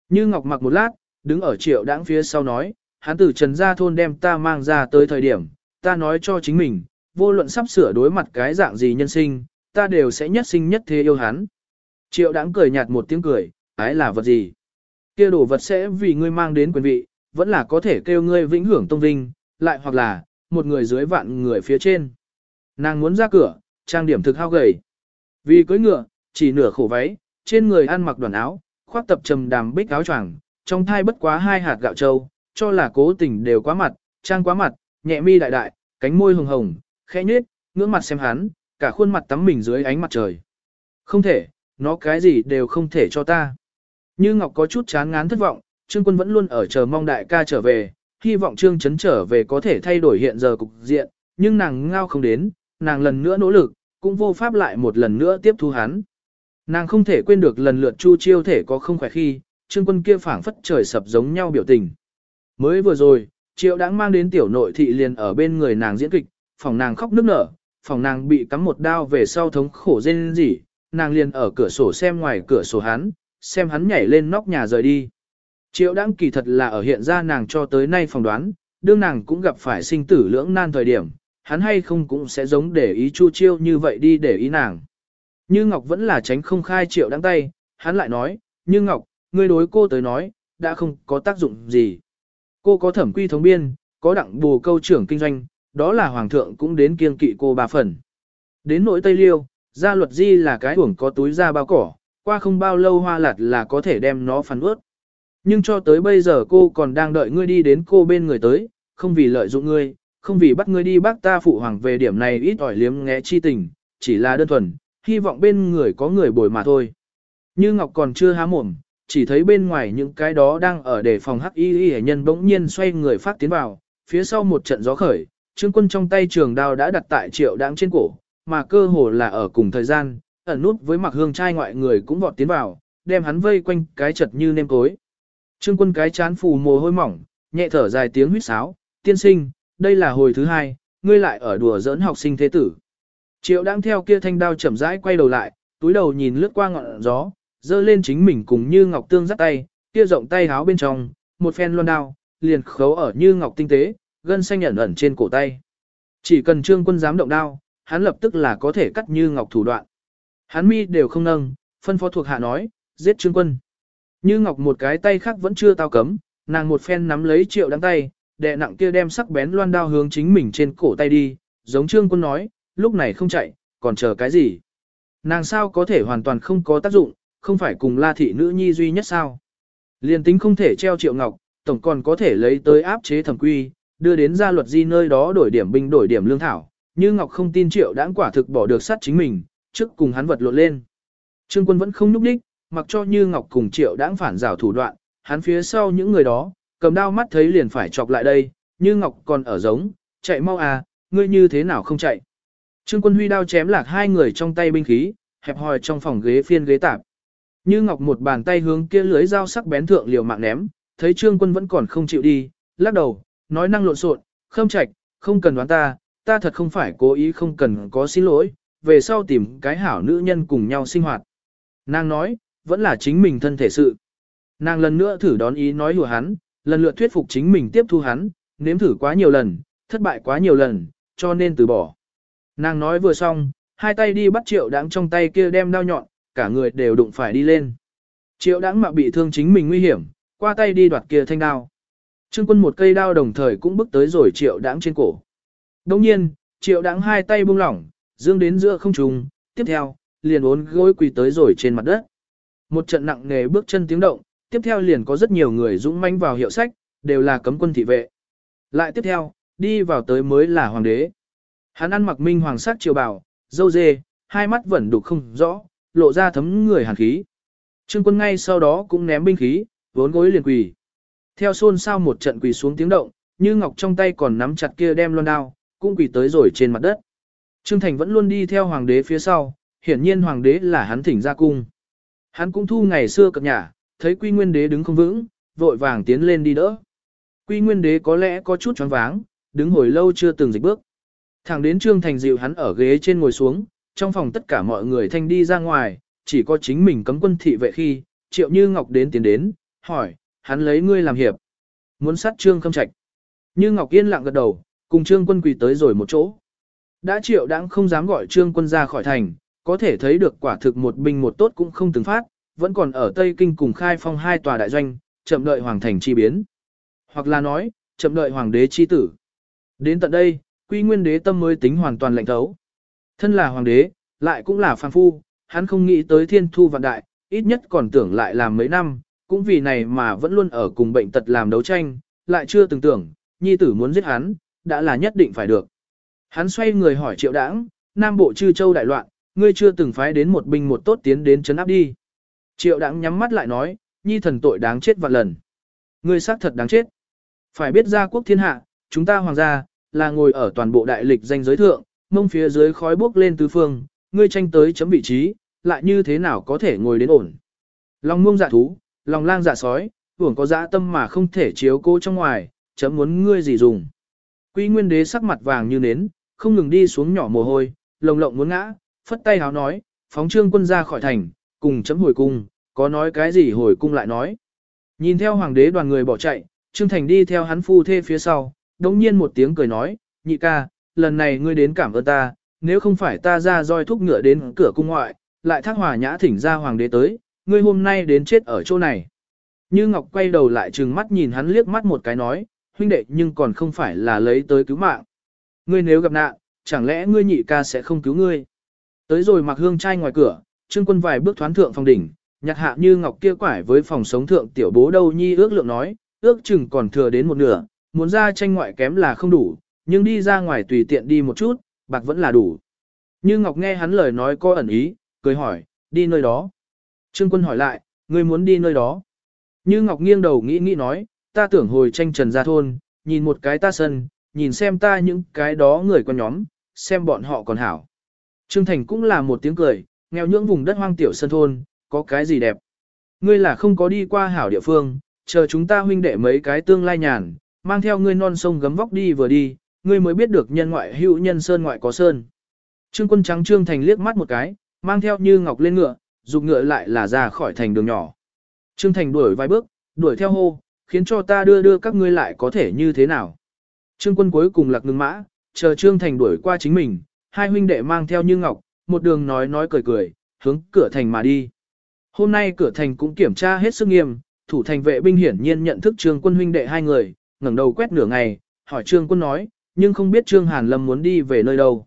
Như Ngọc mặc một lát, đứng ở triệu đãng phía sau nói, hắn từ trần gia thôn đem ta mang ra tới thời điểm, ta nói cho chính mình, vô luận sắp sửa đối mặt cái dạng gì nhân sinh, ta đều sẽ nhất sinh nhất thế yêu hắn. Triệu đãng cười nhạt một tiếng cười, ái là vật gì? kia đồ vật sẽ vì ngươi mang đến quyền vị, vẫn là có thể kêu ngươi vĩnh hưởng tông vinh, lại hoặc là, một người dưới vạn người phía trên. Nàng muốn ra cửa, trang điểm thực hao gầy. Vì cưới ngựa, chỉ nửa khổ váy, trên người ăn mặc đoàn áo, khoác tập trầm đàm bích áo choàng, trong thai bất quá hai hạt gạo trâu, cho là cố tình đều quá mặt, trang quá mặt, nhẹ mi đại đại, cánh môi hồng hồng, khẽ nhếch, ngưỡng mặt xem hắn, cả khuôn mặt tắm mình dưới ánh mặt trời. Không thể, nó cái gì đều không thể cho ta. Như Ngọc có chút chán ngán thất vọng, Trương Quân vẫn luôn ở chờ mong đại ca trở về, hy vọng Trương Chấn trở về có thể thay đổi hiện giờ cục diện, nhưng nàng ngao không đến, nàng lần nữa nỗ lực, cũng vô pháp lại một lần nữa tiếp thu hắn. Nàng không thể quên được lần lượt chu chiêu thể có không khỏe khi, Trương Quân kia phảng phất trời sập giống nhau biểu tình. Mới vừa rồi, Triệu đã mang đến tiểu nội thị liền ở bên người nàng diễn kịch, phòng nàng khóc nức nở, phòng nàng bị cắm một đao về sau thống khổ rên rỉ, nàng liền ở cửa sổ xem ngoài cửa sổ hắn, xem hắn nhảy lên nóc nhà rời đi. Triệu đãng kỳ thật là ở hiện ra nàng cho tới nay phỏng đoán, đương nàng cũng gặp phải sinh tử lưỡng nan thời điểm, hắn hay không cũng sẽ giống để ý chu chiêu như vậy đi để ý nàng. Như Ngọc vẫn là tránh không khai triệu đãng tay, hắn lại nói, Như Ngọc, ngươi đối cô tới nói, đã không có tác dụng gì. Cô có thẩm quy thống biên, có đặng bù câu trưởng kinh doanh, đó là hoàng thượng cũng đến kiêng kỵ cô ba phần. Đến nỗi Tây Liêu, gia luật di là cái uổng có túi da bao cỏ, qua không bao lâu hoa lạt là có thể đem nó phản ướt. Nhưng cho tới bây giờ cô còn đang đợi ngươi đi đến cô bên người tới, không vì lợi dụng ngươi, không vì bắt ngươi đi bác ta phụ hoàng về điểm này ít ỏi liếm ngẽ chi tình, chỉ là đơn thuần, hy vọng bên người có người bồi mà thôi. Như Ngọc còn chưa há mồm, chỉ thấy bên ngoài những cái đó đang ở để phòng hắc y y nhân bỗng nhiên xoay người phát tiến vào, phía sau một trận gió khởi, trương quân trong tay trường đao đã đặt tại triệu đáng trên cổ, mà cơ hồ là ở cùng thời gian, ẩn nút với mặc hương trai ngoại người cũng vọt tiến vào, đem hắn vây quanh cái chật như nêm cối. Trương quân cái chán phù mồ hôi mỏng, nhẹ thở dài tiếng huýt sáo, tiên sinh, đây là hồi thứ hai, ngươi lại ở đùa giỡn học sinh thế tử. Triệu đang theo kia thanh đao chậm rãi quay đầu lại, túi đầu nhìn lướt qua ngọn gió, dơ lên chính mình cùng như ngọc tương dắt tay, kia rộng tay háo bên trong, một phen loan đao, liền khấu ở như ngọc tinh tế, gân xanh ẩn ẩn trên cổ tay. Chỉ cần trương quân dám động đao, hắn lập tức là có thể cắt như ngọc thủ đoạn. Hắn mi đều không nâng, phân phó thuộc hạ nói, giết trương quân. Như ngọc một cái tay khác vẫn chưa tao cấm, nàng một phen nắm lấy triệu đắng tay, đệ nặng kia đem sắc bén loan đao hướng chính mình trên cổ tay đi, giống trương quân nói, lúc này không chạy, còn chờ cái gì. Nàng sao có thể hoàn toàn không có tác dụng, không phải cùng la thị nữ nhi duy nhất sao. Liên tính không thể treo triệu ngọc, tổng còn có thể lấy tới áp chế thẩm quy, đưa đến gia luật di nơi đó đổi điểm binh đổi điểm lương thảo, như ngọc không tin triệu đãng quả thực bỏ được sát chính mình, trước cùng hắn vật lộn lên. Trương quân vẫn không núp đích, mặc cho như ngọc cùng triệu đãng phản rào thủ đoạn, hắn phía sau những người đó, cầm đao mắt thấy liền phải chọc lại đây, như ngọc còn ở giống, chạy mau à, ngươi như thế nào không chạy. Trương quân huy đao chém lạc hai người trong tay binh khí, hẹp hòi trong phòng ghế phiên ghế tạp. Như ngọc một bàn tay hướng kia lưới dao sắc bén thượng liều mạng ném, thấy trương quân vẫn còn không chịu đi, lắc đầu, nói năng lộn xộn, khâm trạch, không cần đoán ta, ta thật không phải cố ý không cần có xin lỗi, về sau tìm cái hảo nữ nhân cùng nhau sinh hoạt. Nàng nói, vẫn là chính mình thân thể sự. Nàng lần nữa thử đón ý nói hùa hắn, lần lượt thuyết phục chính mình tiếp thu hắn, nếm thử quá nhiều lần, thất bại quá nhiều lần, cho nên từ bỏ. Nàng nói vừa xong, hai tay đi bắt triệu đáng trong tay kia đem đao nhọn, cả người đều đụng phải đi lên. Triệu đáng mạo bị thương chính mình nguy hiểm, qua tay đi đoạt kia thanh đao. Trương quân một cây đao đồng thời cũng bước tới rồi triệu đãng trên cổ. Đồng nhiên, triệu đãng hai tay buông lỏng, dương đến giữa không trùng, tiếp theo, liền ốn gối quỳ tới rồi trên mặt đất. Một trận nặng nề bước chân tiếng động, tiếp theo liền có rất nhiều người dũng manh vào hiệu sách, đều là cấm quân thị vệ. Lại tiếp theo, đi vào tới mới là hoàng đế. Hắn ăn mặc minh hoàng sắc triều bào, dâu dê, hai mắt vẫn đục không rõ, lộ ra thấm người hàn khí. Trương quân ngay sau đó cũng ném binh khí, vốn gối liền quỳ. Theo xôn xao một trận quỳ xuống tiếng động, như ngọc trong tay còn nắm chặt kia đem loan đao, cũng quỳ tới rồi trên mặt đất. Trương Thành vẫn luôn đi theo hoàng đế phía sau, hiển nhiên hoàng đế là hắn thỉnh ra cung. Hắn cũng thu ngày xưa cập nhà, thấy quy nguyên đế đứng không vững, vội vàng tiến lên đi đỡ. Quy nguyên đế có lẽ có chút choáng váng, đứng hồi lâu chưa từng dịch bước. Thẳng đến Trương Thành dịu hắn ở ghế trên ngồi xuống, trong phòng tất cả mọi người thanh đi ra ngoài, chỉ có chính mình cấm quân thị vệ khi, triệu như ngọc đến tiến đến, hỏi, hắn lấy ngươi làm hiệp. Muốn sát Trương Khâm Trạch. Như Ngọc Yên lặng gật đầu, cùng Trương quân quỳ tới rồi một chỗ. Đã triệu đáng không dám gọi Trương quân ra khỏi thành, có thể thấy được quả thực một binh một tốt cũng không từng phát, vẫn còn ở Tây Kinh cùng khai phong hai tòa đại doanh, chậm đợi hoàng thành chi biến. Hoặc là nói, chậm đợi hoàng đế chi tử. Đến tận đây, quy nguyên đế tâm mới tính hoàn toàn lạnh thấu. Thân là hoàng đế, lại cũng là phàm phu, hắn không nghĩ tới thiên thu vạn đại, ít nhất còn tưởng lại làm mấy năm, cũng vì này mà vẫn luôn ở cùng bệnh tật làm đấu tranh, lại chưa từng tưởng, nhi tử muốn giết hắn, đã là nhất định phải được. Hắn xoay người hỏi triệu đảng, Nam Bộ chư châu đại loạn, ngươi chưa từng phái đến một binh một tốt tiến đến chấn áp đi. Triệu đảng nhắm mắt lại nói, nhi thần tội đáng chết vạn lần. Ngươi xác thật đáng chết. Phải biết ra quốc thiên hạ, chúng ta hoàng gia, là ngồi ở toàn bộ đại lịch danh giới thượng, mông phía dưới khói bốc lên tứ phương, ngươi tranh tới chấm vị trí, lại như thế nào có thể ngồi đến ổn. Lòng mông dạ thú, lòng lang dạ sói, hưởng có dã tâm mà không thể chiếu cố trong ngoài, chấm muốn ngươi gì dùng. Quy nguyên đế sắc mặt vàng như nến, không ngừng đi xuống nhỏ mồ hôi, lồng lộng muốn ngã, phất tay háo nói, phóng trương quân ra khỏi thành, cùng chấm hồi cung, có nói cái gì hồi cung lại nói. Nhìn theo hoàng đế đoàn người bỏ chạy, Trương Thành đi theo hắn phu thê phía sau, đống nhiên một tiếng cười nói, nhị ca, lần này ngươi đến cảm ơn ta, nếu không phải ta ra roi thúc ngựa đến cửa cung ngoại, lại thác hòa nhã thỉnh ra hoàng đế tới, ngươi hôm nay đến chết ở chỗ này. Như Ngọc quay đầu lại trừng mắt nhìn hắn liếc mắt một cái nói, huynh đệ nhưng còn không phải là lấy tới cứu mạng. Ngươi nếu gặp nạn, chẳng lẽ ngươi nhị ca sẽ không cứu ngươi? Tới rồi mặc hương trai ngoài cửa, trương quân vài bước thoán thượng phòng đỉnh, nhặt hạ như Ngọc kia quải với phòng sống thượng tiểu bố đâu nhi ước lượng nói, ước chừng còn thừa đến một nửa, muốn ra tranh ngoại kém là không đủ, nhưng đi ra ngoài tùy tiện đi một chút, bạc vẫn là đủ. Như Ngọc nghe hắn lời nói có ẩn ý, cười hỏi, đi nơi đó. Trương quân hỏi lại, ngươi muốn đi nơi đó. Như Ngọc nghiêng đầu nghĩ nghĩ nói, ta tưởng hồi tranh trần ra thôn, nhìn một cái ta sân, nhìn xem ta những cái đó người con nhóm, xem bọn họ còn hảo. Trương Thành cũng là một tiếng cười, nghèo những vùng đất hoang tiểu sân thôn, có cái gì đẹp. Ngươi là không có đi qua hảo địa phương, chờ chúng ta huynh đệ mấy cái tương lai nhàn, mang theo ngươi non sông gấm vóc đi vừa đi, ngươi mới biết được nhân ngoại hữu nhân sơn ngoại có sơn. Trương quân trắng Trương Thành liếc mắt một cái, mang theo như ngọc lên ngựa, dục ngựa lại là ra khỏi thành đường nhỏ. Trương Thành đuổi vài bước, đuổi theo hô, khiến cho ta đưa đưa các ngươi lại có thể như thế nào. Trương quân cuối cùng lạc ngưng mã, chờ Trương Thành đuổi qua chính mình, hai huynh đệ mang theo như ngọc, một đường nói nói cười cười, hướng cửa thành mà đi. Hôm nay cửa thành cũng kiểm tra hết sức nghiêm, thủ thành vệ binh hiển nhiên nhận thức Trương quân huynh đệ hai người, ngẩng đầu quét nửa ngày, hỏi Trương quân nói, nhưng không biết Trương Hàn Lâm muốn đi về nơi đâu.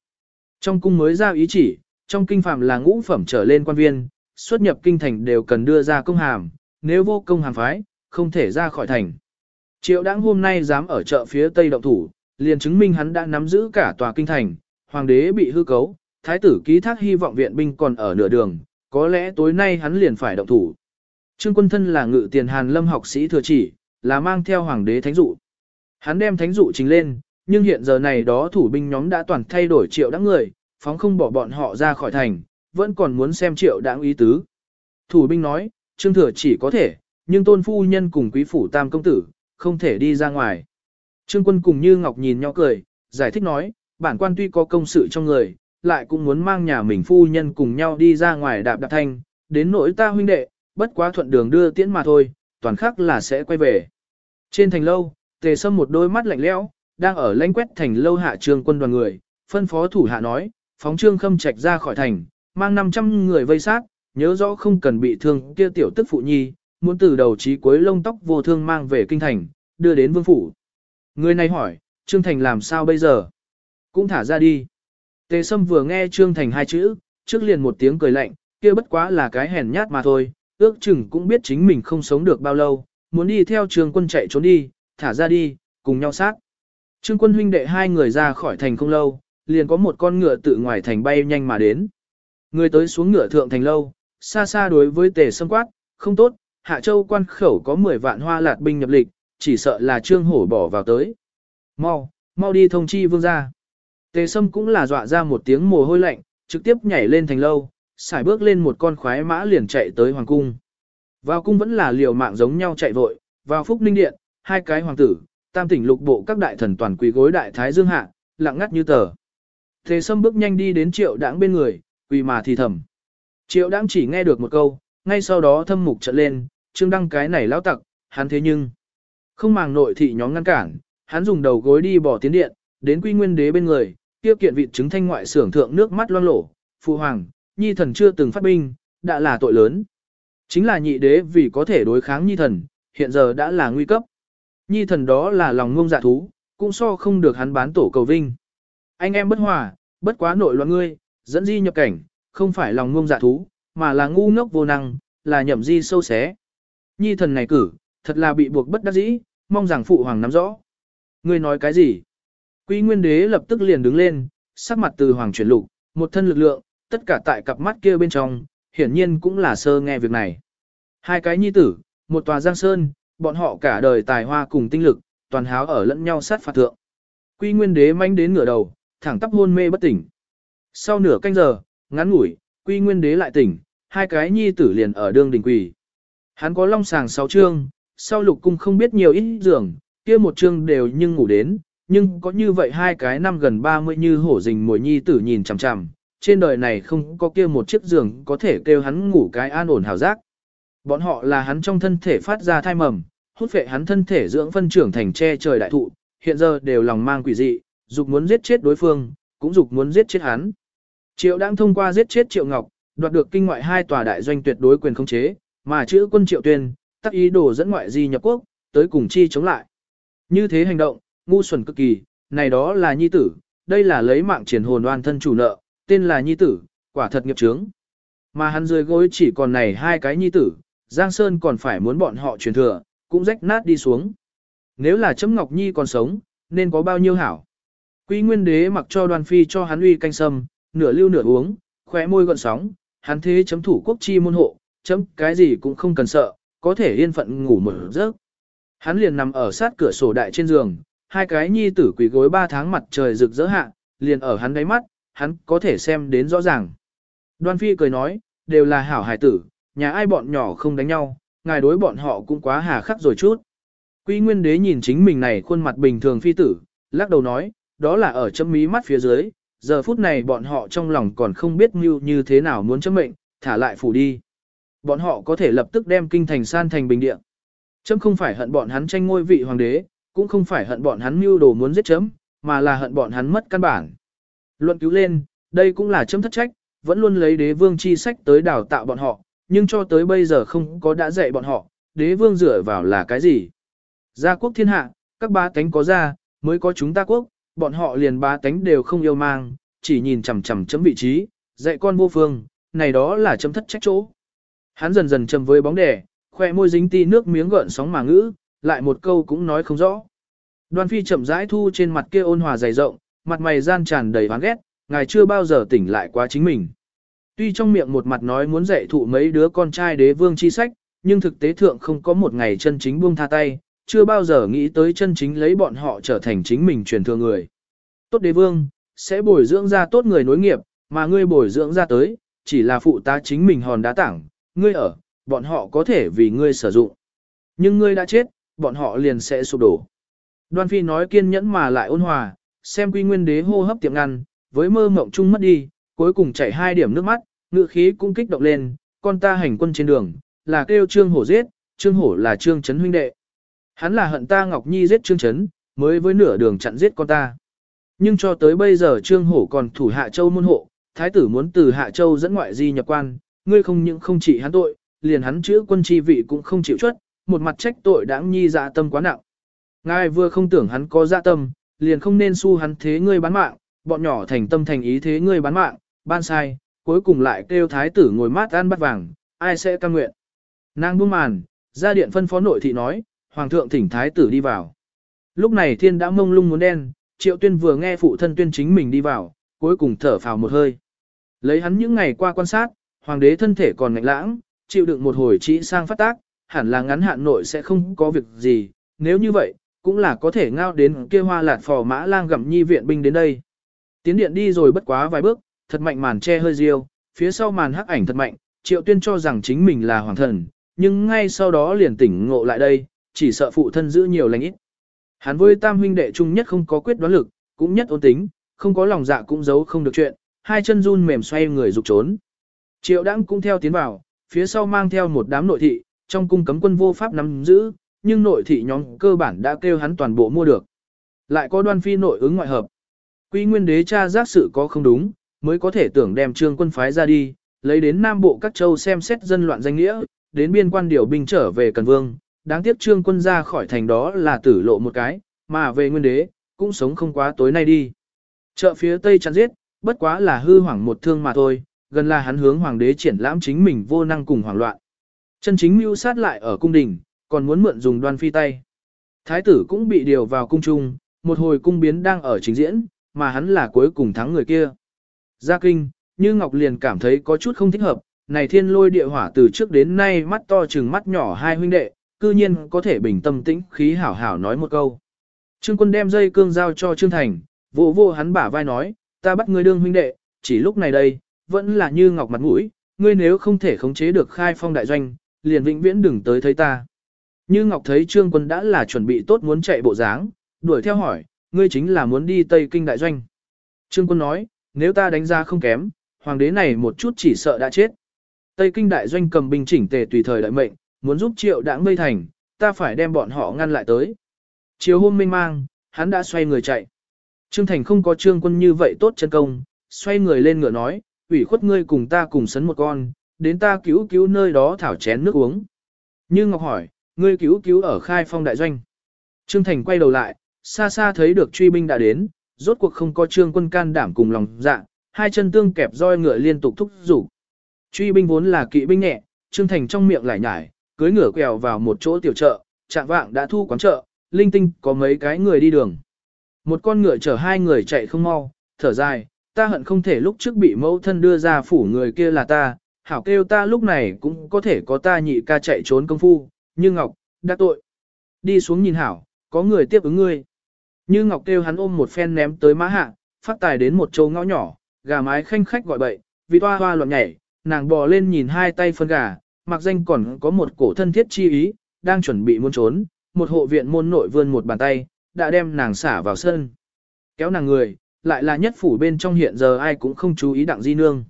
Trong cung mới ra ý chỉ, trong kinh phạm là ngũ phẩm trở lên quan viên, xuất nhập kinh thành đều cần đưa ra công hàm, nếu vô công hàm phái, không thể ra khỏi thành. Triệu đáng hôm nay dám ở chợ phía tây động thủ, liền chứng minh hắn đã nắm giữ cả tòa kinh thành, hoàng đế bị hư cấu, thái tử ký thác hy vọng viện binh còn ở nửa đường, có lẽ tối nay hắn liền phải động thủ. Trương quân thân là ngự tiền hàn lâm học sĩ thừa chỉ, là mang theo hoàng đế thánh dụ. Hắn đem thánh dụ trình lên, nhưng hiện giờ này đó thủ binh nhóm đã toàn thay đổi triệu đáng người, phóng không bỏ bọn họ ra khỏi thành, vẫn còn muốn xem triệu đáng ý tứ. Thủ binh nói, Trương Thừa chỉ có thể, nhưng tôn phu nhân cùng quý phủ tam công tử, không thể đi ra ngoài. Trương quân cùng như Ngọc nhìn nhau cười, giải thích nói, bản quan tuy có công sự trong người, lại cũng muốn mang nhà mình phu nhân cùng nhau đi ra ngoài đạp đạp thanh, đến nỗi ta huynh đệ, bất quá thuận đường đưa tiễn mà thôi, toàn khắc là sẽ quay về. Trên thành lâu, tề sâm một đôi mắt lạnh lẽo, đang ở lãnh quét thành lâu hạ trương quân đoàn người, phân phó thủ hạ nói, phóng trương khâm trạch ra khỏi thành, mang 500 người vây sát, nhớ rõ không cần bị thương kia tiểu tức phụ nhi, muốn từ đầu chí cuối lông tóc vô thương mang về kinh thành, đưa đến vương phủ. Người này hỏi, Trương Thành làm sao bây giờ? Cũng thả ra đi. Tề Sâm vừa nghe Trương Thành hai chữ, trước liền một tiếng cười lạnh, kia bất quá là cái hèn nhát mà thôi, ước chừng cũng biết chính mình không sống được bao lâu, muốn đi theo Trương quân chạy trốn đi, thả ra đi, cùng nhau sát. Trương quân huynh đệ hai người ra khỏi thành không lâu, liền có một con ngựa tự ngoài thành bay nhanh mà đến. Người tới xuống ngựa thượng thành lâu, xa xa đối với tề sâm quát, không tốt, Hạ Châu quan khẩu có 10 vạn hoa lạt binh nhập lịch, chỉ sợ là trương hổ bỏ vào tới. Mau, mau đi thông chi vương gia. Tề sâm cũng là dọa ra một tiếng mồ hôi lạnh, trực tiếp nhảy lên thành lâu, xài bước lên một con khoái mã liền chạy tới hoàng cung. Vào cung vẫn là liều mạng giống nhau chạy vội, vào phúc ninh điện, hai cái hoàng tử, tam tỉnh lục bộ các đại thần toàn quỳ gối đại thái dương hạ, lặng ngắt như tờ. Thế sâm bước nhanh đi đến triệu đãng bên người, quỳ mà thì thầm. Triệu đãng chỉ nghe được một câu, ngay sau đó thâm mục trận lên, trương đăng cái này lão tặc, hắn thế nhưng. Không màng nội thị nhóm ngăn cản, hắn dùng đầu gối đi bỏ tiến điện, đến quy nguyên đế bên người, tiêu kiện vị chứng thanh ngoại xưởng thượng nước mắt loang lổ, phụ hoàng, nhi thần chưa từng phát binh, đã là tội lớn. Chính là nhị đế vì có thể đối kháng nhi thần, hiện giờ đã là nguy cấp. Nhi thần đó là lòng ngông dạ thú, cũng so không được hắn bán tổ cầu vinh. Anh em bất hòa, bất quá nội loạn ngươi, dẫn di nhập cảnh, không phải lòng ngông dạ thú, mà là ngu ngốc vô năng, là nhậm di sâu xé. Nhi thần này cử, thật là bị buộc bất đắc dĩ, mong rằng phụ hoàng nắm rõ. Ngươi nói cái gì? Quý nguyên đế lập tức liền đứng lên, sắc mặt từ hoàng chuyển lục, một thân lực lượng, tất cả tại cặp mắt kia bên trong, hiển nhiên cũng là sơ nghe việc này. Hai cái nhi tử, một tòa giang sơn, bọn họ cả đời tài hoa cùng tinh lực, toàn háo ở lẫn nhau sát phạt thượng. Quy nguyên đế manh đến ngửa đầu, thẳng tắp hôn mê bất tỉnh. Sau nửa canh giờ, ngắn ngủi, quy nguyên đế lại tỉnh, hai cái nhi tử liền ở đương đình quỳ. Hắn có long sàng sáu chương, sau lục cung không biết nhiều ít giường, kia một chương đều nhưng ngủ đến, nhưng có như vậy hai cái năm gần 30 như hổ rình mồi nhi tử nhìn chằm chằm, trên đời này không có kia một chiếc giường có thể kêu hắn ngủ cái an ổn hào giác. Bọn họ là hắn trong thân thể phát ra thai mầm, hút phệ hắn thân thể dưỡng phân trưởng thành che trời đại thụ, hiện giờ đều lòng mang quỷ dị, dục muốn giết chết đối phương, cũng dục muốn giết chết hắn. Triệu đang thông qua giết chết Triệu Ngọc, đoạt được kinh ngoại hai tòa đại doanh tuyệt đối quyền khống chế, mà chữ quân Triệu Tuyên, tác ý đồ dẫn ngoại di nhập quốc, tới cùng chi chống lại. Như thế hành động, ngu xuẩn cực kỳ, này đó là nhi tử, đây là lấy mạng triển hồn oan thân chủ nợ, tên là nhi tử, quả thật nghiệp chướng. Mà hắn dưới gối chỉ còn này hai cái nhi tử, Giang Sơn còn phải muốn bọn họ truyền thừa, cũng rách nát đi xuống. Nếu là chấm Ngọc Nhi còn sống, nên có bao nhiêu hảo. Quý Nguyên Đế mặc cho đoàn phi cho hắn uy canh sâm, nửa lưu nửa uống, khóe môi gọn sóng, hắn thế chấm thủ quốc chi môn hộ, chấm cái gì cũng không cần sợ, có thể yên phận ngủ một giấc. Hắn liền nằm ở sát cửa sổ đại trên giường, hai cái nhi tử quỷ gối ba tháng mặt trời rực rỡ hạ, liền ở hắn đáy mắt, hắn có thể xem đến rõ ràng. Đoan Phi cười nói, đều là hảo hải tử, nhà ai bọn nhỏ không đánh nhau, ngài đối bọn họ cũng quá hà khắc rồi chút. Quý Nguyên Đế nhìn chính mình này khuôn mặt bình thường phi tử, lắc đầu nói, đó là ở chấm mí mắt phía dưới, giờ phút này bọn họ trong lòng còn không biết mưu như thế nào muốn chấm mệnh, thả lại phủ đi. Bọn họ có thể lập tức đem kinh thành san thành bình địa. Chấm không phải hận bọn hắn tranh ngôi vị hoàng đế, cũng không phải hận bọn hắn mưu đồ muốn giết chấm, mà là hận bọn hắn mất căn bản. Luận cứu lên, đây cũng là chấm thất trách, vẫn luôn lấy đế vương chi sách tới đào tạo bọn họ, nhưng cho tới bây giờ không có đã dạy bọn họ, đế vương dựa vào là cái gì. Gia quốc thiên hạ, các ba tánh có ra, mới có chúng ta quốc, bọn họ liền ba tánh đều không yêu mang, chỉ nhìn chằm chằm chấm vị trí, dạy con vô phương, này đó là chấm thất trách chỗ. Hắn dần dần chầm với bóng đẻ, khoe môi dính ti nước miếng gợn sóng mà ngữ, lại một câu cũng nói không rõ. Đoan phi chậm rãi thu trên mặt kia ôn hòa dày rộng, mặt mày gian tràn đầy oán ghét, ngài chưa bao giờ tỉnh lại quá chính mình. Tuy trong miệng một mặt nói muốn dạy thụ mấy đứa con trai đế vương chi sách, nhưng thực tế thượng không có một ngày chân chính buông tha tay, chưa bao giờ nghĩ tới chân chính lấy bọn họ trở thành chính mình truyền thừa người. Tốt đế vương, sẽ bồi dưỡng ra tốt người nối nghiệp, mà ngươi bồi dưỡng ra tới, chỉ là phụ tá chính mình hòn đá tảng, ngươi ở, bọn họ có thể vì ngươi sử dụng. Nhưng ngươi đã chết, bọn họ liền sẽ sụp đổ. Đoan Phi nói kiên nhẫn mà lại ôn hòa, xem quy nguyên đế hô hấp tiệm ngăn, với mơ mộng chung mất đi, cuối cùng chảy hai điểm nước mắt, ngựa khí cũng kích động lên, con ta hành quân trên đường, là kêu Trương Hổ giết, Trương Hổ là Trương Trấn huynh đệ. Hắn là hận ta Ngọc Nhi giết Trương Trấn, mới với nửa đường chặn giết con ta. Nhưng cho tới bây giờ Trương Hổ còn thủ Hạ Châu môn hộ, thái tử muốn từ Hạ Châu dẫn ngoại di nhập quan, ngươi không những không chỉ hắn tội, liền hắn chữa quân chi vị cũng không chịu chuất, một mặt trách tội đáng nhi dạ tâm quá nặng. Ngài vừa không tưởng hắn có dạ tâm, liền không nên su hắn thế ngươi bán mạng, bọn nhỏ thành tâm thành ý thế ngươi bán mạng, ban sai, cuối cùng lại kêu thái tử ngồi mát ăn bắt vàng, ai sẽ cam nguyện. Nàng buông màn, ra điện phân phó nội thị nói, hoàng thượng thỉnh thái tử đi vào. Lúc này thiên đã mông lung muốn đen, triệu tuyên vừa nghe phụ thân tuyên chính mình đi vào, cuối cùng thở phào một hơi. Lấy hắn những ngày qua quan sát, hoàng đế thân thể còn ngạnh lãng, chịu đựng một hồi trĩ sang phát tác, hẳn là ngắn hạn nội sẽ không có việc gì, nếu như vậy, cũng là có thể ngao đến kia hoa lạt phò mã lang gặm nhi viện binh đến đây. Tiến điện đi rồi bất quá vài bước, thật mạnh màn che hơi riêu, phía sau màn hắc ảnh thật mạnh, triệu tuyên cho rằng chính mình là hoàng thần, nhưng ngay sau đó liền tỉnh ngộ lại đây, chỉ sợ phụ thân giữ nhiều lành ít. Hắn với tam huynh đệ chung nhất không có quyết đoán lực, cũng nhất ôn tính, không có lòng dạ cũng giấu không được chuyện, hai chân run mềm xoay người rục trốn. Triệu đãng cũng theo tiến vào, phía sau mang theo một đám nội thị, trong cung cấm quân vô pháp nắm giữ, nhưng nội thị nhóm cơ bản đã kêu hắn toàn bộ mua được. Lại có đoan phi nội ứng ngoại hợp. Quy nguyên đế cha giác sự có không đúng, mới có thể tưởng đem trương quân phái ra đi, lấy đến Nam Bộ các châu xem xét dân loạn danh nghĩa, đến biên quan điều binh trở về Cần Vương. Đáng tiếc trương quân ra khỏi thành đó là tử lộ một cái, mà về nguyên đế, cũng sống không quá tối nay đi. Chợ phía Tây chặn giết, bất quá là hư hoảng một thương mà thôi, gần là hắn hướng hoàng đế triển lãm chính mình vô năng cùng hoảng loạn. Chân chính mưu sát lại ở cung đình, còn muốn mượn dùng đoan phi tay. Thái tử cũng bị điều vào cung trung, một hồi cung biến đang ở chính diễn, mà hắn là cuối cùng thắng người kia. Gia kinh, như Ngọc liền cảm thấy có chút không thích hợp, này thiên lôi địa hỏa từ trước đến nay mắt to chừng mắt nhỏ hai huynh đệ, cư nhiên có thể bình tâm tĩnh khí hảo hảo nói một câu. Trương quân đem dây cương giao cho Trương Thành, vỗ vô hắn bả vai nói, ta bắt ngươi đương huynh đệ, chỉ lúc này đây, vẫn là như Ngọc mặt mũi, ngươi nếu không thể khống chế được khai phong đại doanh, liền vĩnh viễn đừng tới thấy ta. Như Ngọc thấy Trương Quân đã là chuẩn bị tốt muốn chạy bộ dáng, đuổi theo hỏi, ngươi chính là muốn đi Tây Kinh đại doanh. Trương Quân nói, nếu ta đánh ra không kém, hoàng đế này một chút chỉ sợ đã chết. Tây Kinh đại doanh cầm binh chỉnh tề tùy thời đợi mệnh, muốn giúp triệu đãng mây thành, ta phải đem bọn họ ngăn lại tới. Chiều hôm minh mang, hắn đã xoay người chạy. Trương Thành không có trương quân như vậy tốt chân công, xoay người lên ngựa nói, ủy khuất ngươi cùng ta cùng sấn một con, đến ta cứu cứu nơi đó thảo chén nước uống. Như Ngọc hỏi, ngươi cứu cứu ở khai phong đại doanh. Trương Thành quay đầu lại, xa xa thấy được truy binh đã đến, rốt cuộc không có trương quân can đảm cùng lòng dạ, hai chân tương kẹp roi ngựa liên tục thúc rủ. Truy binh vốn là kỵ binh nhẹ, Trương Thành trong miệng lại nhải, cưới ngựa quẹo vào một chỗ tiểu chợ, trạng vạng đã thu quán chợ, linh tinh có mấy cái người đi đường. Một con ngựa chở hai người chạy không mau, thở dài, ta hận không thể lúc trước bị mẫu thân đưa ra phủ người kia là ta, hảo kêu ta lúc này cũng có thể có ta nhị ca chạy trốn công phu, như Ngọc, đã tội. Đi xuống nhìn hảo, có người tiếp ứng ngươi. Như Ngọc kêu hắn ôm một phen ném tới má hạ, phát tài đến một châu ngõ nhỏ, gà mái khanh khách gọi bậy, vì toa hoa loạn nhảy, nàng bò lên nhìn hai tay phân gà, mặc danh còn có một cổ thân thiết chi ý, đang chuẩn bị muốn trốn, một hộ viện môn nội vươn một bàn tay, đã đem nàng xả vào sân. Kéo nàng người, lại là nhất phủ bên trong hiện giờ ai cũng không chú ý đặng di nương.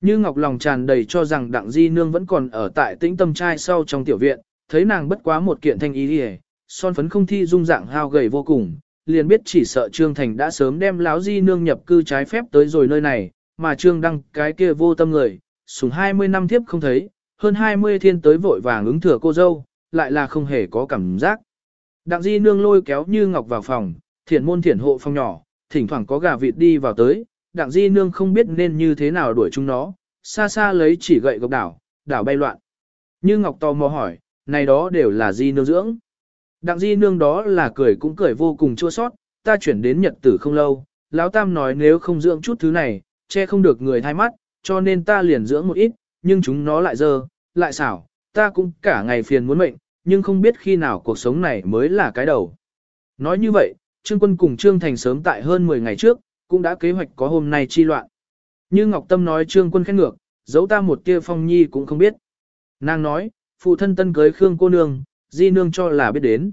Như Ngọc lòng tràn đầy cho rằng đặng di nương vẫn còn ở tại tĩnh tâm trai sau trong tiểu viện, thấy nàng bất quá một kiện thanh ý hề, son phấn không thi dung dạng hao gầy vô cùng, liền biết chỉ sợ Trương Thành đã sớm đem lão di nương nhập cư trái phép tới rồi nơi này, mà Trương Đăng cái kia vô tâm người, sùng 20 năm tiếp không thấy, hơn 20 thiên tới vội vàng ứng thừa cô dâu, lại là không hề có cảm giác. Đặng di nương lôi kéo như ngọc vào phòng, thiển môn thiển hộ phòng nhỏ, thỉnh thoảng có gà vịt đi vào tới, đặng di nương không biết nên như thế nào đuổi chúng nó, xa xa lấy chỉ gậy gộc đảo, đảo bay loạn. Như ngọc tò mò hỏi, này đó đều là di nương dưỡng. Đặng di nương đó là cười cũng cười vô cùng chua sót, ta chuyển đến nhật tử không lâu, lão tam nói nếu không dưỡng chút thứ này, che không được người thay mắt, cho nên ta liền dưỡng một ít, nhưng chúng nó lại dơ, lại xảo, ta cũng cả ngày phiền muốn mệnh, nhưng không biết khi nào cuộc sống này mới là cái đầu. Nói như vậy, Trương Quân cùng Trương Thành sớm tại hơn 10 ngày trước, cũng đã kế hoạch có hôm nay chi loạn. Như Ngọc Tâm nói Trương Quân khét ngược, giấu ta một tia phong nhi cũng không biết. Nàng nói, phụ thân tân cưới Khương cô nương, di nương cho là biết đến.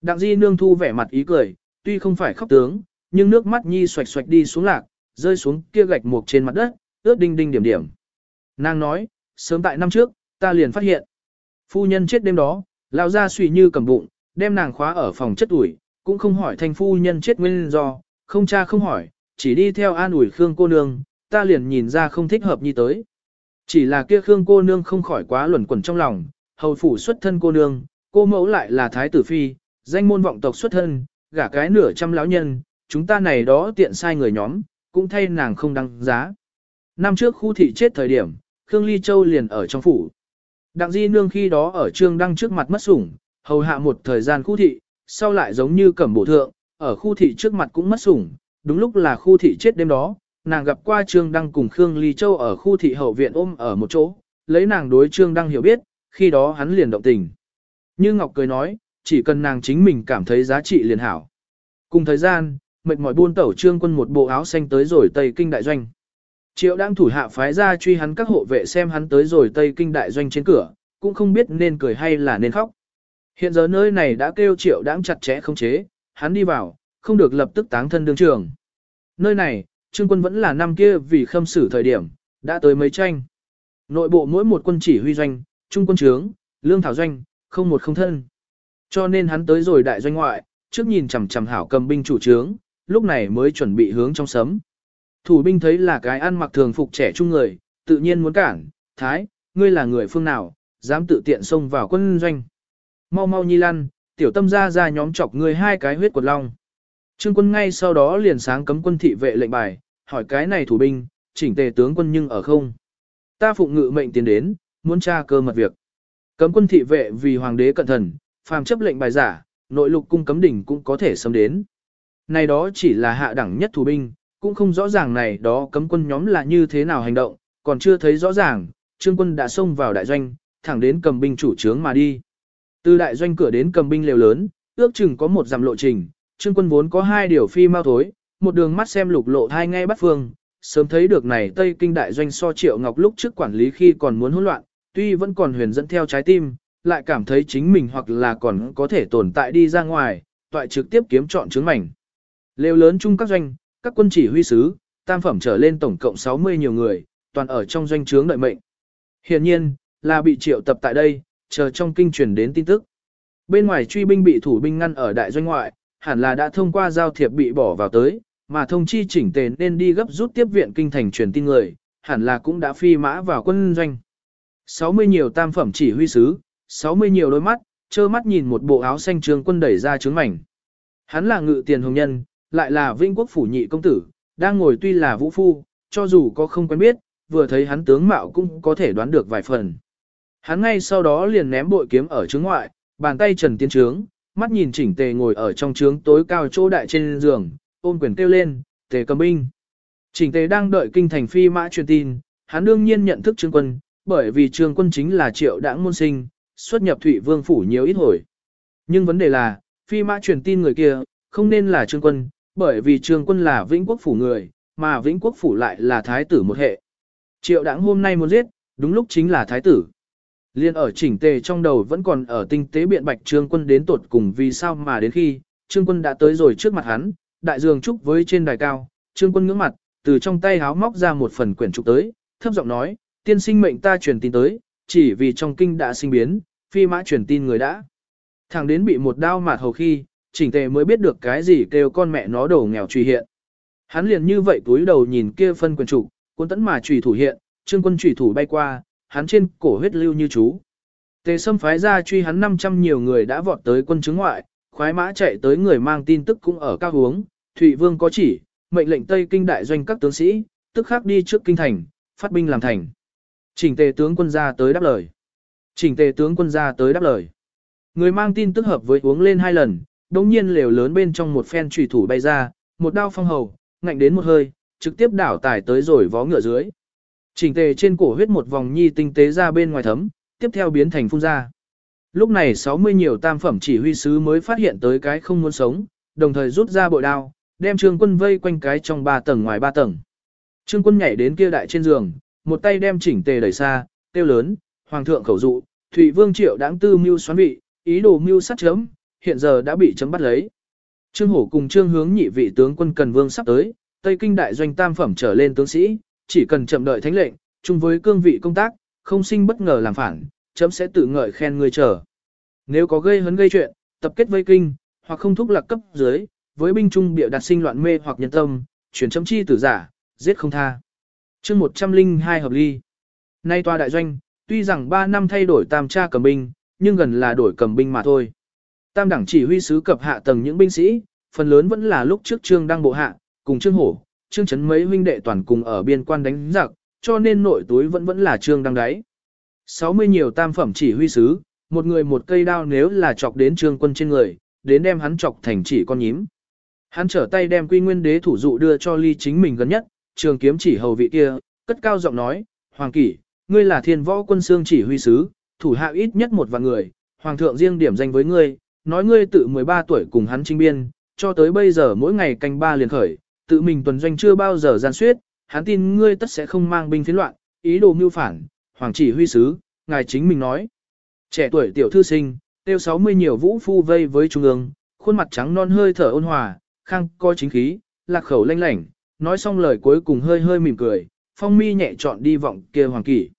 Đặng di nương thu vẻ mặt ý cười, tuy không phải khóc tướng, nhưng nước mắt nhi xoạch xoạch đi xuống lạc, rơi xuống kia gạch mục trên mặt đất, ướt đinh đinh điểm điểm. Nàng nói, sớm tại năm trước, ta liền phát hiện. Phu nhân chết đêm đó, lao ra suy như cầm bụng, đem nàng khóa ở phòng chất ủi, cũng không hỏi thanh phu nhân chết nguyên do, không cha không hỏi, chỉ đi theo an ủi Khương cô nương, ta liền nhìn ra không thích hợp như tới. Chỉ là kia Khương cô nương không khỏi quá luẩn quẩn trong lòng, hầu phủ xuất thân cô nương, cô mẫu lại là thái tử phi, Danh môn vọng tộc xuất thân, gả cái nửa trăm lão nhân, chúng ta này đó tiện sai người nhóm, cũng thay nàng không đăng giá. Năm trước khu thị chết thời điểm, Khương Ly Châu liền ở trong phủ. Đặng Di Nương khi đó ở trương đăng trước mặt mất sủng, hầu hạ một thời gian khu thị, sau lại giống như cẩm bổ thượng, ở khu thị trước mặt cũng mất sủng, đúng lúc là khu thị chết đêm đó, nàng gặp qua trương đăng cùng Khương Ly Châu ở khu thị hậu viện ôm ở một chỗ, lấy nàng đối trương đăng hiểu biết, khi đó hắn liền động tình. Như Ngọc cười nói, chỉ cần nàng chính mình cảm thấy giá trị liền hảo. Cùng thời gian, mệt mỏi buôn tẩu trương quân một bộ áo xanh tới rồi Tây Kinh Đại Doanh. Triệu đang thủ hạ phái ra truy hắn các hộ vệ xem hắn tới rồi Tây Kinh Đại Doanh trên cửa, cũng không biết nên cười hay là nên khóc. Hiện giờ nơi này đã kêu triệu đáng chặt chẽ không chế, hắn đi vào, không được lập tức táng thân đương trường. Nơi này, trương quân vẫn là năm kia vì khâm xử thời điểm, đã tới mấy tranh. Nội bộ mỗi một quân chỉ huy doanh, trung quân trướng, lương thảo doanh, không một không thân. Cho nên hắn tới rồi đại doanh ngoại, trước nhìn chằm chằm hảo cầm binh chủ trướng, lúc này mới chuẩn bị hướng trong sấm. Thủ binh thấy là cái ăn mặc thường phục trẻ trung người, tự nhiên muốn cản, thái, ngươi là người phương nào, dám tự tiện xông vào quân doanh. Mau mau nhi lăn, tiểu tâm ra ra nhóm chọc ngươi hai cái huyết quật long. Trương quân ngay sau đó liền sáng cấm quân thị vệ lệnh bài, hỏi cái này thủ binh, chỉnh tề tướng quân nhưng ở không. Ta phụng ngự mệnh tiến đến, muốn tra cơ mật việc. Cấm quân thị vệ vì hoàng đế cẩn thần, phàm chấp lệnh bài giả, nội lục cung cấm đỉnh cũng có thể xâm đến. Này đó chỉ là hạ đẳng nhất thủ binh, cũng không rõ ràng này đó cấm quân nhóm là như thế nào hành động, còn chưa thấy rõ ràng, trương quân đã xông vào đại doanh, thẳng đến cầm binh chủ trướng mà đi. Từ đại doanh cửa đến cầm binh lều lớn, ước chừng có một dặm lộ trình, trương quân vốn có hai điều phi mau thối, một đường mắt xem lục lộ thai ngay bắt phương, sớm thấy được này Tây Kinh đại doanh so triệu ngọc lúc trước quản lý khi còn muốn hỗn loạn, tuy vẫn còn huyền dẫn theo trái tim, lại cảm thấy chính mình hoặc là còn có thể tồn tại đi ra ngoài, toại trực tiếp kiếm chọn chứng mảnh. Lều lớn chung các doanh, các quân chỉ huy sứ, tam phẩm trở lên tổng cộng 60 nhiều người, toàn ở trong doanh trướng đợi mệnh. Hiện nhiên, là bị triệu tập tại đây, chờ trong kinh truyền đến tin tức. Bên ngoài truy binh bị thủ binh ngăn ở đại doanh ngoại, hẳn là đã thông qua giao thiệp bị bỏ vào tới, mà thông chi chỉnh tề nên đi gấp rút tiếp viện kinh thành truyền tin người, hẳn là cũng đã phi mã vào quân doanh. 60 nhiều tam phẩm chỉ huy sứ, 60 nhiều đôi mắt, trơ mắt nhìn một bộ áo xanh trường quân đẩy ra trướng mảnh. Hắn là ngự tiền hồng nhân, lại là vinh quốc phủ nhị công tử, đang ngồi tuy là vũ phu, cho dù có không quen biết, vừa thấy hắn tướng mạo cũng có thể đoán được vài phần. Hắn ngay sau đó liền ném bội kiếm ở trướng ngoại, bàn tay trần tiên trướng, mắt nhìn chỉnh tề ngồi ở trong trướng tối cao chỗ đại trên giường, ôm quyền kêu lên, tề cầm binh. Chỉnh tề đang đợi kinh thành phi mã truyền tin, hắn đương nhiên nhận thức trương quân, bởi vì trường quân chính là triệu đảng môn sinh, xuất nhập thủy vương phủ nhiều ít hồi. Nhưng vấn đề là, phi mã truyền tin người kia, không nên là trường quân, bởi vì trường quân là vĩnh quốc phủ người, mà vĩnh quốc phủ lại là thái tử một hệ. Triệu đảng hôm nay muốn giết, đúng lúc chính là thái tử. Liên ở chỉnh tề trong đầu vẫn còn ở tinh tế biện bạch trương quân đến tột cùng vì sao mà đến khi, trương quân đã tới rồi trước mặt hắn, đại dường trúc với trên đài cao, trương quân ngưỡng mặt, từ trong tay háo móc ra một phần quyển trục tới, thấp giọng nói, tiên sinh mệnh ta truyền tin tới, chỉ vì trong kinh đã sinh biến, phi mã truyền tin người đã. Thằng đến bị một đao mạt hầu khi, chỉnh tề mới biết được cái gì kêu con mẹ nó đổ nghèo truy hiện. Hắn liền như vậy túi đầu nhìn kia phân quyền chủ, cuốn tẫn mà trùy thủ hiện, trương quân trùy thủ bay qua, hắn trên cổ huyết lưu như chú. Tề Sâm phái ra truy hắn 500 nhiều người đã vọt tới quân chứng ngoại, khoái mã chạy tới người mang tin tức cũng ở cao hướng, Thụy Vương có chỉ, mệnh lệnh Tây Kinh đại doanh các tướng sĩ, tức khắc đi trước kinh thành, phát binh làm thành. Trình tề tướng quân ra tới đáp lời. Trình tề tướng quân ra tới đáp lời. Người mang tin tức hợp với uống lên hai lần, đồng nhiên lều lớn bên trong một phen trùy thủ bay ra, một đao phong hầu, ngạnh đến một hơi, trực tiếp đảo tải tới rồi vó ngựa dưới. Trình tề trên cổ huyết một vòng nhi tinh tế ra bên ngoài thấm, tiếp theo biến thành phun ra. Lúc này 60 nhiều tam phẩm chỉ huy sứ mới phát hiện tới cái không muốn sống, đồng thời rút ra bội đao, đem trương quân vây quanh cái trong ba tầng ngoài ba tầng. Trương quân nhảy đến kia đại trên giường, một tay đem chỉnh tề đẩy xa, tiêu lớn, hoàng thượng khẩu dụ, Thụy Vương Triệu đáng tư mưu xoán vị, ý đồ mưu sát chấm, hiện giờ đã bị chấm bắt lấy. Trương Hổ cùng Trương Hướng nhị vị tướng quân Cần Vương sắp tới, Tây Kinh đại doanh tam phẩm trở lên tướng sĩ, chỉ cần chậm đợi thánh lệnh, chung với cương vị công tác, không sinh bất ngờ làm phản, chấm sẽ tự ngợi khen người chờ. Nếu có gây hấn gây chuyện, tập kết vây kinh, hoặc không thúc lạc cấp dưới, với binh trung bịa đặt sinh loạn mê hoặc nhân tâm, chuyển chấm chi tử giả, giết không tha chương 102 hợp ly. Nay tòa đại doanh, tuy rằng 3 năm thay đổi tam tra cầm binh, nhưng gần là đổi cầm binh mà thôi. Tam đẳng chỉ huy sứ cập hạ tầng những binh sĩ, phần lớn vẫn là lúc trước trương đăng bộ hạ, cùng trương hổ, trương chấn mấy huynh đệ toàn cùng ở biên quan đánh giặc, cho nên nội túi vẫn vẫn là trương đăng đáy. 60 nhiều tam phẩm chỉ huy sứ, một người một cây đao nếu là chọc đến trương quân trên người, đến đem hắn chọc thành chỉ con nhím. Hắn trở tay đem quy nguyên đế thủ dụ đưa cho ly chính mình gần nhất, trường kiếm chỉ hầu vị kia, cất cao giọng nói, Hoàng kỷ, ngươi là thiên võ quân xương chỉ huy sứ, thủ hạ ít nhất một vạn người, Hoàng thượng riêng điểm danh với ngươi, nói ngươi tự 13 tuổi cùng hắn chinh biên, cho tới bây giờ mỗi ngày canh ba liền khởi, tự mình tuần doanh chưa bao giờ gian suyết, hắn tin ngươi tất sẽ không mang binh phiến loạn, ý đồ mưu phản, Hoàng chỉ huy sứ, ngài chính mình nói. Trẻ tuổi tiểu thư sinh, tiêu 60 nhiều vũ phu vây với trung ương, khuôn mặt trắng non hơi thở ôn hòa, khang coi chính khí, lạc khẩu lanh lảnh, nói xong lời cuối cùng hơi hơi mỉm cười, phong mi nhẹ chọn đi vọng kia hoàng kỷ.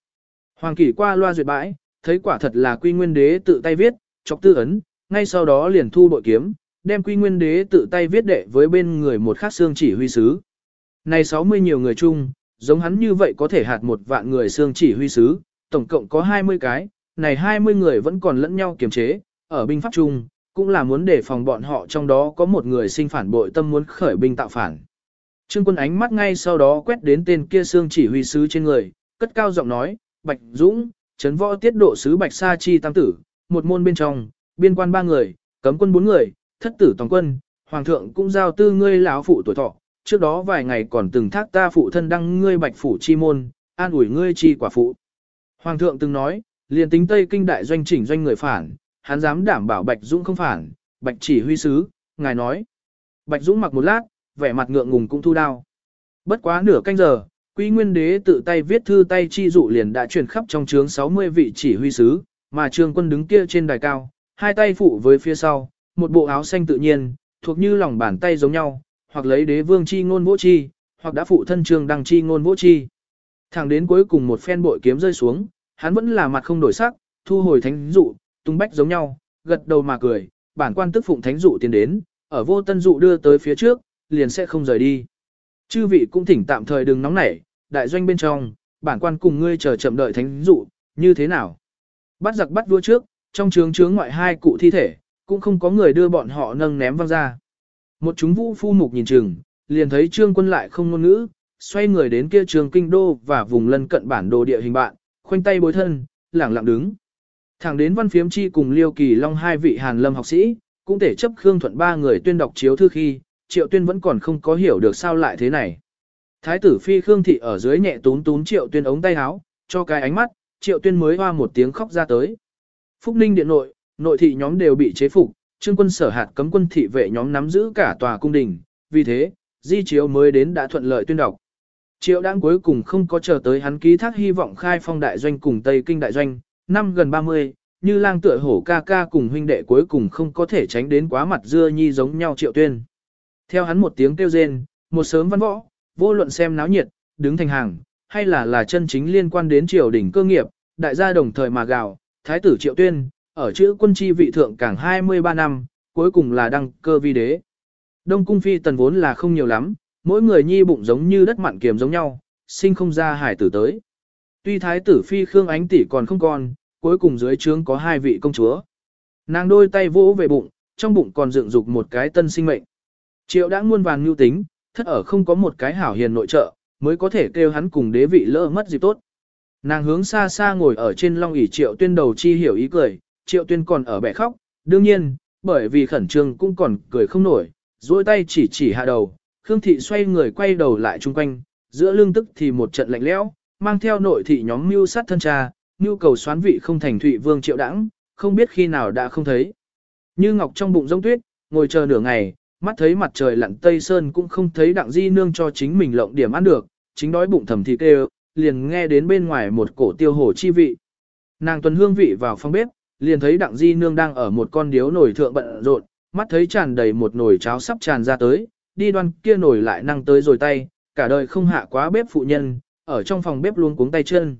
Hoàng kỷ qua loa duyệt bãi, thấy quả thật là quy nguyên đế tự tay viết, chọc tư ấn, ngay sau đó liền thu bội kiếm, đem quy nguyên đế tự tay viết đệ với bên người một khác xương chỉ huy sứ. Này 60 nhiều người chung, giống hắn như vậy có thể hạt một vạn người xương chỉ huy sứ, tổng cộng có 20 cái, này 20 người vẫn còn lẫn nhau kiềm chế, ở binh pháp chung, cũng là muốn để phòng bọn họ trong đó có một người sinh phản bội tâm muốn khởi binh tạo phản. Trương quân ánh mắt ngay sau đó quét đến tên kia xương chỉ huy sứ trên người, cất cao giọng nói, Bạch Dũng, chấn võ tiết độ sứ Bạch Sa Chi tam tử, một môn bên trong, biên quan ba người, cấm quân bốn người, thất tử toàn quân, hoàng thượng cũng giao tư ngươi lão phụ tuổi thọ, trước đó vài ngày còn từng thác ta phụ thân đăng ngươi Bạch phủ chi môn, an ủi ngươi chi quả phụ. Hoàng thượng từng nói, liền tính Tây Kinh đại doanh chỉnh doanh người phản, hắn dám đảm bảo Bạch Dũng không phản, Bạch chỉ huy sứ, ngài nói. Bạch Dũng mặc một lát, vẻ mặt ngượng ngùng cũng thu đao. Bất quá nửa canh giờ, Quý Nguyên Đế tự tay viết thư tay chi dụ liền đã truyền khắp trong chướng 60 vị chỉ huy sứ, mà Trương Quân đứng kia trên đài cao, hai tay phụ với phía sau, một bộ áo xanh tự nhiên, thuộc như lòng bàn tay giống nhau, hoặc lấy đế vương chi ngôn vũ chi, hoặc đã phụ thân Trương đăng chi ngôn vũ chi. Thẳng đến cuối cùng một phen bội kiếm rơi xuống, hắn vẫn là mặt không đổi sắc, thu hồi thánh dụ, tung bách giống nhau, gật đầu mà cười, bản quan tức phụng thánh dụ tiến đến, ở vô tân dụ đưa tới phía trước, liền sẽ không rời đi. Chư vị cũng thỉnh tạm thời đừng nóng nảy, đại doanh bên trong, bản quan cùng ngươi chờ chậm đợi thánh dụ, như thế nào? Bắt giặc bắt vua trước, trong trướng trướng ngoại hai cụ thi thể, cũng không có người đưa bọn họ nâng ném văng ra. Một chúng vũ phu mục nhìn chừng, liền thấy trương quân lại không ngôn ngữ, xoay người đến kia trường kinh đô và vùng lân cận bản đồ địa hình bạn, khoanh tay bối thân, lẳng lặng đứng. Thẳng đến văn phiếm chi cùng liêu kỳ long hai vị hàn lâm học sĩ, cũng thể chấp khương thuận ba người tuyên đọc chiếu thư khi, triệu tuyên vẫn còn không có hiểu được sao lại thế này. Thái tử phi khương thị ở dưới nhẹ tún tún triệu tuyên ống tay áo, cho cái ánh mắt, triệu tuyên mới hoa một tiếng khóc ra tới. Phúc ninh điện nội, nội thị nhóm đều bị chế phục, trương quân sở hạt cấm quân thị vệ nhóm nắm giữ cả tòa cung đình, vì thế, di chiếu mới đến đã thuận lợi tuyên đọc. Triệu đáng cuối cùng không có chờ tới hắn ký thác hy vọng khai phong đại doanh cùng Tây Kinh đại doanh, năm gần 30, như lang tựa hổ ca ca cùng huynh đệ cuối cùng không có thể tránh đến quá mặt dưa nhi giống nhau triệu tuyên. Theo hắn một tiếng kêu rên, một sớm văn võ, vô luận xem náo nhiệt, đứng thành hàng, hay là là chân chính liên quan đến triều đình cơ nghiệp, đại gia đồng thời mà gào, thái tử triệu tuyên, ở chữ quân chi vị thượng càng 23 năm, cuối cùng là đăng cơ vi đế. Đông cung phi tần vốn là không nhiều lắm, mỗi người nhi bụng giống như đất mặn kiềm giống nhau, sinh không ra hải tử tới. Tuy thái tử phi Khương Ánh tỷ còn không còn, cuối cùng dưới trướng có hai vị công chúa. Nàng đôi tay vỗ về bụng, trong bụng còn dựng dục một cái tân sinh mệnh. Triệu đã muôn vàng nhu tính, thất ở không có một cái hảo hiền nội trợ, mới có thể kêu hắn cùng đế vị lỡ mất dịp tốt. Nàng hướng xa xa ngồi ở trên long ỷ triệu tuyên đầu chi hiểu ý cười, triệu tuyên còn ở bẻ khóc, đương nhiên, bởi vì khẩn trương cũng còn cười không nổi, duỗi tay chỉ chỉ hạ đầu, Khương thị xoay người quay đầu lại chung quanh, giữa lưng tức thì một trận lạnh lẽo, mang theo nội thị nhóm mưu sát thân cha, nhu cầu xoán vị không thành thụy vương triệu đãng, không biết khi nào đã không thấy. Như ngọc trong bụng giống tuyết, ngồi chờ nửa ngày, mắt thấy mặt trời lặn tây sơn cũng không thấy đặng di nương cho chính mình lộng điểm ăn được, chính đói bụng thầm thì kêu, liền nghe đến bên ngoài một cổ tiêu hổ chi vị. Nàng tuần hương vị vào phòng bếp, liền thấy đặng di nương đang ở một con điếu nồi thượng bận rộn, mắt thấy tràn đầy một nồi cháo sắp tràn ra tới, đi đoan kia nồi lại năng tới rồi tay, cả đời không hạ quá bếp phụ nhân, ở trong phòng bếp luôn cuống tay chân.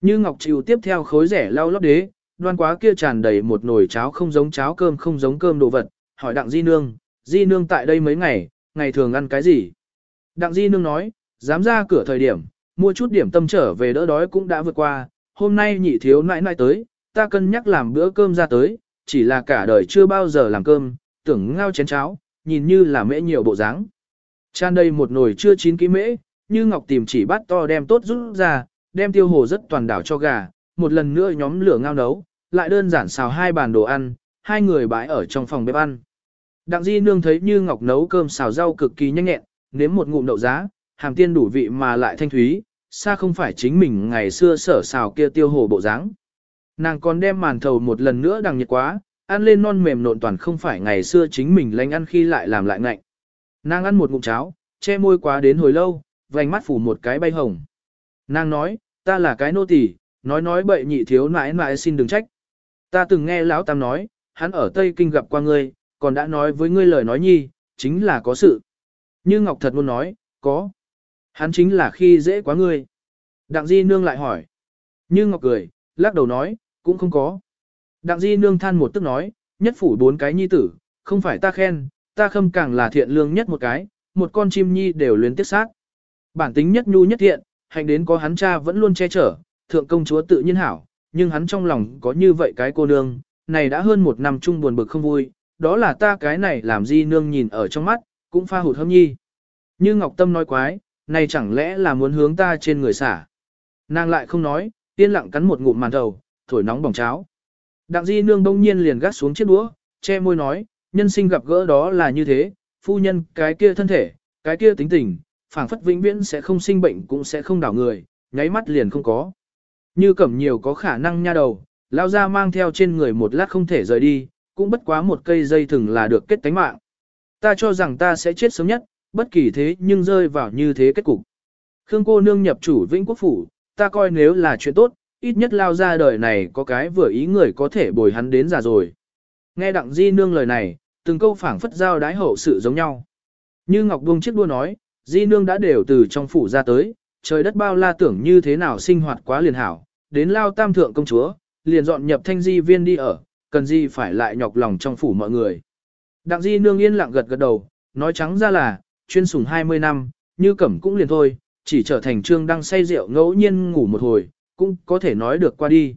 Như Ngọc Chịu tiếp theo khối rẻ lau lót đế, đoan quá kia tràn đầy một nồi cháo không giống cháo cơm không giống cơm đồ vật, hỏi đặng di nương, di nương tại đây mấy ngày, ngày thường ăn cái gì? Đặng di nương nói, dám ra cửa thời điểm, mua chút điểm tâm trở về đỡ đói cũng đã vượt qua, hôm nay nhị thiếu nãi nãi tới, ta cân nhắc làm bữa cơm ra tới, chỉ là cả đời chưa bao giờ làm cơm, tưởng ngao chén cháo, nhìn như là mễ nhiều bộ dáng. Chan đây một nồi chưa chín ký mễ, như ngọc tìm chỉ bát to đem tốt rút ra, đem tiêu hồ rất toàn đảo cho gà, một lần nữa nhóm lửa ngao nấu, lại đơn giản xào hai bàn đồ ăn, hai người bãi ở trong phòng bếp ăn. Đặng Di Nương thấy Như Ngọc nấu cơm xào rau cực kỳ nhanh nhẹn, nếm một ngụm đậu giá, hàm tiên đủ vị mà lại thanh thúy, xa không phải chính mình ngày xưa sở xào kia tiêu hồ bộ dáng. Nàng còn đem màn thầu một lần nữa đằng nhiệt quá, ăn lên non mềm nộn toàn không phải ngày xưa chính mình lanh ăn khi lại làm lại ngạnh. Nàng ăn một ngụm cháo, che môi quá đến hồi lâu, vành mắt phủ một cái bay hồng. Nàng nói, ta là cái nô tỳ, nói nói bậy nhị thiếu nãi nãi xin đừng trách. Ta từng nghe lão tam nói, hắn ở Tây Kinh gặp qua ngươi, còn đã nói với ngươi lời nói nhi, chính là có sự. Như Ngọc thật muốn nói, có. Hắn chính là khi dễ quá ngươi. Đặng Di Nương lại hỏi. Như Ngọc cười, lắc đầu nói, cũng không có. Đặng Di Nương than một tức nói, nhất phủ bốn cái nhi tử, không phải ta khen, ta khâm càng là thiện lương nhất một cái, một con chim nhi đều luyến tiếc sát. Bản tính nhất nhu nhất thiện, hành đến có hắn cha vẫn luôn che chở, thượng công chúa tự nhiên hảo, nhưng hắn trong lòng có như vậy cái cô nương, này đã hơn một năm chung buồn bực không vui, đó là ta cái này làm di nương nhìn ở trong mắt, cũng pha hụt hâm nhi. Như Ngọc Tâm nói quái, này chẳng lẽ là muốn hướng ta trên người xả. Nàng lại không nói, yên lặng cắn một ngụm màn đầu, thổi nóng bỏng cháo. Đặng di nương đông nhiên liền gắt xuống chiếc đũa, che môi nói, nhân sinh gặp gỡ đó là như thế, phu nhân cái kia thân thể, cái kia tính tình, phảng phất vĩnh viễn sẽ không sinh bệnh cũng sẽ không đảo người, nháy mắt liền không có. Như cẩm nhiều có khả năng nha đầu, lao ra mang theo trên người một lát không thể rời đi, cũng bất quá một cây dây thừng là được kết tánh mạng. Ta cho rằng ta sẽ chết sớm nhất, bất kỳ thế nhưng rơi vào như thế kết cục. Khương cô nương nhập chủ vĩnh quốc phủ, ta coi nếu là chuyện tốt, ít nhất lao ra đời này có cái vừa ý người có thể bồi hắn đến già rồi. Nghe đặng di nương lời này, từng câu phảng phất giao đái hậu sự giống nhau. Như Ngọc Buông chiếc đua nói, di nương đã đều từ trong phủ ra tới, trời đất bao la tưởng như thế nào sinh hoạt quá liền hảo, đến lao tam thượng công chúa, liền dọn nhập thanh di viên đi ở, cần gì phải lại nhọc lòng trong phủ mọi người. Đặng di nương yên lặng gật gật đầu, nói trắng ra là, chuyên sùng 20 năm, như cẩm cũng liền thôi, chỉ trở thành trương đang say rượu ngẫu nhiên ngủ một hồi, cũng có thể nói được qua đi.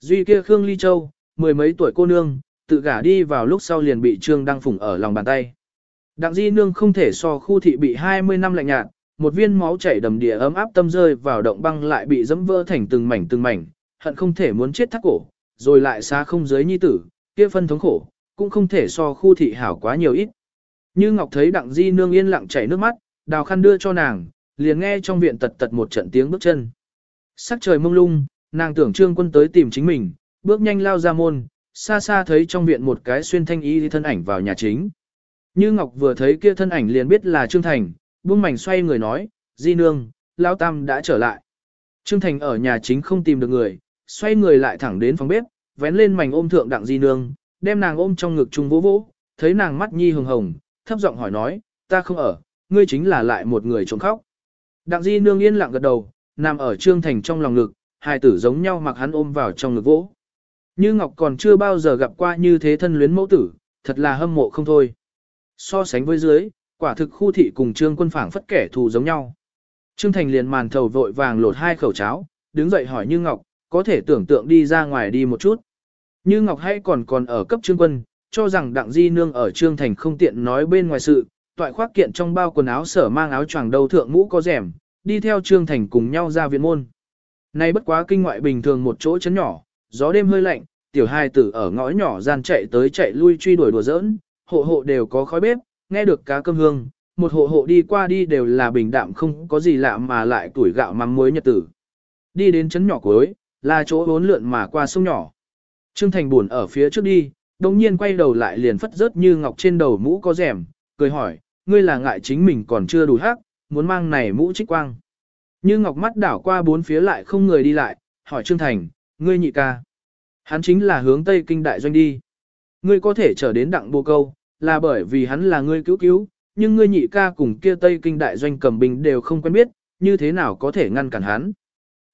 Duy kia Khương Ly Châu, mười mấy tuổi cô nương, tự gả đi vào lúc sau liền bị trương đang phủng ở lòng bàn tay. Đặng di nương không thể so khu thị bị 20 năm lạnh nhạt, một viên máu chảy đầm địa ấm áp tâm rơi vào động băng lại bị dẫm vỡ thành từng mảnh từng mảnh, hận không thể muốn chết thắt cổ, rồi lại xa không giới nhi tử, kia phân thống khổ, cũng không thể so khu thị hảo quá nhiều ít. Như Ngọc thấy đặng di nương yên lặng chảy nước mắt, đào khăn đưa cho nàng, liền nghe trong viện tật tật một trận tiếng bước chân. Sắc trời mông lung, nàng tưởng trương quân tới tìm chính mình, bước nhanh lao ra môn, xa xa thấy trong viện một cái xuyên thanh y thân ảnh vào nhà chính. Như Ngọc vừa thấy kia thân ảnh liền biết là Trương Thành, buông mảnh xoay người nói, Di Nương, Lao Tam đã trở lại. Trương Thành ở nhà chính không tìm được người, xoay người lại thẳng đến phòng bếp, vén lên mảnh ôm thượng đặng Di Nương, đem nàng ôm trong ngực chung vỗ vỗ, thấy nàng mắt nhi hồng hồng, thấp giọng hỏi nói, ta không ở, ngươi chính là lại một người trộm khóc. Đặng Di Nương yên lặng gật đầu, nằm ở Trương Thành trong lòng ngực, hai tử giống nhau mặc hắn ôm vào trong ngực vỗ. Như Ngọc còn chưa bao giờ gặp qua như thế thân luyến mẫu tử, thật là hâm mộ không thôi. So sánh với dưới, quả thực khu thị cùng Trương quân phảng phất kẻ thù giống nhau. Trương Thành liền màn thầu vội vàng lột hai khẩu cháo, đứng dậy hỏi Như Ngọc, có thể tưởng tượng đi ra ngoài đi một chút. Như Ngọc hay còn còn ở cấp Trương quân, cho rằng Đặng Di Nương ở Trương Thành không tiện nói bên ngoài sự, toại khoác kiện trong bao quần áo sở mang áo choàng đầu thượng mũ có rèm, đi theo Trương Thành cùng nhau ra viện môn. Nay bất quá kinh ngoại bình thường một chỗ chấn nhỏ, gió đêm hơi lạnh, tiểu hai tử ở ngõ nhỏ gian chạy tới chạy lui truy đuổi đùa giỡn, hộ hộ đều có khói bếp, nghe được cá cơm hương, một hộ hộ đi qua đi đều là bình đạm không có gì lạ mà lại tuổi gạo mắm muối nhật tử. Đi đến chấn nhỏ cuối, là chỗ bốn lượn mà qua sông nhỏ. Trương Thành buồn ở phía trước đi, đồng nhiên quay đầu lại liền phất rớt như ngọc trên đầu mũ có rèm, cười hỏi, ngươi là ngại chính mình còn chưa đủ hắc, muốn mang này mũ trích quang. Như ngọc mắt đảo qua bốn phía lại không người đi lại, hỏi Trương Thành, ngươi nhị ca. Hắn chính là hướng Tây Kinh Đại Doanh đi. Ngươi có thể trở đến đặng bồ câu, là bởi vì hắn là ngươi cứu cứu, nhưng ngươi nhị ca cùng kia Tây Kinh Đại Doanh cầm binh đều không quen biết, như thế nào có thể ngăn cản hắn.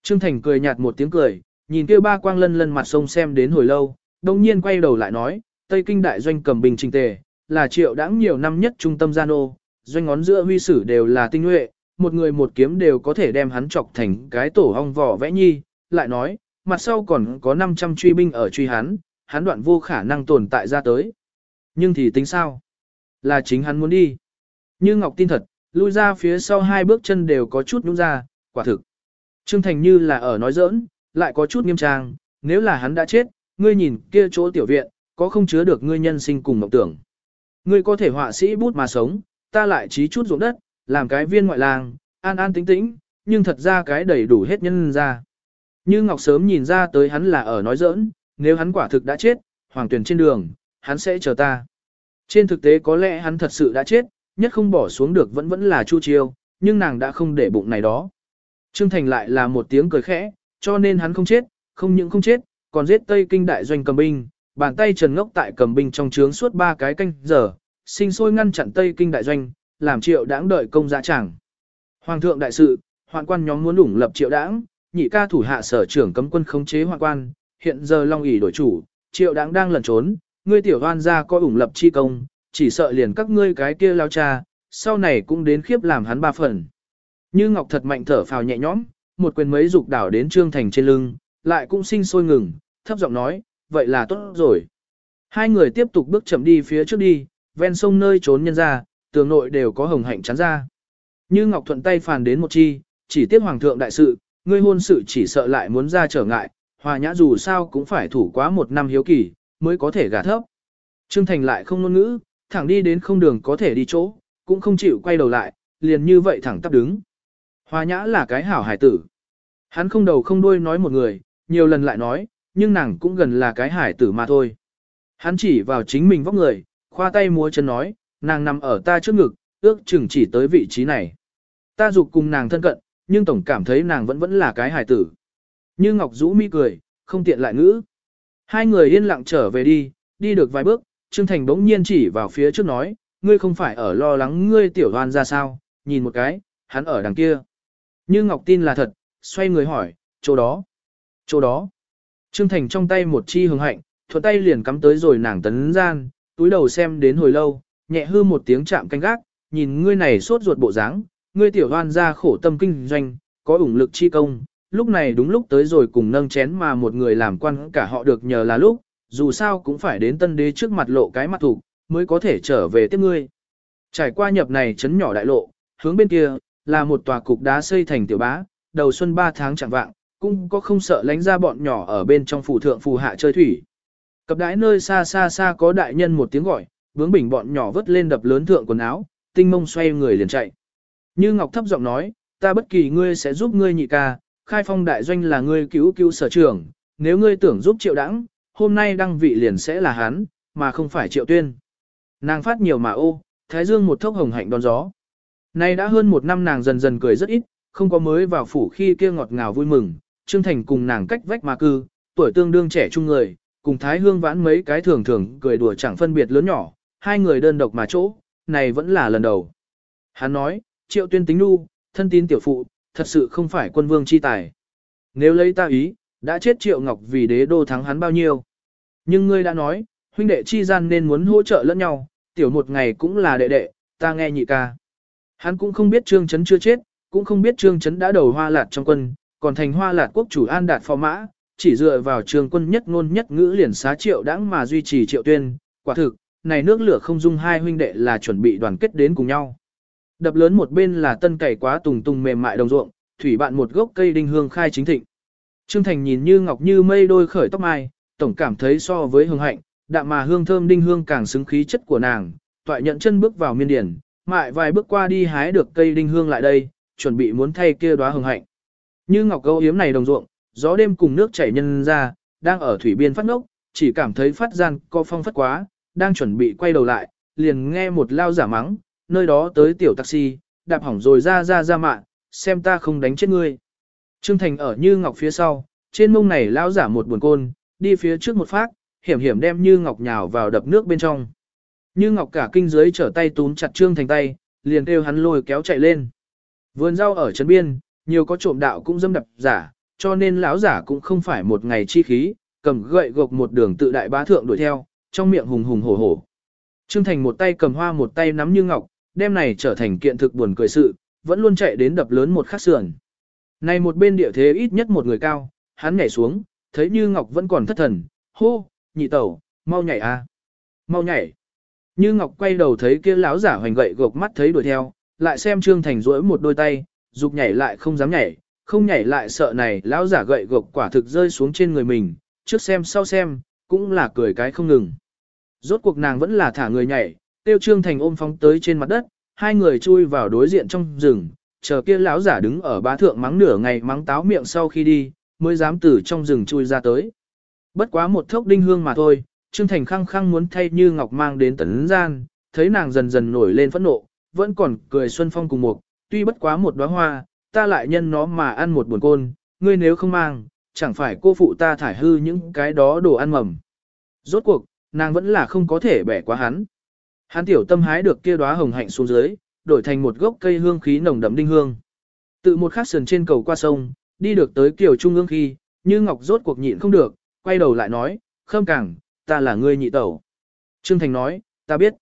Trương Thành cười nhạt một tiếng cười, nhìn kia ba quang lân lân mặt sông xem đến hồi lâu, đồng nhiên quay đầu lại nói, Tây Kinh Đại Doanh cầm bình trình tề, là triệu đãng nhiều năm nhất trung tâm gian ô, doanh ngón giữa huy sử đều là tinh nhuệ, một người một kiếm đều có thể đem hắn chọc thành cái tổ hong vỏ vẽ nhi, lại nói, mặt sau còn có 500 truy binh ở truy hắn, hắn đoạn vô khả năng tồn tại ra tới. Nhưng thì tính sao? Là chính hắn muốn đi. Như Ngọc tin thật, lui ra phía sau hai bước chân đều có chút nhũng ra, quả thực. Trương Thành như là ở nói giỡn, lại có chút nghiêm trang, nếu là hắn đã chết, ngươi nhìn kia chỗ tiểu viện, có không chứa được ngươi nhân sinh cùng mộng tưởng. Ngươi có thể họa sĩ bút mà sống, ta lại trí chút ruộng đất, làm cái viên ngoại làng, an an tĩnh tĩnh, nhưng thật ra cái đầy đủ hết nhân ra. Như Ngọc sớm nhìn ra tới hắn là ở nói giỡn, nếu hắn quả thực đã chết, hoàng tuyển trên đường, hắn sẽ chờ ta. Trên thực tế có lẽ hắn thật sự đã chết, nhất không bỏ xuống được vẫn vẫn là Chu Chiêu, nhưng nàng đã không để bụng này đó. Trương Thành lại là một tiếng cười khẽ, cho nên hắn không chết, không những không chết, còn giết Tây Kinh đại doanh cầm binh, bàn tay trần ngốc tại cầm binh trong trướng suốt ba cái canh giờ, sinh sôi ngăn chặn Tây Kinh đại doanh, làm triệu đãng đợi công giá chẳng. Hoàng thượng đại sự, hoạn quan nhóm muốn ủng lập triệu đãng, nhị ca thủ hạ sở trưởng cấm quân khống chế hoạn quan, hiện giờ long ỷ đổi chủ, triệu đãng đang lẩn trốn, ngươi tiểu hoan gia coi ủng lập chi công, chỉ sợ liền các ngươi cái kia lao cha, sau này cũng đến khiếp làm hắn ba phần. Như Ngọc thật mạnh thở phào nhẹ nhõm, một quyền mấy dục đảo đến Trương Thành trên lưng, lại cũng sinh sôi ngừng, thấp giọng nói, vậy là tốt rồi. Hai người tiếp tục bước chậm đi phía trước đi, ven sông nơi trốn nhân ra, tường nội đều có hồng hạnh chắn ra. Như Ngọc thuận tay phàn đến một chi, chỉ tiếc hoàng thượng đại sự, ngươi hôn sự chỉ sợ lại muốn ra trở ngại, hòa nhã dù sao cũng phải thủ quá một năm hiếu kỳ, mới có thể gả thấp. Trương Thành lại không ngôn ngữ, thẳng đi đến không đường có thể đi chỗ, cũng không chịu quay đầu lại, liền như vậy thẳng tắp đứng. Hoa nhã là cái hảo hải tử. Hắn không đầu không đuôi nói một người, nhiều lần lại nói, nhưng nàng cũng gần là cái hải tử mà thôi. Hắn chỉ vào chính mình vóc người, khoa tay múa chân nói, nàng nằm ở ta trước ngực, ước chừng chỉ tới vị trí này. Ta dục cùng nàng thân cận, nhưng tổng cảm thấy nàng vẫn vẫn là cái hải tử. Như Ngọc Dũ mi cười, không tiện lại ngữ. Hai người yên lặng trở về đi, đi được vài bước, Trương Thành bỗng nhiên chỉ vào phía trước nói, ngươi không phải ở lo lắng ngươi tiểu hoan ra sao, nhìn một cái, hắn ở đằng kia. Như Ngọc tin là thật, xoay người hỏi, chỗ đó, chỗ đó. Trương Thành trong tay một chi hương hạnh, thuận tay liền cắm tới rồi nàng tấn gian, túi đầu xem đến hồi lâu, nhẹ hư một tiếng chạm canh gác, nhìn ngươi này sốt ruột bộ dáng, ngươi tiểu hoan ra khổ tâm kinh doanh, có ủng lực chi công, lúc này đúng lúc tới rồi cùng nâng chén mà một người làm quan cả họ được nhờ là lúc, dù sao cũng phải đến tân đế trước mặt lộ cái mặt thủ, mới có thể trở về tiếp ngươi. Trải qua nhập này chấn nhỏ đại lộ, hướng bên kia, là một tòa cục đá xây thành tiểu bá, đầu xuân 3 tháng chẳng vạng, cũng có không sợ lánh ra bọn nhỏ ở bên trong phủ thượng phù hạ chơi thủy. Cập đái nơi xa xa xa có đại nhân một tiếng gọi, bướng bỉnh bọn nhỏ vớt lên đập lớn thượng quần áo, tinh mông xoay người liền chạy. Như Ngọc thấp giọng nói, ta bất kỳ ngươi sẽ giúp ngươi nhị ca, khai phong đại doanh là ngươi cứu cứu sở trưởng, nếu ngươi tưởng giúp triệu đãng, hôm nay đăng vị liền sẽ là hắn, mà không phải triệu tuyên. Nàng phát nhiều mà ô, thái dương một thốc hồng hạnh đón gió. Nay đã hơn một năm nàng dần dần cười rất ít, không có mới vào phủ khi kia ngọt ngào vui mừng, Trương Thành cùng nàng cách vách mà cư, tuổi tương đương trẻ trung người, cùng Thái Hương vãn mấy cái thường thường cười đùa chẳng phân biệt lớn nhỏ, hai người đơn độc mà chỗ, này vẫn là lần đầu. Hắn nói, triệu tuyên tính nu, thân tín tiểu phụ, thật sự không phải quân vương chi tài. Nếu lấy ta ý, đã chết triệu ngọc vì đế đô thắng hắn bao nhiêu. Nhưng ngươi đã nói, huynh đệ chi gian nên muốn hỗ trợ lẫn nhau, tiểu một ngày cũng là đệ đệ, ta nghe nhị ca. Hắn cũng không biết trương chấn chưa chết, cũng không biết trương chấn đã đầu hoa lạt trong quân, còn thành hoa lạt quốc chủ an đạt phò mã, chỉ dựa vào trương quân nhất ngôn nhất ngữ liền xá triệu đãng mà duy trì triệu tuyên, quả thực, này nước lửa không dung hai huynh đệ là chuẩn bị đoàn kết đến cùng nhau. Đập lớn một bên là tân cày quá tùng tùng mềm mại đồng ruộng, thủy bạn một gốc cây đinh hương khai chính thịnh. Trương Thành nhìn như ngọc như mây đôi khởi tóc mai, tổng cảm thấy so với hương hạnh, đạm mà hương thơm đinh hương càng xứng khí chất của nàng, toại nhận chân bước vào miên điển, mại vài bước qua đi hái được cây đinh hương lại đây, chuẩn bị muốn thay kia đóa hương hạnh. Như ngọc gấu yếm này đồng ruộng, gió đêm cùng nước chảy nhân ra, đang ở thủy biên phát ngốc, chỉ cảm thấy phát gian co phong phất quá, đang chuẩn bị quay đầu lại, liền nghe một lao giả mắng, nơi đó tới tiểu taxi, đạp hỏng rồi ra ra ra mạng, xem ta không đánh chết ngươi. Trương Thành ở Như Ngọc phía sau, trên mông này lao giả một buồn côn, đi phía trước một phát, hiểm hiểm đem Như Ngọc nhào vào đập nước bên trong. Như Ngọc cả kinh dưới trở tay túm chặt Trương Thành tay, liền kêu hắn lôi kéo chạy lên. Vườn rau ở trấn biên, nhiều có trộm đạo cũng dâm đập giả, cho nên lão giả cũng không phải một ngày chi khí, cầm gậy gộc một đường tự đại bá thượng đuổi theo, trong miệng hùng hùng hổ hổ. Trương Thành một tay cầm hoa một tay nắm như ngọc, đem này trở thành kiện thực buồn cười sự, vẫn luôn chạy đến đập lớn một khắc sườn. Này một bên địa thế ít nhất một người cao, hắn nhảy xuống, thấy như ngọc vẫn còn thất thần, hô, nhị tẩu, mau nhảy a, mau nhảy. Như Ngọc quay đầu thấy kia lão giả hoành gậy gộc mắt thấy đuổi theo, lại xem Trương Thành duỗi một đôi tay, dục nhảy lại không dám nhảy, không nhảy lại sợ này lão giả gậy gộc quả thực rơi xuống trên người mình, trước xem sau xem, cũng là cười cái không ngừng. Rốt cuộc nàng vẫn là thả người nhảy, tiêu Trương Thành ôm phóng tới trên mặt đất, hai người chui vào đối diện trong rừng, chờ kia lão giả đứng ở bá thượng mắng nửa ngày mắng táo miệng sau khi đi, mới dám từ trong rừng chui ra tới. Bất quá một thốc đinh hương mà thôi, Trương Thành khăng khăng muốn thay Như Ngọc mang đến tấn gian, thấy nàng dần dần nổi lên phẫn nộ, vẫn còn cười xuân phong cùng một, tuy bất quá một đóa hoa, ta lại nhân nó mà ăn một buồn côn, ngươi nếu không mang, chẳng phải cô phụ ta thải hư những cái đó đồ ăn mầm. Rốt cuộc, nàng vẫn là không có thể bẻ quá hắn. Hắn tiểu tâm hái được kia đóa hồng hạnh xuống dưới, đổi thành một gốc cây hương khí nồng đậm đinh hương. Tự một khắc sườn trên cầu qua sông, đi được tới kiểu trung ương khi, như ngọc rốt cuộc nhịn không được, quay đầu lại nói, khâm càng, ta là ngươi nhị tẩu. Trương Thành nói, ta biết.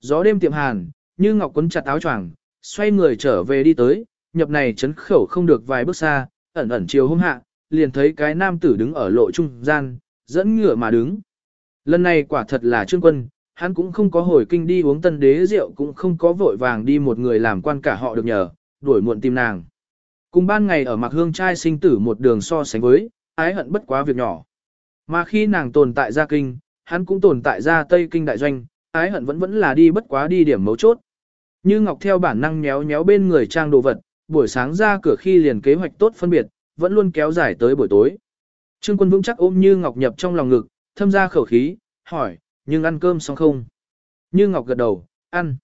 Gió đêm tiệm hàn, như ngọc quấn chặt áo choàng, xoay người trở về đi tới, nhập này chấn khẩu không được vài bước xa, ẩn ẩn chiều hôm hạ, liền thấy cái nam tử đứng ở lộ trung gian, dẫn ngựa mà đứng. Lần này quả thật là trương quân, hắn cũng không có hồi kinh đi uống tân đế rượu cũng không có vội vàng đi một người làm quan cả họ được nhờ, đuổi muộn tìm nàng. Cùng ban ngày ở mặc hương trai sinh tử một đường so sánh với, ái hận bất quá việc nhỏ. Mà khi nàng tồn tại ra kinh, hắn cũng tồn tại ra tây kinh đại doanh, ái hận vẫn vẫn là đi bất quá đi điểm mấu chốt. Như Ngọc theo bản năng nhéo nhéo bên người trang đồ vật, buổi sáng ra cửa khi liền kế hoạch tốt phân biệt, vẫn luôn kéo dài tới buổi tối. Trương quân vững chắc ôm Như Ngọc nhập trong lòng ngực, thâm ra khẩu khí, hỏi, nhưng ăn cơm xong không? Như Ngọc gật đầu, ăn.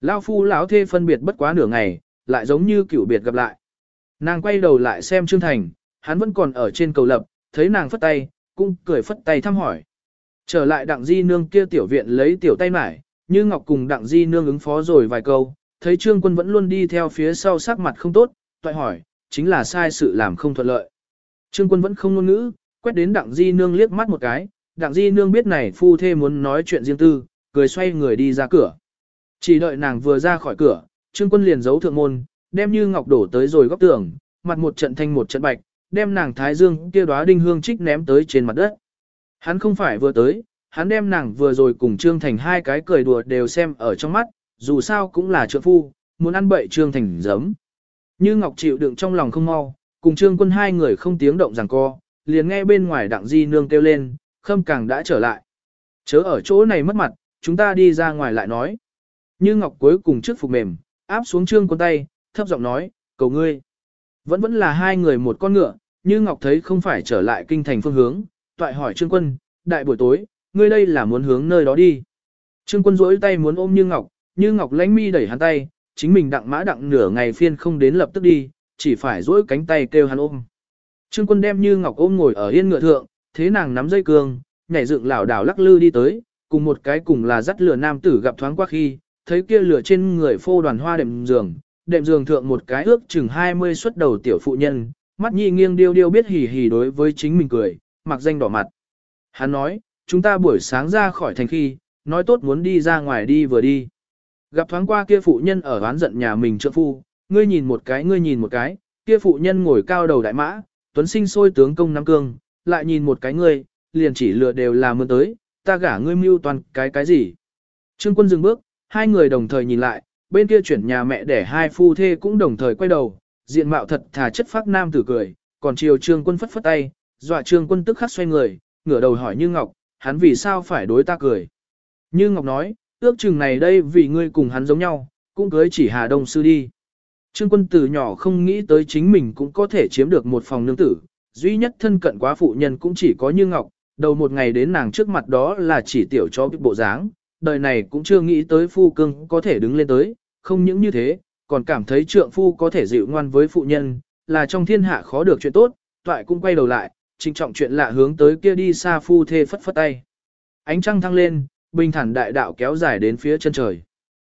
Lao phu lão thê phân biệt bất quá nửa ngày, lại giống như cựu biệt gặp lại. Nàng quay đầu lại xem Trương Thành, hắn vẫn còn ở trên cầu lập, thấy nàng phất tay, cũng cười phất tay thăm hỏi. Trở lại đặng di nương kia tiểu viện lấy tiểu tay mải, như Ngọc cùng đặng di nương ứng phó rồi vài câu, thấy Trương quân vẫn luôn đi theo phía sau sắc mặt không tốt, toại hỏi, chính là sai sự làm không thuận lợi. Trương quân vẫn không ngôn ngữ, quét đến đặng di nương liếc mắt một cái, đặng di nương biết này phu thê muốn nói chuyện riêng tư, cười xoay người đi ra cửa. Chỉ đợi nàng vừa ra khỏi cửa, trương quân liền giấu thượng môn, đem như ngọc đổ tới rồi góc tường, mặt một trận thanh một trận bạch, đem nàng thái dương kia đóa đinh hương trích ném tới trên mặt đất. Hắn không phải vừa tới, hắn đem nàng vừa rồi cùng trương thành hai cái cười đùa đều xem ở trong mắt, dù sao cũng là trượng phu, muốn ăn bậy trương thành giấm. Như ngọc chịu đựng trong lòng không mau, cùng trương quân hai người không tiếng động rằng co, liền nghe bên ngoài đặng di nương kêu lên, khâm càng đã trở lại. Chớ ở chỗ này mất mặt, chúng ta đi ra ngoài lại nói. Như Ngọc cuối cùng trước phục mềm, áp xuống trương Quân tay, thấp giọng nói, cầu ngươi. Vẫn vẫn là hai người một con ngựa, như Ngọc thấy không phải trở lại kinh thành phương hướng, toại hỏi trương quân, đại buổi tối, ngươi đây là muốn hướng nơi đó đi. Trương quân rỗi tay muốn ôm như Ngọc, như Ngọc lánh mi đẩy hắn tay, chính mình đặng mã đặng nửa ngày phiên không đến lập tức đi, chỉ phải rỗi cánh tay kêu hắn ôm. Trương quân đem như Ngọc ôm ngồi ở yên ngựa thượng, thế nàng nắm dây cương, nhảy dựng lảo đảo lắc lư đi tới, cùng một cái cùng là dắt lửa nam tử gặp thoáng qua khi, thấy kia lửa trên người phô đoàn hoa đệm giường, đệm giường thượng một cái ước chừng 20 xuất đầu tiểu phụ nhân, mắt nhi nghiêng điêu điêu biết hỉ hỉ đối với chính mình cười, mặc danh đỏ mặt. Hắn nói, chúng ta buổi sáng ra khỏi thành khi, nói tốt muốn đi ra ngoài đi vừa đi. Gặp thoáng qua kia phụ nhân ở oán giận nhà mình trượng phu, ngươi nhìn một cái ngươi nhìn một cái, kia phụ nhân ngồi cao đầu đại mã, tuấn sinh sôi tướng công Nam Cương, lại nhìn một cái ngươi, liền chỉ lừa đều là mưa tới, ta gả ngươi mưu toàn cái cái gì. Trương quân dừng bước, hai người đồng thời nhìn lại, bên kia chuyển nhà mẹ để hai phu thê cũng đồng thời quay đầu, diện mạo thật thà chất phác nam tử cười, còn chiều trương quân phất phất tay, dọa trương quân tức khắc xoay người, ngửa đầu hỏi Như Ngọc, hắn vì sao phải đối ta cười. Như Ngọc nói, ước chừng này đây vì ngươi cùng hắn giống nhau, cũng cưới chỉ Hà Đông Sư đi. Trương quân từ nhỏ không nghĩ tới chính mình cũng có thể chiếm được một phòng nương tử, duy nhất thân cận quá phụ nhân cũng chỉ có như ngọc, đầu một ngày đến nàng trước mặt đó là chỉ tiểu cho bộ dáng, đời này cũng chưa nghĩ tới phu cưng có thể đứng lên tới, không những như thế, còn cảm thấy trượng phu có thể dịu ngoan với phụ nhân, là trong thiên hạ khó được chuyện tốt, toại cũng quay đầu lại, trinh trọng chuyện lạ hướng tới kia đi xa phu thê phất phất tay. Ánh trăng thăng lên, bình thản đại đạo kéo dài đến phía chân trời.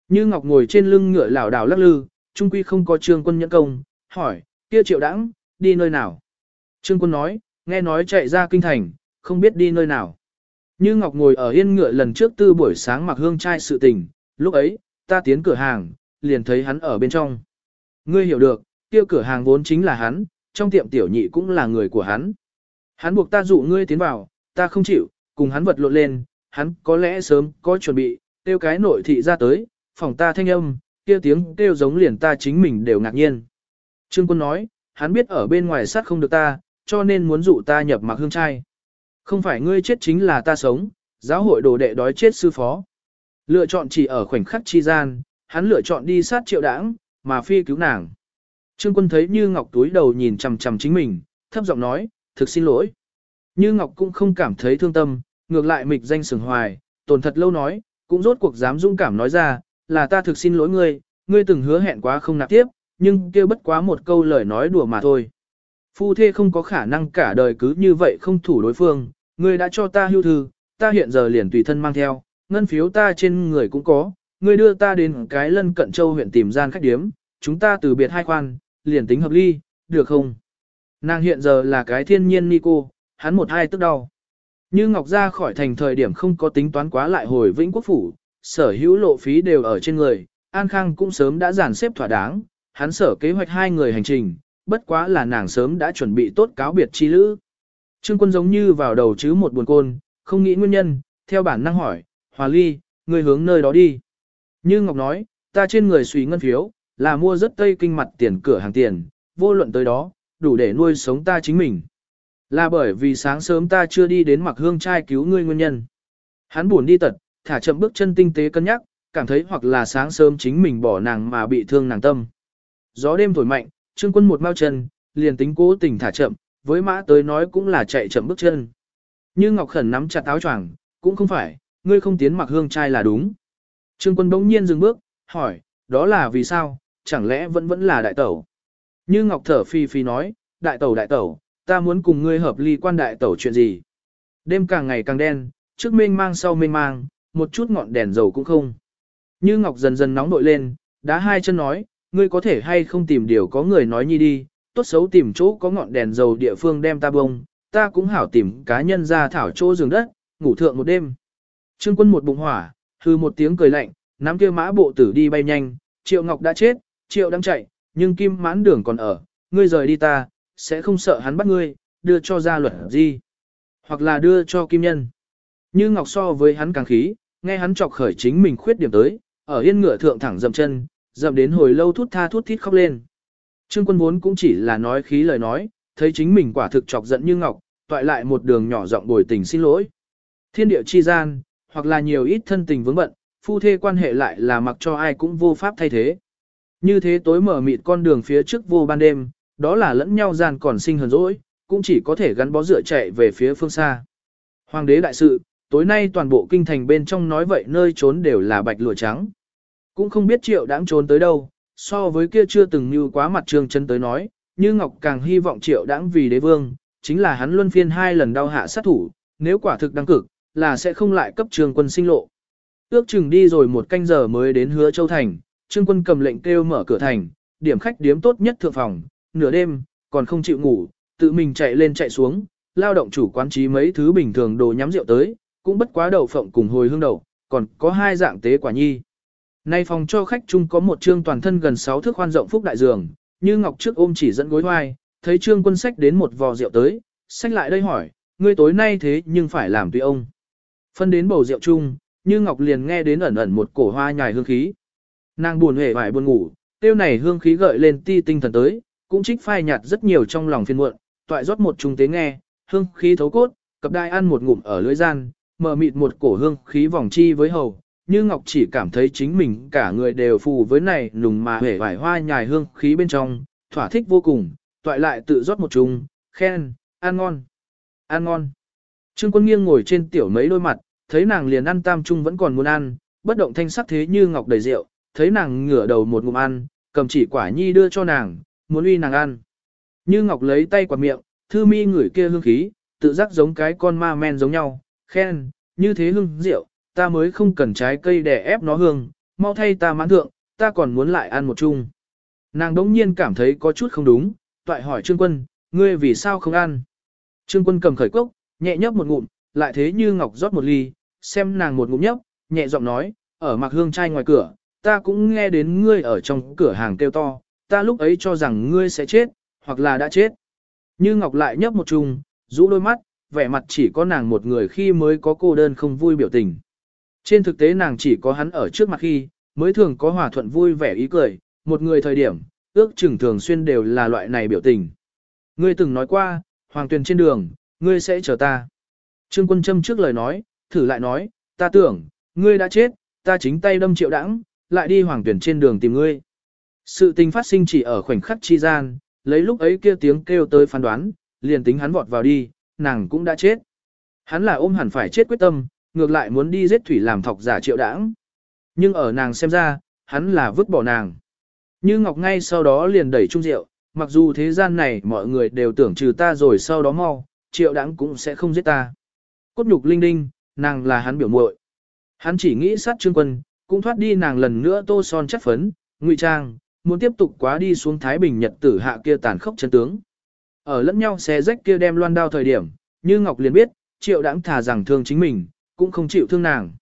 Như Ngọc ngồi trên lưng ngựa lảo đảo lắc lư, trung quy không có trương quân nhẫn công, hỏi, kia triệu đãng, đi nơi nào? Trương quân nói, nghe nói chạy ra kinh thành, không biết đi nơi nào. Như Ngọc ngồi ở yên ngựa lần trước tư buổi sáng mặc hương trai sự tình, lúc ấy, ta tiến cửa hàng, liền thấy hắn ở bên trong. Ngươi hiểu được, tiêu cửa hàng vốn chính là hắn, trong tiệm tiểu nhị cũng là người của hắn. Hắn buộc ta dụ ngươi tiến vào, ta không chịu, cùng hắn vật lộn lên, hắn có lẽ sớm có chuẩn bị, tiêu cái nội thị ra tới, phòng ta thanh âm, kia tiếng kêu giống liền ta chính mình đều ngạc nhiên. Trương quân nói, hắn biết ở bên ngoài sát không được ta, cho nên muốn dụ ta nhập mặc hương trai. Không phải ngươi chết chính là ta sống, giáo hội đồ đệ đói chết sư phó. Lựa chọn chỉ ở khoảnh khắc chi gian, hắn lựa chọn đi sát triệu đảng, mà phi cứu nàng. Trương quân thấy như ngọc túi đầu nhìn chằm chằm chính mình, thấp giọng nói, thực xin lỗi. Như ngọc cũng không cảm thấy thương tâm, ngược lại mịch danh sừng hoài, tồn thật lâu nói, cũng rốt cuộc dám dũng cảm nói ra, là ta thực xin lỗi ngươi, ngươi từng hứa hẹn quá không nạp tiếp, nhưng kêu bất quá một câu lời nói đùa mà thôi. Phu thê không có khả năng cả đời cứ như vậy không thủ đối phương, ngươi đã cho ta hưu thư, ta hiện giờ liền tùy thân mang theo, ngân phiếu ta trên người cũng có, ngươi đưa ta đến cái lân cận châu huyện tìm gian khách điếm, chúng ta từ biệt hai khoan, liền tính hợp ly, được không? Nàng hiện giờ là cái thiên nhiên ni cô, hắn một hai tức đau. Như Ngọc ra khỏi thành thời điểm không có tính toán quá lại hồi Vĩnh Quốc Phủ, sở hữu lộ phí đều ở trên người, An Khang cũng sớm đã giản xếp thỏa đáng, hắn sở kế hoạch hai người hành trình, bất quá là nàng sớm đã chuẩn bị tốt cáo biệt chi lữ. Trương quân giống như vào đầu chứ một buồn côn, không nghĩ nguyên nhân, theo bản năng hỏi, Hòa Ly, người hướng nơi đó đi. Như Ngọc nói, ta trên người suy ngân phiếu, là mua rất tây kinh mặt tiền cửa hàng tiền, vô luận tới đó, đủ để nuôi sống ta chính mình. Là bởi vì sáng sớm ta chưa đi đến mặc hương trai cứu ngươi nguyên nhân. Hắn buồn đi tật, thả chậm bước chân tinh tế cân nhắc, cảm thấy hoặc là sáng sớm chính mình bỏ nàng mà bị thương nàng tâm. Gió đêm thổi mạnh, trương quân một mau chân, liền tính cố tình thả chậm, với mã tới nói cũng là chạy chậm bước chân. Như Ngọc Khẩn nắm chặt áo choàng, cũng không phải, ngươi không tiến mặc hương trai là đúng. Trương quân bỗng nhiên dừng bước, hỏi, đó là vì sao, chẳng lẽ vẫn vẫn là đại tẩu. Như Ngọc thở phi phi nói, đại tẩu đại tẩu, ta muốn cùng ngươi hợp ly quan đại tẩu chuyện gì. Đêm càng ngày càng đen, trước mênh mang sau mênh mang, một chút ngọn đèn dầu cũng không. Như Ngọc dần dần nóng nổi lên, đá hai chân nói, ngươi có thể hay không tìm điều có người nói nhi đi, tốt xấu tìm chỗ có ngọn đèn dầu địa phương đem ta bông, ta cũng hảo tìm cá nhân ra thảo chỗ giường đất, ngủ thượng một đêm. Trương quân một bụng hỏa, hư một tiếng cười lạnh, nắm kia mã bộ tử đi bay nhanh, triệu ngọc đã chết, triệu đang chạy, nhưng kim mãn đường còn ở, ngươi rời đi ta, sẽ không sợ hắn bắt ngươi, đưa cho gia luật gì, hoặc là đưa cho kim nhân. Như ngọc so với hắn càng khí, nghe hắn chọc khởi chính mình khuyết điểm tới, ở yên ngựa thượng thẳng dậm chân, dậm đến hồi lâu thút tha thút thít khóc lên. Trương quân vốn cũng chỉ là nói khí lời nói, thấy chính mình quả thực chọc giận như ngọc, toại lại một đường nhỏ giọng bồi tình xin lỗi. Thiên địa chi gian, hoặc là nhiều ít thân tình vướng bận, phu thê quan hệ lại là mặc cho ai cũng vô pháp thay thế. Như thế tối mở mịt con đường phía trước vô ban đêm, đó là lẫn nhau gian còn sinh hờn dỗi, cũng chỉ có thể gắn bó dựa chạy về phía phương xa. Hoàng đế đại sự, tối nay toàn bộ kinh thành bên trong nói vậy nơi trốn đều là bạch lụa trắng. Cũng không biết triệu đáng trốn tới đâu, so với kia chưa từng như quá mặt trương chân tới nói, như Ngọc càng hy vọng triệu đáng vì đế vương, chính là hắn luân phiên hai lần đau hạ sát thủ, nếu quả thực đăng cực, là sẽ không lại cấp trường quân sinh lộ. Ước chừng đi rồi một canh giờ mới đến hứa châu thành, trương quân cầm lệnh kêu mở cửa thành, điểm khách điếm tốt nhất thượng phòng, nửa đêm, còn không chịu ngủ, tự mình chạy lên chạy xuống, lao động chủ quán trí mấy thứ bình thường đồ nhắm rượu tới, cũng bất quá đậu phộng cùng hồi hương đậu, còn có hai dạng tế quả nhi. Nay phòng cho khách chung có một trương toàn thân gần 6 thước khoan rộng phúc đại giường, như ngọc trước ôm chỉ dẫn gối hoai, thấy trương quân sách đến một vò rượu tới, sách lại đây hỏi, ngươi tối nay thế nhưng phải làm tùy ông. Phân đến bầu rượu chung, như ngọc liền nghe đến ẩn ẩn một cổ hoa nhài hương khí. Nàng buồn hề vải buồn ngủ, tiêu này hương khí gợi lên ti tinh thần tới, cũng trích phai nhạt rất nhiều trong lòng phiền muộn, toại rót một trung tế nghe, hương khí thấu cốt, cặp đai ăn một ngụm ở lưỡi gian, mở mịt một cổ hương khí vòng chi với hầu, như Ngọc chỉ cảm thấy chính mình cả người đều phù với này nùng mà hể vải hoa nhài hương khí bên trong, thỏa thích vô cùng, toại lại tự rót một chung, khen, ăn ngon, ăn ngon. Trương quân nghiêng ngồi trên tiểu mấy đôi mặt, thấy nàng liền ăn tam chung vẫn còn muốn ăn, bất động thanh sắc thế như Ngọc đầy rượu, thấy nàng ngửa đầu một ngụm ăn, cầm chỉ quả nhi đưa cho nàng, muốn uy nàng ăn. Như Ngọc lấy tay quạt miệng, thư mi ngửi kia hương khí, tự giác giống cái con ma men giống nhau, khen, như thế hương rượu, ta mới không cần trái cây để ép nó hương, mau thay ta mãn thượng, ta còn muốn lại ăn một chung. Nàng đống nhiên cảm thấy có chút không đúng, toại hỏi Trương Quân, ngươi vì sao không ăn? Trương Quân cầm khởi cốc, nhẹ nhấp một ngụm, lại thế như ngọc rót một ly, xem nàng một ngụm nhấp, nhẹ giọng nói, ở mặc hương trai ngoài cửa, ta cũng nghe đến ngươi ở trong cửa hàng kêu to, ta lúc ấy cho rằng ngươi sẽ chết, hoặc là đã chết. Như ngọc lại nhấp một chung, rũ đôi mắt, vẻ mặt chỉ có nàng một người khi mới có cô đơn không vui biểu tình. Trên thực tế nàng chỉ có hắn ở trước mặt khi, mới thường có hòa thuận vui vẻ ý cười, một người thời điểm, ước chừng thường xuyên đều là loại này biểu tình. Ngươi từng nói qua, hoàng tuyền trên đường, ngươi sẽ chờ ta. Trương quân châm trước lời nói, thử lại nói, ta tưởng, ngươi đã chết, ta chính tay đâm triệu đãng, lại đi hoàng tuyển trên đường tìm ngươi. Sự tình phát sinh chỉ ở khoảnh khắc chi gian, lấy lúc ấy kia tiếng kêu tới phán đoán, liền tính hắn vọt vào đi, nàng cũng đã chết. Hắn là ôm hẳn phải chết quyết tâm, ngược lại muốn đi giết thủy làm thọc giả triệu đãng. Nhưng ở nàng xem ra, hắn là vứt bỏ nàng. Như Ngọc ngay sau đó liền đẩy trung rượu, mặc dù thế gian này mọi người đều tưởng trừ ta rồi sau đó mau, triệu đãng cũng sẽ không giết ta. Cốt nhục linh đinh, nàng là hắn biểu muội. Hắn chỉ nghĩ sát trương quân, cũng thoát đi nàng lần nữa tô son chất phấn, ngụy trang, muốn tiếp tục quá đi xuống Thái Bình Nhật tử hạ kia tàn khốc chân tướng. Ở lẫn nhau xé rách kia đem loan đao thời điểm, như Ngọc liền biết, triệu đãng thà rằng thương chính mình, cũng không chịu thương nàng.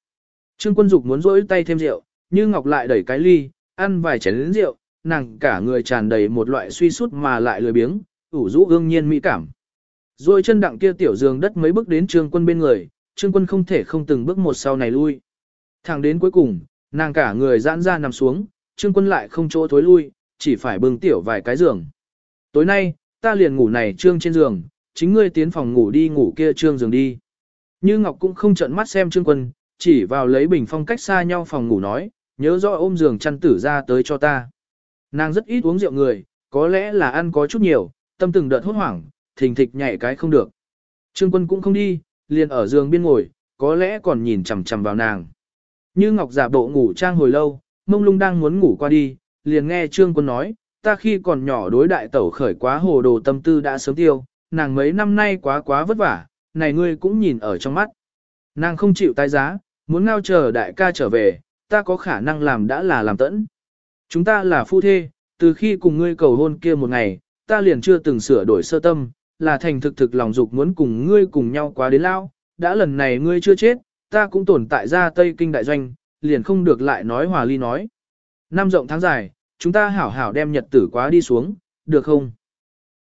Trương quân dục muốn rỗi tay thêm rượu, như Ngọc lại đẩy cái ly, ăn vài chén rượu, nàng cả người tràn đầy một loại suy sút mà lại lười biếng, ủ rũ ương nhiên mỹ cảm. Rồi chân đặng kia tiểu giường đất mấy bước đến trương quân bên người, trương quân không thể không từng bước một sau này lui. Thẳng đến cuối cùng, nàng cả người giãn ra nằm xuống, trương quân lại không chỗ thối lui, chỉ phải bưng tiểu vài cái giường. Tối nay, ta liền ngủ này trương trên giường, chính ngươi tiến phòng ngủ đi ngủ kia trương giường đi. Như Ngọc cũng không trợn mắt xem trương quân, chỉ vào lấy bình phong cách xa nhau phòng ngủ nói, nhớ rõ ôm giường chăn tử ra tới cho ta. Nàng rất ít uống rượu người, có lẽ là ăn có chút nhiều, tâm từng đợt hốt hoảng, thình thịch nhảy cái không được. Trương quân cũng không đi, liền ở giường biên ngồi, có lẽ còn nhìn chằm chằm vào nàng. Như Ngọc giả bộ ngủ trang hồi lâu, mông lung đang muốn ngủ qua đi, liền nghe Trương quân nói, ta khi còn nhỏ đối đại tẩu khởi quá hồ đồ tâm tư đã sớm tiêu, nàng mấy năm nay quá quá vất vả, này ngươi cũng nhìn ở trong mắt. Nàng không chịu tái giá, muốn ngao chờ đại ca trở về, ta có khả năng làm đã là làm tẫn. Chúng ta là phu thê, từ khi cùng ngươi cầu hôn kia một ngày, ta liền chưa từng sửa đổi sơ tâm, là thành thực thực lòng dục muốn cùng ngươi cùng nhau quá đến lao, đã lần này ngươi chưa chết, ta cũng tồn tại ra Tây Kinh đại doanh, liền không được lại nói hòa ly nói. Năm rộng tháng dài, chúng ta hảo hảo đem nhật tử quá đi xuống, được không?